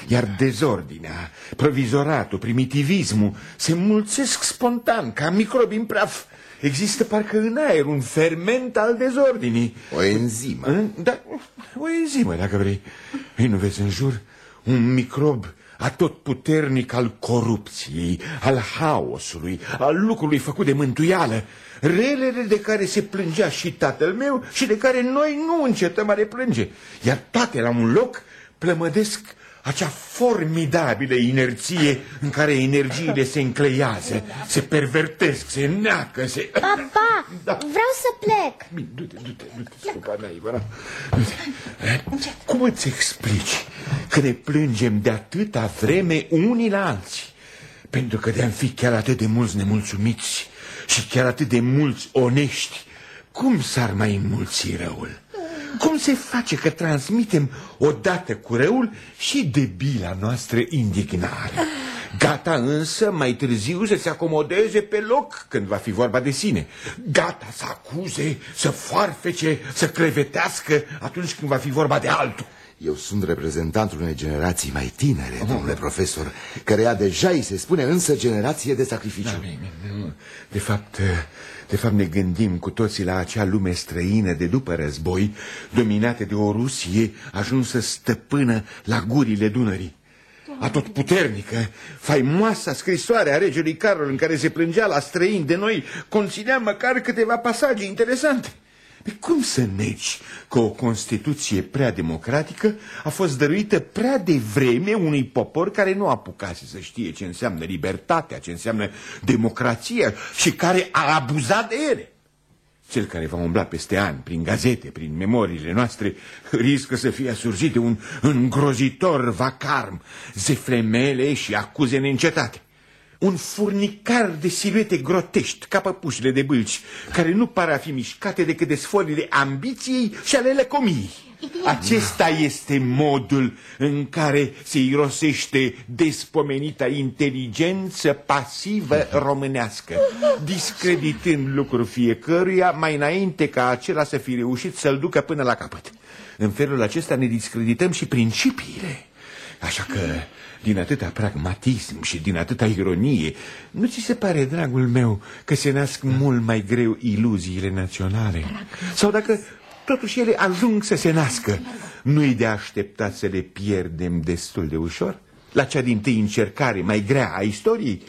Speaker 9: Iar dezordinea, provizoratul, primitivismul se mulțesc spontan, ca microbi în praf. Există parcă în aer un ferment al dezordinii.
Speaker 12: O enzimă.
Speaker 9: Da, o enzimă, dacă vrei. Ei, nu vezi în jur? un microb atot puternic al corupției, al haosului, al lucrului făcut de mântuială, relele de care se plângea și tatăl meu și de care noi nu încetăm a le plânge, iar toate la un loc plămădesc acea formidabilă inerție în care energiile se încleiază, se pervertesc, se neacă, se...
Speaker 10: Papa, da. vreau să plec.
Speaker 9: Du-te, du-te, du-te, scăpa Ivana. Du-te. Cum îți explici că ne plângem de atâta vreme unii la alții? Pentru că de-am fi chiar atât de mulți nemulțumiți și chiar atât de mulți onești, cum s-ar mai înmulți răul? Cum se face că transmitem odată cu răul și debila noastră indignare? Gata însă mai târziu să se acomodeze pe loc când va fi vorba de sine. Gata să acuze, să foarfece, să clevetească atunci când va fi vorba de altul.
Speaker 12: Eu sunt reprezentantul unei generații mai tinere, oh, domnule profesor, căreia deja îi se spune însă generație de sacrificiu. Da,
Speaker 9: de fapt, de fapt ne gândim cu toții la acea lume străină de după război, dominată de o Rusie ajunsă stăpână la gurile Dunării. atotputernică, faimoasa scrisoare a regelui Carol în care se plângea la străini de noi, conținea măcar câteva pasaje interesante. Pe cum să negi că o Constituție prea democratică a fost dăruită prea devreme unui popor care nu apucase să știe ce înseamnă libertatea, ce înseamnă democrația și care a abuzat de ele? Cel care va umbla peste ani, prin gazete, prin memoriile noastre, riscă să fie asurgit de un îngrozitor vacarm, zeflemele și acuze neîncetate. Un furnicar de siluete grotești, ca păpușile de bâlci, care nu par a fi mișcate decât de sfolile ambiției și ale lăcomiei. Acesta este modul în care se irosește despomenita inteligență pasivă românească, discreditând lucrul fiecăruia mai înainte ca acela să fi reușit să-l ducă până la capăt. În felul acesta ne discredităm și principiile. Așa că, din atâta pragmatism și din atâta ironie, nu ți se pare, dragul meu, că se nasc mult mai greu iluziile naționale? Sau dacă totuși ele ajung să se nască, nu-i de așteptat să le pierdem destul de ușor? La cea din tâi încercare mai grea a istoriei?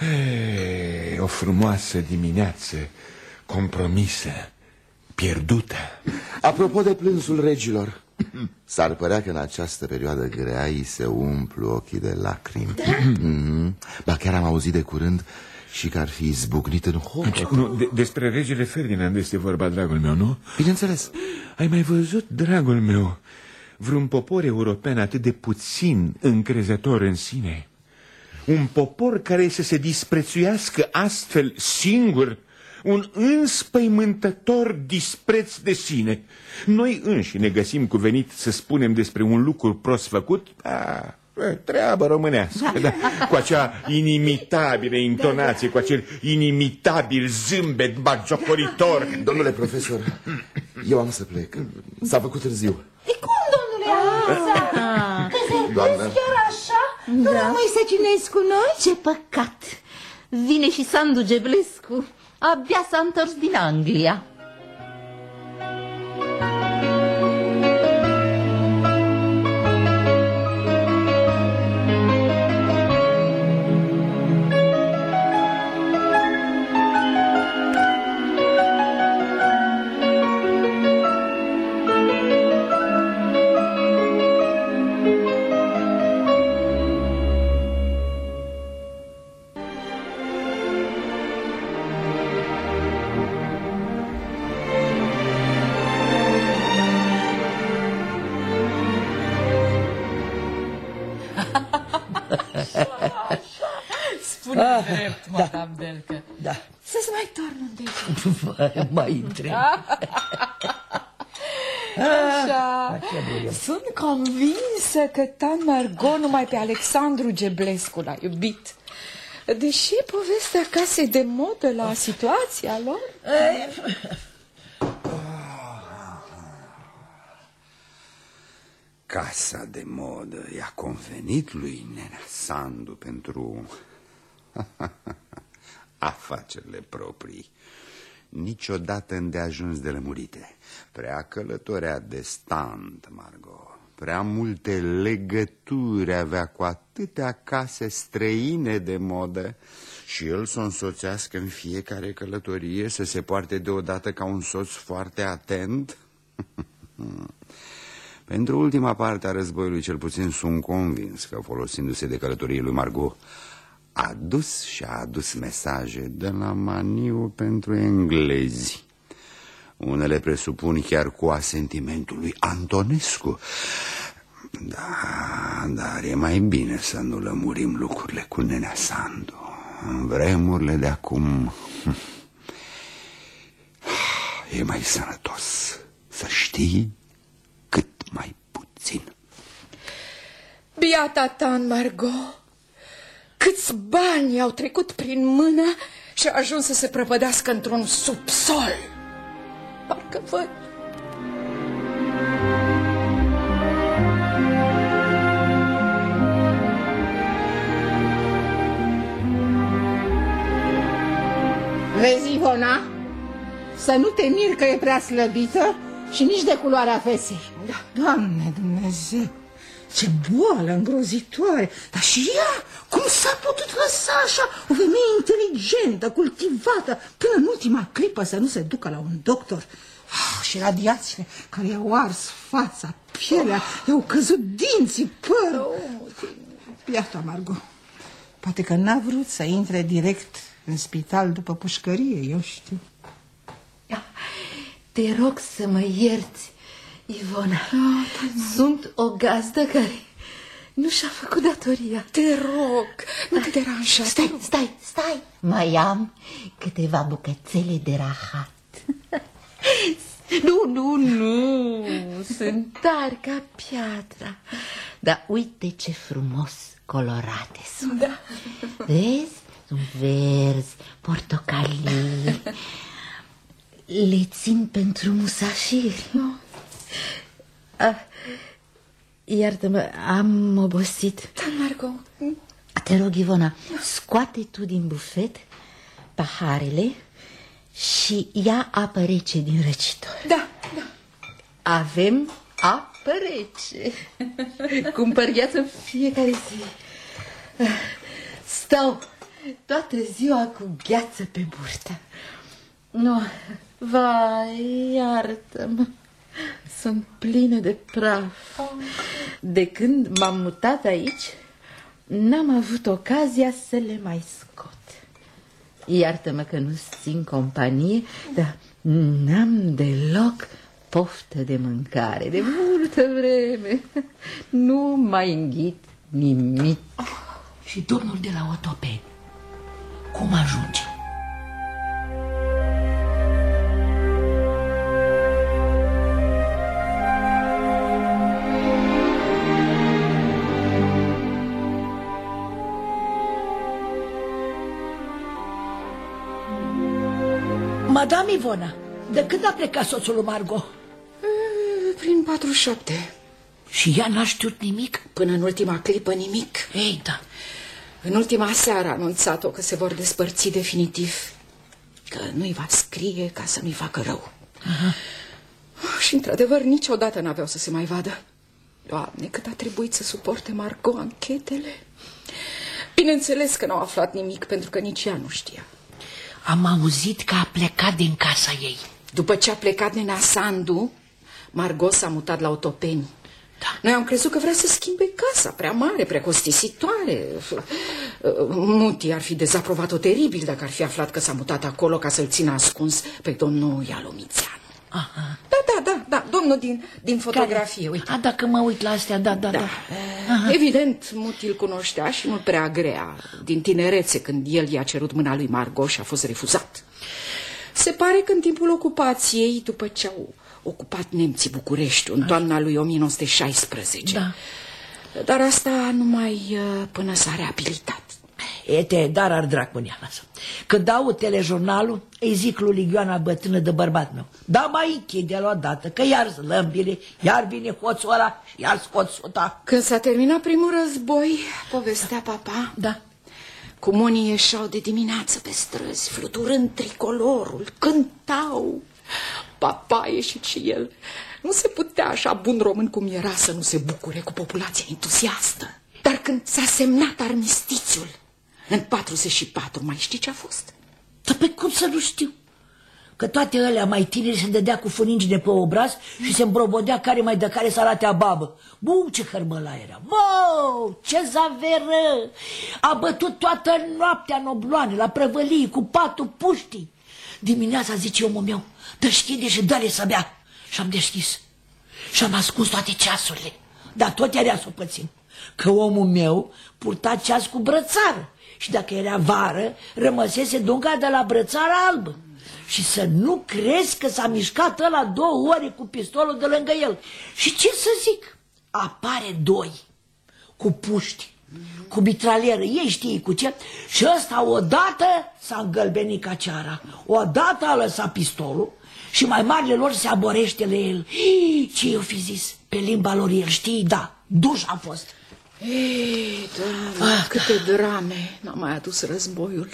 Speaker 9: Ei, o frumoasă dimineață compromisă, pierdută.
Speaker 12: Apropo de plânsul regilor, s-ar părea că în această perioadă grea îi se umplu ochii de lacrimi. Da? Mm -hmm. Ba chiar am auzit de curând și că ar fi zbucnit în hoc.
Speaker 9: Nu, de despre regele Ferdinand este vorba, dragul meu, nu?
Speaker 12: Bineînțeles.
Speaker 9: Ai mai văzut, dragul meu, vreun popor european atât de puțin încrezător în sine? Un popor care să se disprețuiască astfel singur un înspăimântător dispreț de sine. Noi înși ne găsim cuvenit să spunem despre un lucru prost făcut, a, treabă românească, da, cu acea inimitabilă intonație, cu acel inimitabil zâmbet bagiocoritor.
Speaker 12: Domnule profesor, eu am să plec. S-a făcut târziu.
Speaker 14: E cum, domnule Anța? Că se Doamna... chiar așa? Da. Nu rămâi să cinezi cu noi?
Speaker 11: Ce păcat! Vine și Sandu Geblescu. Abia s-a întors din Anglia.
Speaker 2: mai întreb.
Speaker 5: Așa. Sunt convinsă că Tan Margot numai pe Alexandru Geblescu l-a iubit. Deși povestea casei de modă la situația lor...
Speaker 1: Casa de modă i-a convenit lui Nenea Sandu pentru afacerile proprii niciodată îndeajuns de lămurite. Prea călătorea de stand, Margot. Prea multe legături avea cu atâtea case străine de modă și el să o însoțească în fiecare călătorie, să se poarte deodată ca un soț foarte atent. Pentru ultima parte a războiului, cel puțin sunt convins că folosindu-se de călătorie lui Margot, a dus și a adus mesaje de la Maniu pentru englezi. Unele presupun chiar cu asentimentul lui Antonescu. Da, dar e mai bine să nu lămurim lucrurile cu nenea Sandu. În vremurile de acum e mai sănătos să știi cât mai puțin.
Speaker 5: Biata ta, Margot, Câți bani au trecut prin mână și au ajuns să se prăpădească într-un subsol. Parcă văd.
Speaker 14: Vezi, Ivona? Să nu te miri că e prea slăbită și nici de culoarea fesei.
Speaker 6: Da. Doamne Dumnezeu, Ce boală îngrozitoare! Dar și ea, cum s-a putut lăsa așa o femeie inteligentă, cultivată, până în ultima clipă să nu se ducă la un doctor? Ah, și radiațiile care i-au ars fața, pielea, i-au căzut dinții, părul. Iată, Margot, poate că n-a vrut să intre direct în spital după pușcărie, eu știu.
Speaker 11: Te rog să mă ierți, Ivona. Sunt o gazdă care nu și-a făcut datoria.
Speaker 5: Te rog, nu te deranja.
Speaker 11: Stai, stai, stai. Mai am câteva bucățele de rahat. Nu, nu, nu, sunt tari ca piatra. Dar uite ce frumos colorate sunt.
Speaker 5: Da.
Speaker 11: Vezi? Sunt verzi, portocalii. Le țin pentru musafiri. Ah, Iartă-mă, am obosit.
Speaker 5: Da, Margot.
Speaker 11: Te rog, Ivona, scoate tu din bufet paharele și ia apă rece din răcitor.
Speaker 5: Da, da.
Speaker 11: Avem apă rece. Cumpăr gheață în fiecare zi. Stau toată ziua cu gheață pe burtă. Nu, vai, iartă-mă. Sunt plină de praf. De când m-am mutat aici, n-am avut ocazia să le mai scot. Iartă-mă că nu țin companie, dar n-am deloc poftă de mâncare de multă vreme. Nu mai înghit nimic.
Speaker 2: Și domnul de la Otopeni, cum ajunge? Madame Ivona, de când a plecat soțul lui Margot?
Speaker 5: Prin 47.
Speaker 2: Și ea n-a știut nimic?
Speaker 5: Până în ultima clipă nimic.
Speaker 2: Ei, da.
Speaker 5: În ultima seară a anunțat-o că se vor despărți definitiv. Că nu-i va scrie ca să nu-i facă rău.
Speaker 2: Aha.
Speaker 5: Și într-adevăr niciodată n-aveau să se mai vadă. Doamne, cât a trebuit să suporte Margot anchetele. Bineînțeles că n-au aflat nimic, pentru că nici ea nu știa.
Speaker 2: Am auzit că a plecat din casa ei.
Speaker 5: După ce a plecat nena Sandu, Margot s-a mutat la Otopeni. Da. Noi am crezut că vrea să schimbe casa, prea mare, prea costisitoare. Muti ar fi dezaprovat-o teribil dacă ar fi aflat că s-a mutat acolo ca să-l țină ascuns pe domnul Ialomițeanu.
Speaker 2: Aha.
Speaker 5: Da, da, da, da, domnul din, din fotografie,
Speaker 2: Care?
Speaker 5: uite.
Speaker 2: A, dacă mă uit la astea, da, da, da. da.
Speaker 5: Aha. Evident, Muti îl cunoștea și nu prea grea, din tinerețe, când el i-a cerut mâna lui Margot și a fost refuzat. Se pare că în timpul ocupației, după ce au ocupat nemții București în toamna lui 1916.
Speaker 2: Da.
Speaker 5: Dar asta numai uh, până s-a reabilitat.
Speaker 2: Ete, dar ar dracu lasă. Când aud telejurnalul, îi zic lui Ligioana bătrână de bărbat meu. Da, mai închide la dată, că iar zlămbile, iar vine hoțul ăla și iar scot suta.
Speaker 5: Când s-a terminat primul război, povestea papa,
Speaker 2: da.
Speaker 5: cum unii ieșau de dimineață pe străzi, fluturând tricolorul, cântau. Papa a ieșit și el. Nu se putea așa bun român cum era să nu se bucure cu populația entuziastă. Dar când s-a semnat armistițiul, în 44, mai știi ce a fost?
Speaker 2: Dar pe cum să nu știu? Că toate alea mai tineri se dădea cu funingi de pe obraz și se îmbrobodea care mai de care să arate a babă. Bum, ce hărmăla era! Bă, ce zaveră! A bătut toată noaptea în obloane, la prăvălii, cu patul puștii. Dimineața zice omul meu, deschide și dă-le să bea. Și am deschis. Și am ascuns toate ceasurile. Dar tot era să pățim. Că omul meu purta ceas cu brățară. Și dacă era vară, rămăsese dunga de la brățară albă. Și să nu crezi că s-a mișcat ăla două ore cu pistolul de lângă el. Și ce să zic? Apare doi cu puști, cu mitralieră, ei știi cu ce, și ăsta odată s-a îngălbenit ca ceara, odată a lăsat pistolul și mai marile lor se aborește la el. Hii, ce i-o fi zis? Pe limba lor el știi, da, duș a fost.
Speaker 5: Ei, doamne, ah, câte da. drame n-a mai adus războiul.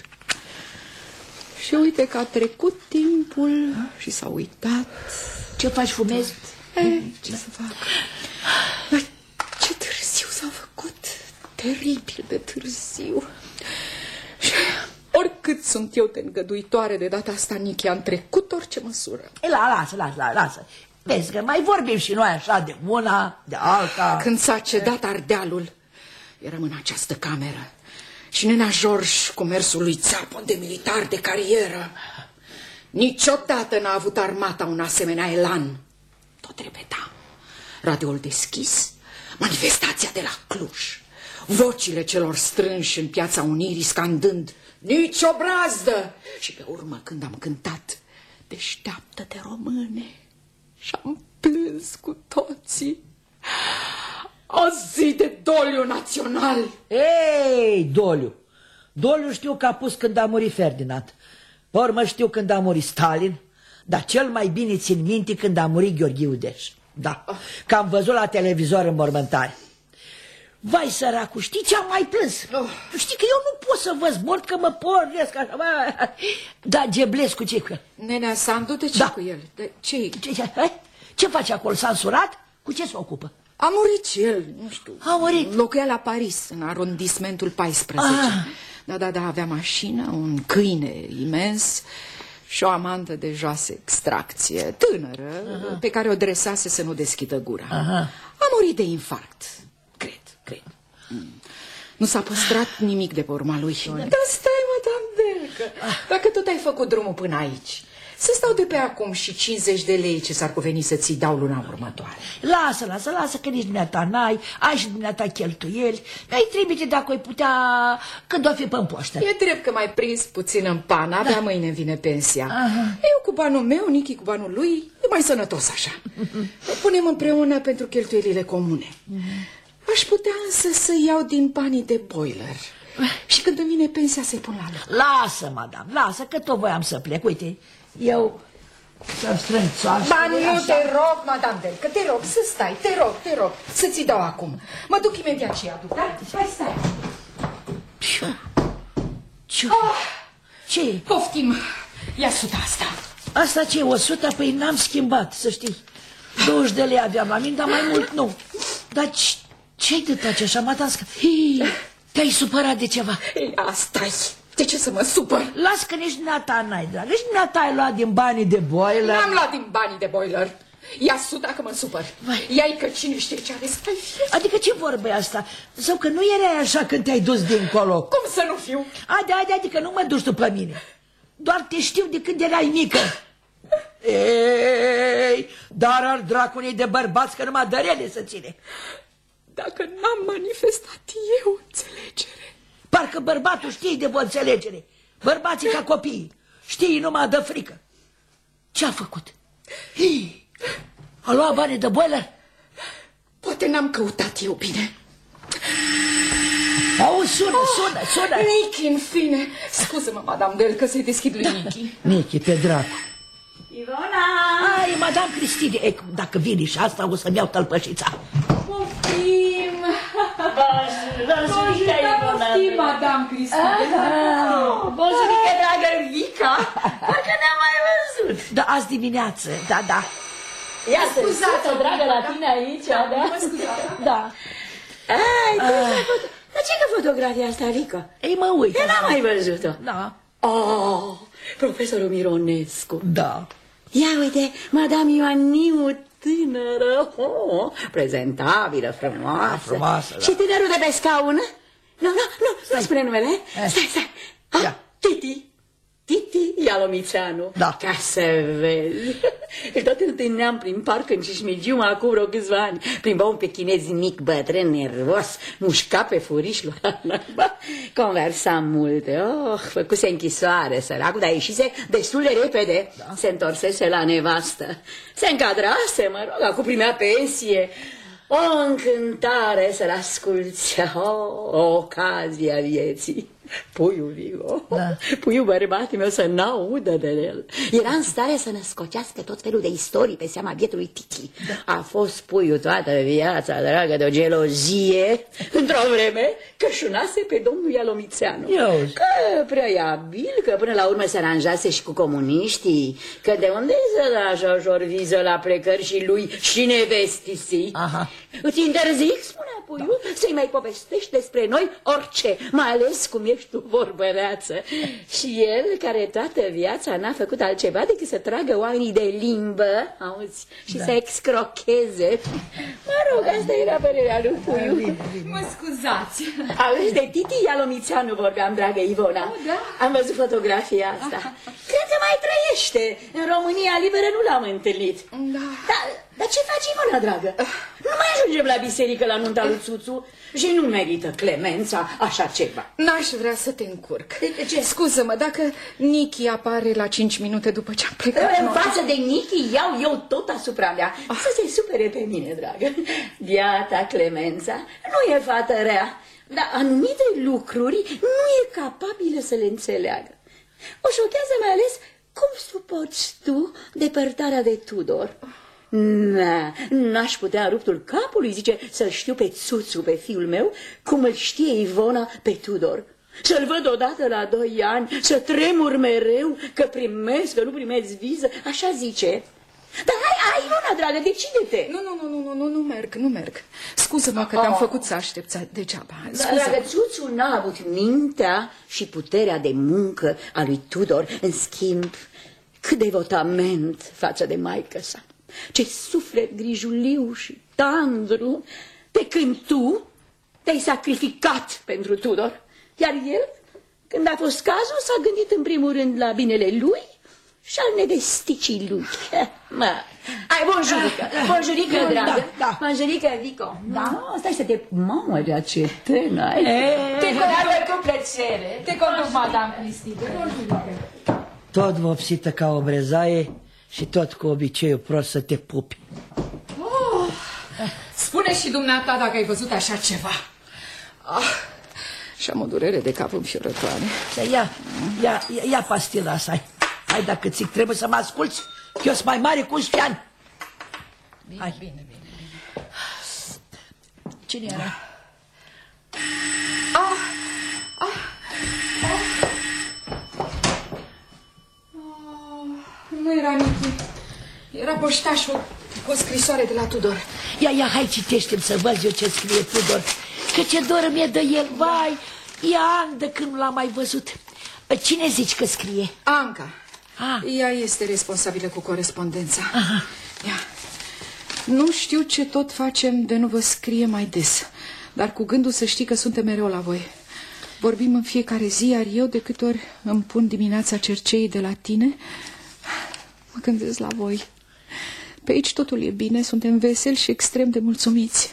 Speaker 5: Și uite că a trecut timpul și s-a uitat.
Speaker 2: Ce faci, fumezi?
Speaker 5: E, ce să fac? Dar ce târziu. teribil de târziu. Și oricât sunt eu de îngăduitoare de data asta, Nichi, am trecut orice măsură.
Speaker 2: E, la, lasă, lasă, lasă, lasă. Vezi că mai vorbim și noi așa de una, de alta.
Speaker 5: Când s-a cedat ardealul, eram în această cameră. Și nena George, cu mersul lui țapă de militar de carieră, niciodată n-a avut armata un asemenea elan. Tot repeta. Radioul deschis, manifestația de la Cluj, vocile celor strânși în piața Unirii scandând Nici o brazdă! Și pe urmă, când am cântat Deșteaptă-te, române! Și am plâns cu toții. O zi de doliu național!
Speaker 2: Ei, doliu! Doliu știu că a pus când a murit Ferdinand. Pe urmă știu când a murit Stalin, dar cel mai bine țin minte când a murit Gheorghe Udeș. Da, că am văzut la televizor în mormântare. Vai, săracu, știi ce am mai plâns? Oh. Știi că eu nu pot să vă zbord că mă pornesc așa, bă. Da, Geblescu, ce cu el?
Speaker 5: Nenea Sandu, de ce
Speaker 2: Da.
Speaker 5: cu el? De ce?
Speaker 2: Ce, ce, hai? ce face acolo? S-a însurat? Cu ce se ocupă?
Speaker 5: A murit și el, nu știu.
Speaker 2: A murit?
Speaker 5: Locuia la Paris, în arondismentul 14.
Speaker 2: Ah.
Speaker 5: Da, da, da, avea mașină, un câine imens și o amantă de joasă extracție, tânără,
Speaker 2: Aha.
Speaker 5: pe care o dresase să nu deschidă gura.
Speaker 2: Aha.
Speaker 5: A murit de infarct, cred, cred. Mm. Nu s-a păstrat nimic de pe urma lui. Dar stai, madame Belcă, dacă tot ai făcut drumul până aici, să stau de pe acum și 50 de lei ce s-ar cuveni să ți dau luna următoare.
Speaker 2: Lasă, lasă, lasă, că nici dumneata n-ai, ai și dumneata cheltuieli. Mi-ai trimite dacă ai putea când o fi pe poștă.
Speaker 5: E drept că mai prins puțin în pan, abia da. mâine vine pensia.
Speaker 2: Aha.
Speaker 5: Eu cu banul meu, Nichi cu banul lui, e mai sănătos așa. Ne punem împreună pentru cheltuielile comune. Aș putea însă să iau din banii de boiler. Și când îmi vine pensia să-i pun la loc.
Speaker 2: Lasă, madame, lasă, că tot voiam să plec. Uite, eu să strâng țoaște.
Speaker 5: Ba nu te rog, madame Del, că te rog să stai, te rog, te rog, să ți dau acum. Mă duc imediat și aduc, da? Hai, stai.
Speaker 2: Ce?
Speaker 5: Ah,
Speaker 2: Ce?
Speaker 5: Poftim, ia suta asta.
Speaker 2: Asta ce, 100? Păi n-am schimbat, să știi. 20 de lei aveam la mine, dar mai mult nu. Dar ce- ce-ai de tace așa, matască? Hii, Te-ai supărat de ceva?
Speaker 5: asta De ce să mă supăr?
Speaker 2: Las că nici dumneata n-ai, dragă. Nici dumneata ai luat din banii de boiler.
Speaker 5: N-am luat din banii de boiler. Ia suta că mă supăr. Ia-i că cine știe ce are să mai fie.
Speaker 2: Adică ce vorbe asta? Sau că nu erai așa când te-ai dus dincolo?
Speaker 5: Cum să nu fiu?
Speaker 2: Haide, haide, adică nu mă duci tu pe mine. Doar te știu de când erai mică. Ei, dar al dracului de bărbați că numai dărele să ține.
Speaker 5: Dacă n-am manifestat eu înțelegere.
Speaker 2: Parcă bărbatul știe de bună înțelegere. Bărbații ca copiii. Știi numai de frică. Ce a făcut? Hii, a luat banii de boiler?
Speaker 5: Poate n-am căutat eu bine.
Speaker 2: Auzi, sună, sună, sună.
Speaker 5: Nichi, în fine. Scuză-mă, madame Del, că să-i deschid lui Nichi.
Speaker 2: Nichi, pe dracu.
Speaker 7: Ivona!
Speaker 2: Ai, madame Cristine, e, dacă vine și asta, o să-mi iau tălpășița.
Speaker 5: Poftim!
Speaker 7: Bonjurică, Ivona!
Speaker 5: Poftim, madame Cristina!
Speaker 7: Bonjurică, dragă Vica! Parcă ne-am mai văzut!
Speaker 2: Da, azi dimineață, da, da.
Speaker 7: Ia să scuzați dragă, la tine aici, da?
Speaker 5: Mă scuzați.
Speaker 7: Da. Ai, cum ai făcut? Dar ce că fotografia asta, Vica?
Speaker 2: Ei, mă uit.
Speaker 7: Eu n-am mai văzut-o.
Speaker 2: Da.
Speaker 7: Oh, profesorul Mironescu.
Speaker 2: Da.
Speaker 7: Ia uite, Madame Ioaniu tânără, oh, prezentabilă, frumoasă.
Speaker 2: Da, frumoasă, da.
Speaker 7: Și tânărul de pe scaun? Nu, nu, nu, nu spune numele. Stai, stai. Ah, Titi. Titi Ialomițeanu.
Speaker 2: Da.
Speaker 7: Ca să vezi. Și tot întâlneam prin parc în Cismigiu acum vreo câțiva ani. Plimba un pe chinez mic, bătrân, nervos, mușca pe furiș la naiba. Conversa multe. Oh, făcuse închisoare, săracul, dar ieșise destul de repede. Da. Se întorsese la nevastă. Se încadrase, mă rog, acum primea pensie. O încântare să-l asculți, o, o ocazie a vieții. Puiul Vigo, da. puiul bărbatul meu să n-audă de el. Era în stare să născocească tot felul de istorii pe seama bietului Titi. Da. A fost puiul toată viața, dragă, de o gelozie, într-o vreme cășunase pe domnul Ialomițeanu.
Speaker 2: Eu.
Speaker 7: Că prea e abil, că până la urmă se aranjase și cu comuniștii, că de unde să da Jojor viză la plecări și lui și nevestisii.
Speaker 2: Aha.
Speaker 7: Îți interzic, spunea Puiu să-i mai povestești despre noi orice, mai ales cum ești tu vorbăreață. Și el, care toată viața n-a făcut altceva decât să tragă oamenii de limbă, auzi, și
Speaker 5: Da.
Speaker 7: să excrocheze. Mă rog, asta era părerea lui Puiu.
Speaker 5: Mă scuzați.
Speaker 7: Auzi, de Titi Ialomițeanu vorbeam, dragă Ivona.
Speaker 5: Oh, da?
Speaker 7: Am văzut fotografia asta. Cred că mai trăiește. În România liberă nu l-am întâlnit.
Speaker 5: Da.
Speaker 7: Dar, dar ce faci, Ivona, dragă? Nu mai ajungem la biserică la nunta lui Țuțu și nu merită clemența așa ceva.
Speaker 5: N-aș vrea să te încurc.
Speaker 7: De ce?
Speaker 5: Scuză-mă, dacă Nichi apare la 5 minute după ce am plecat
Speaker 7: În
Speaker 5: noi-
Speaker 7: față de Nichi iau eu tot asupra mea. Să se supere pe mine, dragă. Biata Clemența nu e fată rea, dar anumite lucruri nu e capabilă să le înțeleagă. O șochează mai ales cum suporți tu depărtarea de Tudor. Na, n-aș putea în ruptul capului, zice, să-l știu pe Țuțu, pe fiul meu, cum îl știe Ivona pe Tudor. Să-l văd odată la doi ani, să tremur mereu, că primesc, că nu primesc viză, așa zice. Dar hai, hai, Ivona, dragă, decide-te.
Speaker 5: Nu, nu, nu, nu, nu, nu merg, nu merg. Scuză-mă că te-am
Speaker 7: Oh.
Speaker 5: făcut să aștepți degeaba.
Speaker 7: Dar,
Speaker 5: Scuză.
Speaker 7: dragă, Țuțu n-a avut mintea și puterea de muncă a lui Tudor, în schimb, cât devotament față de maică sa. Ce suflet grijuliu și tandru, pe când tu te-ai sacrificat pentru Tudor. Iar el, când a fost cazul, s-a gândit în primul rând la binele lui și al nevesticii lui. Mă, ai, bonjurică, bonjurică,
Speaker 2: Da,
Speaker 7: dragă.
Speaker 2: da.
Speaker 7: Bonjurică, Vico. Da? Stai să te... Mamă, de ce tână ai.
Speaker 2: E.
Speaker 7: Te conduc cu plăcere.
Speaker 5: Te conduc, madame Cristide.
Speaker 2: Tot vopsită ca o brezaie și tot cu obiceiul prost să te pupi.
Speaker 5: Oh, spune și dumneata dacă ai văzut așa ceva. Ah, și am o durere de cap înfiorătoare.
Speaker 2: Să ia, ia, ia, ia pastila asta. Hai, hai dacă ți trebuie să mă asculți, că eu sunt mai mare cu 11 ani.
Speaker 5: Bine,
Speaker 2: Hai.
Speaker 5: bine, bine.
Speaker 2: Cine era?
Speaker 5: Ah, ah, Nu era Nichi. Era poștașul cu o scrisoare de la Tudor.
Speaker 2: Ia, ia, hai citește să văd eu ce scrie Tudor. Că ce dor mi-e de el, vai, e an de când nu l-am mai văzut. Cine zici că scrie?
Speaker 5: Anca.
Speaker 2: Ah.
Speaker 5: Ea este responsabilă cu corespondența. Ia. Nu știu ce tot facem de nu vă scrie mai des, dar cu gândul să știi că suntem mereu la voi. Vorbim în fiecare zi, iar eu de câte ori îmi pun dimineața cerceii de la tine, mă gândesc la voi. Pe aici totul e bine, suntem veseli și extrem de mulțumiți.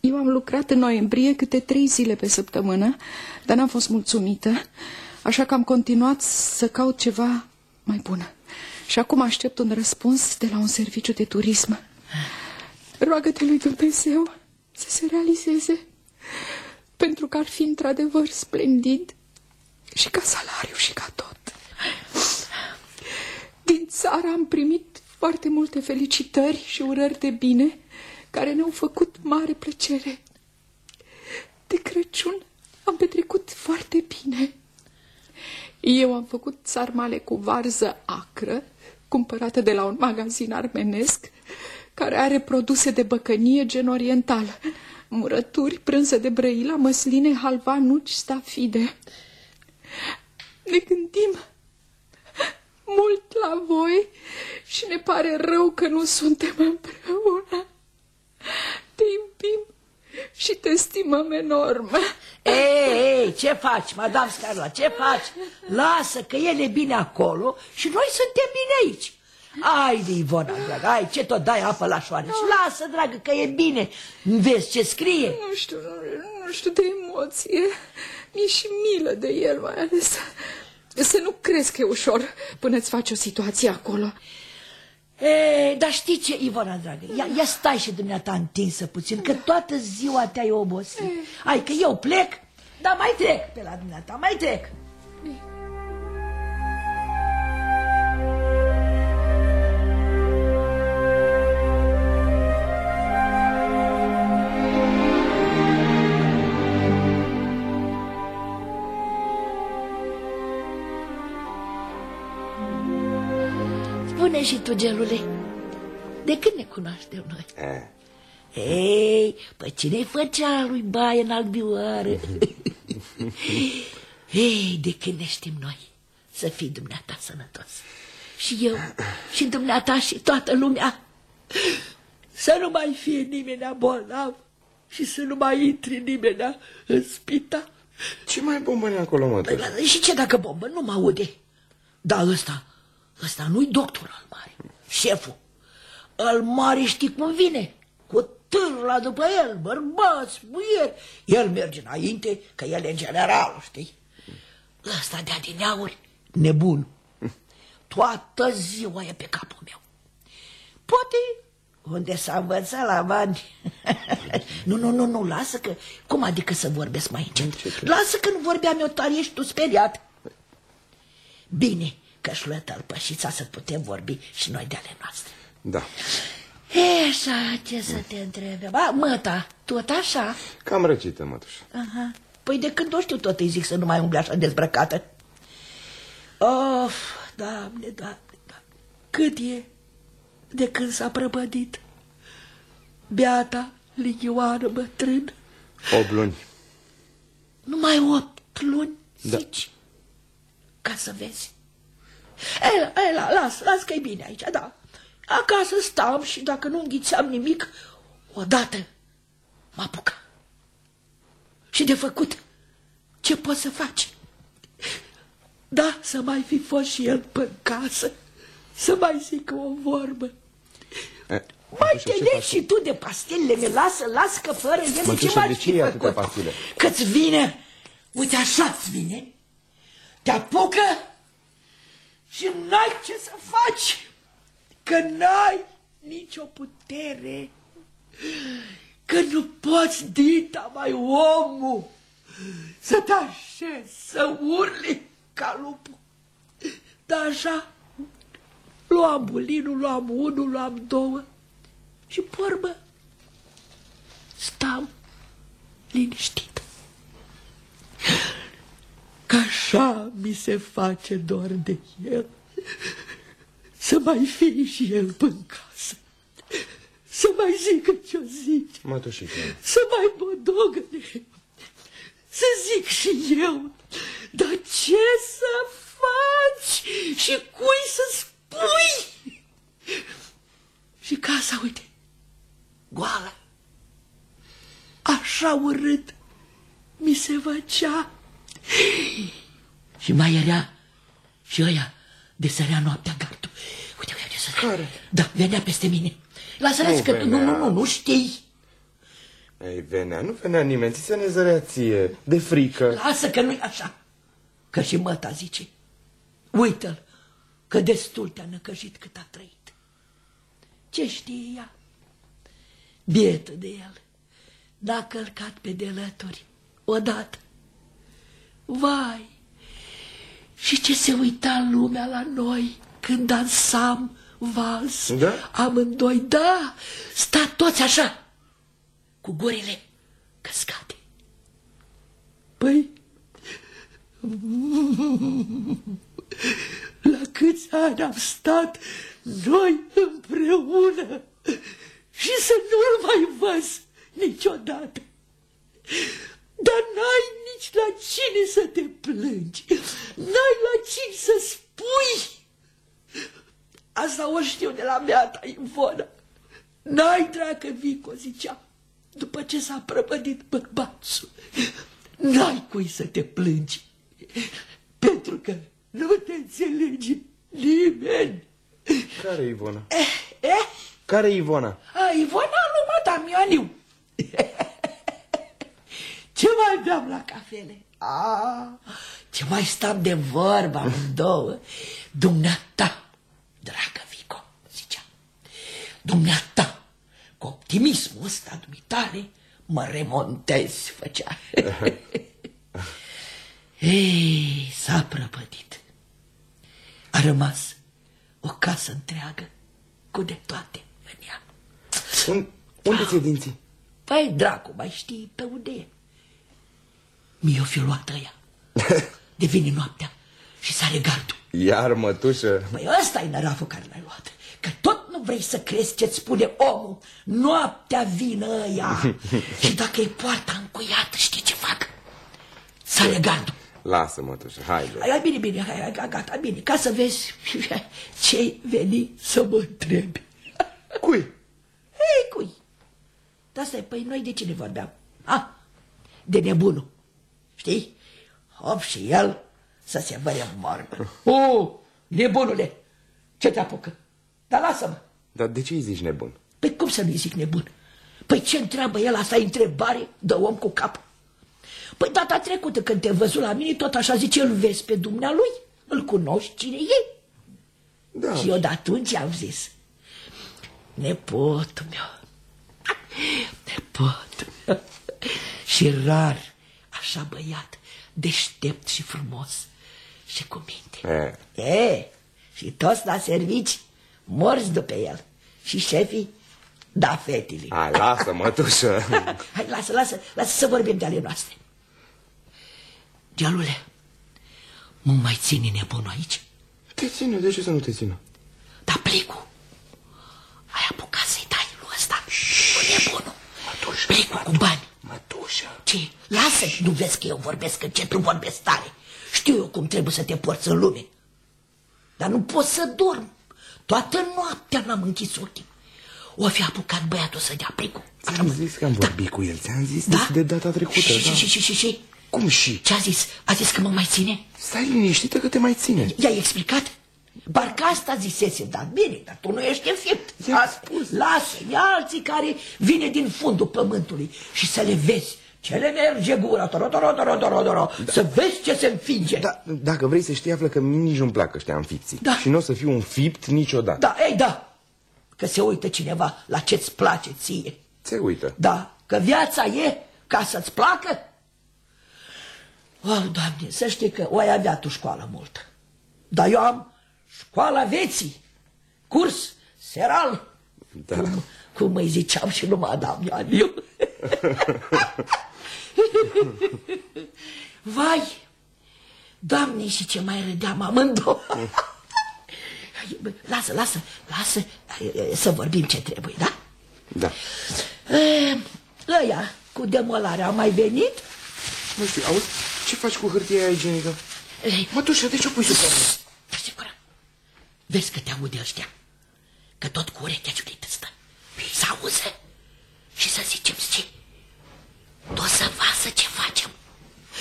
Speaker 5: Eu am lucrat în noiembrie câte trei zile pe săptămână, dar n-am fost mulțumită, așa că am continuat să caut ceva mai bun. Și acum aștept un răspuns de la un serviciu de turism. Roagă-te lui Dumnezeu să se realizeze, pentru că ar fi într-adevăr splendid și ca salariu și ca tot. Din țară am primit foarte multe felicitări și urări de bine care ne-au făcut mare plăcere. De Crăciun am petrecut foarte bine. Eu am făcut sarmale cu varză acră, cumpărată de la un magazin armenesc, care are produse de băcănie gen oriental, murături, prânză de brăila, măsline, halva, nuci, stafide. Ne gândim mult la voi și ne pare rău că nu suntem împreună. Te iubim și te stimăm enorm.
Speaker 2: Ei, ei, ce faci, madame Scarla, ce faci? Lasă că el e bine acolo și noi suntem bine aici. Ai de Ivona, dragă, ai, ce tot dai apă la șoare și lasă, dragă, că e bine. Vezi ce scrie?
Speaker 5: Nu știu, nu, nu știu de emoție. Mi-e și milă de el, mai ales. Să nu crezi că e ușor până îți faci o situație acolo.
Speaker 2: E, dar știi ce, Ivona, dragă, ia, ia stai și dumneata întinsă puțin, că toată ziua te-ai obosit. Hai că eu plec, dar mai trec pe la dumneata, mai trec. Spune și tu, gelule, de când ne cunoaștem noi?
Speaker 4: Eh,
Speaker 2: Ei, păi cine-i făcea lui baie în albioară? Ei, de când ne știm noi să fii dumneata sănătos. Și eu, și dumneata, și toată lumea. Să nu mai fie nimeni bolnav și să nu mai intri nimeni în spital.
Speaker 4: Ce mai bombăne acolo, mă?
Speaker 2: Păi, și ce dacă bombă? Nu mă aude. Da, ăsta, ăsta nu-i doctor al mare, șeful. Al mare știi cum vine, cu târla după el, bărbați, muieri. El merge înainte, că el e general, știi? Ăsta de adineauri, nebun. Toată ziua e pe capul meu. Poate unde s-a învățat la bani. nu, nu, nu, nu, lasă că... Cum adică să vorbesc mai încet? Lasă că nu vorbeam eu tare, ești tu speriat. Bine că își luă tălpășița să putem vorbi și noi de ale noastre.
Speaker 4: Da.
Speaker 2: E așa, ce să te întrebe? Ba, măta, tot așa?
Speaker 4: Cam răcită, mătușă.
Speaker 2: Aha. Păi de când o știu tot îi zic să nu mai umble așa dezbrăcată. Of, doamne, doamne, doamne. Cât e de când s-a prăpădit beata ligioară bătrân?
Speaker 4: Opt luni.
Speaker 2: Numai opt luni,
Speaker 4: Da.
Speaker 2: zici? Ca să vezi. Ela, ela, las, las că e bine aici, da. Acasă stam și dacă nu înghițeam nimic, odată mă apucă. Și de făcut, ce poți să faci? Da, să mai fi fost și el pe casă, să mai zică o vorbă.
Speaker 4: Eh,
Speaker 2: Mai
Speaker 4: mătușă,
Speaker 2: te
Speaker 4: ce
Speaker 2: legi
Speaker 4: faci?
Speaker 2: și tu de pastilele mele, lasă, lasă că fără ele ce
Speaker 4: Mătușă,
Speaker 2: mai
Speaker 4: de ce e atâtea pastile?
Speaker 2: Că-ți vine, uite așa-ți vine, te apucă și n-ai ce să faci, că n-ai nicio putere, că nu poți dita mai omul să te așezi, să urli ca lupul. Dar așa, luam bulinul, luam unul, luam două și porbă, stam liniștit. Că așa mi se face dor de el. Să mai fie și el pe casă. Să mai zică ce-o zice.
Speaker 4: Mătușică.
Speaker 2: Să mai bodogăne. Să zic și eu. Dar ce să faci? Și cui să spui? Și casa, uite, goală. Așa urât mi se făcea. Și mai era și ăia de sărea noaptea gardul. Uite, uite, să Care? Da, venea peste mine. Lasă,
Speaker 4: Nu
Speaker 2: lasă, că nu,
Speaker 4: venea.
Speaker 2: nu, nu, nu știi.
Speaker 4: Ei, venea, nu venea nimeni, ți se nezărea ție, de frică.
Speaker 2: Lasă că nu-i așa. Că și măta zice. Uită-l, că destul te-a năcăjit cât a trăit. Ce știe ea? Bietă de el. N-a călcat pe delături odată. Vai! Și ce se uita lumea la noi când dansam vals.
Speaker 4: Da?
Speaker 2: Amândoi, da, sta toți așa, cu gurile căscate. Păi, la câți ani am stat noi împreună și să nu-l mai văz niciodată. Dar n-ai nici la cine să te plângi, n-ai la cine să spui. Asta o știu de la beata Ivona. N-ai dracă Vico, zicea, după ce s-a prăpădit bărbatul. N-ai cui să te plângi, pentru că nu te înțelege nimeni.
Speaker 4: Care e Ivona?
Speaker 2: Eh, eh?
Speaker 4: Care e Ivona?
Speaker 2: A, Ivona nu mă, dar Mioniu. Ce mai beam la cafele? A, ce mai stam de vorbă amândouă? Dumneata, dragă Vico, zicea, dumneata, cu optimismul ăsta dumitale, mă remontezi, făcea. Ei, s-a prăpădit. A rămas o casă întreagă cu de toate în ea.
Speaker 4: Un, unde ți-e dinții?
Speaker 2: Păi, dracu, mai știi pe unde e? Mi-o fi luat ăia. Devine noaptea și sare gardul.
Speaker 4: Iar, mătușă.
Speaker 2: Păi ăsta e năraful care l-ai luat. Că tot nu nu vrei să crezi ce-ți spune omul? Noaptea vină ăia și dacă e poarta încuiată, știi ce fac? Sare gardul.
Speaker 4: Lasă, mătușă, haide.
Speaker 2: Hai, bine, bine, hai, hai, gata, bine, ca să vezi ce-ai venit să mă întrebi.
Speaker 4: Cui?
Speaker 2: Hei, cui? Dar stai, păi noi de cine vorbeam? A, de nebunul. Știi? Hop și el să se văre morbă. O, nebunule, ce te apucă? Dar lasă-mă.
Speaker 4: Dar de ce îi zici nebun?
Speaker 2: Păi cum să nu-i zic nebun? Păi ce întreabă el, asta e întrebare de om cu cap. Păi data trecută când te văzut la mine, tot așa zice, îl vezi pe dumnealui, îl cunoști cine e.
Speaker 4: Da.
Speaker 2: Și eu de atunci am zis, nepotul meu, nepotul și rar, așa băiat, deștept și frumos și cu minte.
Speaker 4: E.
Speaker 2: E, și toți la servici morți după el. Și șefii, da, fetele.
Speaker 4: Hai, lasă, mătușă.
Speaker 2: Hai, lasă, lasă, lasă să vorbim de ale noastre. Gealule, mă mai ține nebunul aici?
Speaker 4: Te ține, de ce să nu te țină?
Speaker 2: Dar plicul, ai apucat să-i dai lui ăsta cu nebunul.
Speaker 12: Mătușă,
Speaker 2: Plicul cu bani.
Speaker 12: Mătușă.
Speaker 2: Ce? Lasă, nu vezi că eu vorbesc încet, nu vorbesc tare. Știu eu cum trebuie să te porți în lume. Dar nu pot să dorm. Toată noaptea n-am închis ochii. O fi apucat băiatul să dea plicul.
Speaker 4: Ți-am zis că am vorbit cu el, ți-am zis
Speaker 2: Da?
Speaker 4: de data trecută,
Speaker 2: Și,
Speaker 4: da.
Speaker 2: și, și, și, și,
Speaker 4: Cum și?
Speaker 2: ce a zis? A zis că mă mai ține?
Speaker 4: Stai liniștită că te mai ține.
Speaker 2: I-ai explicat? Parcă asta zisese, dar bine, dar tu nu ești înfipt.
Speaker 4: I-am
Speaker 2: A spus. Lasă, ia alții care vine din fundul pământului și să le vezi ce le merge gura, toro, toro, toro, toro, toro, să vezi ce se înfinge.
Speaker 4: Da, dacă vrei să știi, află că nici nu-mi plac ăștia înfipții.
Speaker 2: Da.
Speaker 4: Și nu o să fiu un fipt niciodată.
Speaker 2: Da, ei, da, că se uită cineva la ce-ți place ție.
Speaker 4: Se uită.
Speaker 2: Da, că viața e ca să-ți placă. Oh, Doamne, să știi că o ai avea tu școală multă. Dar eu am școala vieții, curs seral.
Speaker 4: Da.
Speaker 2: Cum, cum îi ziceam și nu mă adam eu. Vai, Doamne, și ce mai râdeam amândouă. Lasă, lasă, lasă să vorbim ce trebuie, da?
Speaker 4: Da.
Speaker 2: E, ăia cu demolarea au mai venit?
Speaker 4: Nu știu, auzi, ce faci cu hârtia aia igienică?
Speaker 2: Ei,
Speaker 4: Mătușă, de ce o pui sub pământ?
Speaker 2: stai sigură. Vezi că te aude ăștia, că tot cu urechea ciulită stă. Să auze și să zicem, ce? Tu o să vasă ce facem.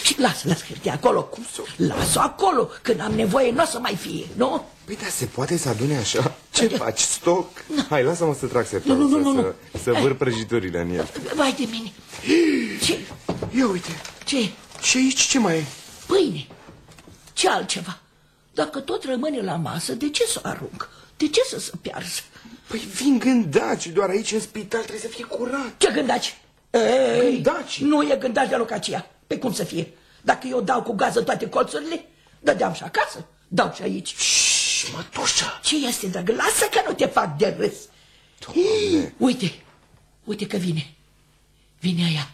Speaker 2: Și lasă, lasă hârtia acolo. Cum să Lasă acolo, când am nevoie nu o să mai fie, nu?
Speaker 4: Păi da, se poate să adune așa? Ce faci, stoc? Hai, lasă-mă să trag sertarul,
Speaker 2: Nu, nu, nu,
Speaker 4: să, să, să vâr prăjiturile în el.
Speaker 2: Vai de mine. Ce?
Speaker 4: Ia uite,
Speaker 2: Ce?
Speaker 4: și aici ce mai e?
Speaker 2: Pâine. Ce altceva? Dacă tot rămâne la masă, de ce să o arunc? De ce să se piarză?
Speaker 4: Păi vin gândaci, doar aici în spital trebuie să fie curat.
Speaker 2: Ce gândaci? Ei,
Speaker 4: Gândaci?
Speaker 2: Nu e gândaci deloc aceea. Pe cum să fie? Dacă eu dau cu gaz în toate colțurile, dădeam și acasă, dau și aici.
Speaker 4: Și mătușă.
Speaker 2: Ce este, dragă? Lasă că nu te fac de râs.
Speaker 4: Doamne.
Speaker 2: Uite, uite că vine. Vine aia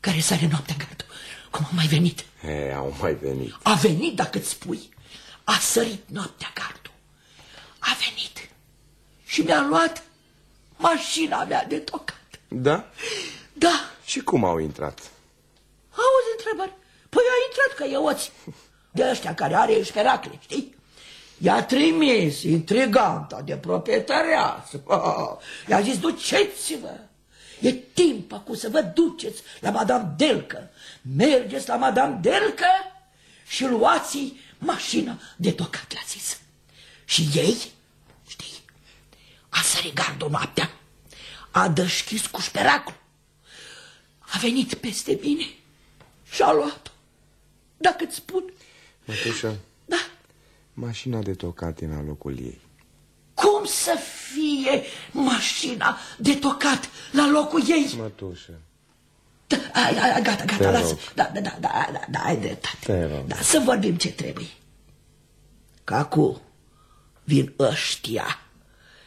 Speaker 2: care sare noaptea în gardul. Cum a mai venit?
Speaker 4: E, au mai venit.
Speaker 2: A venit, dacă îți spui. A sărit noaptea gardul. A venit. Și mi-a luat mașina mea de tocat.
Speaker 4: Da?
Speaker 2: Da,
Speaker 4: Și cum au intrat?
Speaker 2: auzi întrebări. Păi a intrat că e oți. De ăștia care are șperacle, știi? I-a trimis intriganta de proprietăreasă. I-a zis, duceți-vă. E timp acum să vă duceți la Madame Delcă. Mergeți la Madame Delcă și luați mașina de tocat, le-a zis. Și ei, știi, a sărit gardul noaptea, a dășchis cu șperacul, a venit peste mine și a luat-o. Dacă îți spun,
Speaker 4: Mătușă,
Speaker 2: da,
Speaker 4: mașina de tocat e la locul ei.
Speaker 2: cum să fie mașina de tocat la locul ei?
Speaker 4: Mătușă.
Speaker 2: Da, ai, ai, gata,
Speaker 4: Te
Speaker 2: gata, lasă.
Speaker 4: rog.
Speaker 2: Da, da, da, da, da, da, ai dreptate.
Speaker 4: Te rog.
Speaker 2: Da, să vorbim ce trebuie. Că acum vin ăștia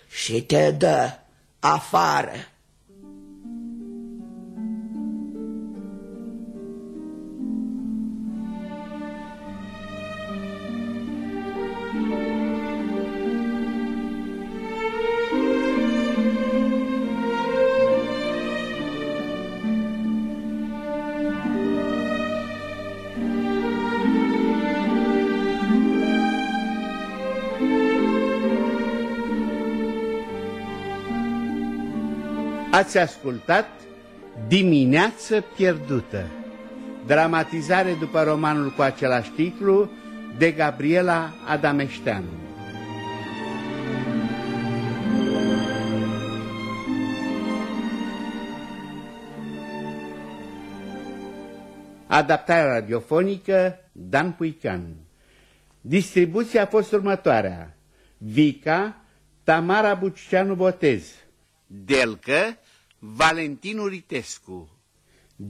Speaker 2: și te dă afară.
Speaker 15: Ați ascultat Dimineață pierdută, dramatizare după romanul cu același titlu de Gabriela Adameșteanu. Adaptarea radiofonică Dan Puican. Distribuția a fost următoarea. Vica, Tamara Bucianu Botez. Delcă, Valentin Uritescu.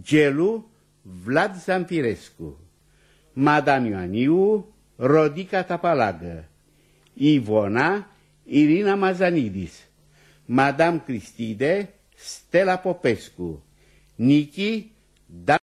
Speaker 15: Gelu, Vlad Zamfirescu. Madame Ioaniu, Rodica Tapalagă. Ivona, Irina Mazanidis. Madame Cristide, Stella Popescu. Nichi, Dan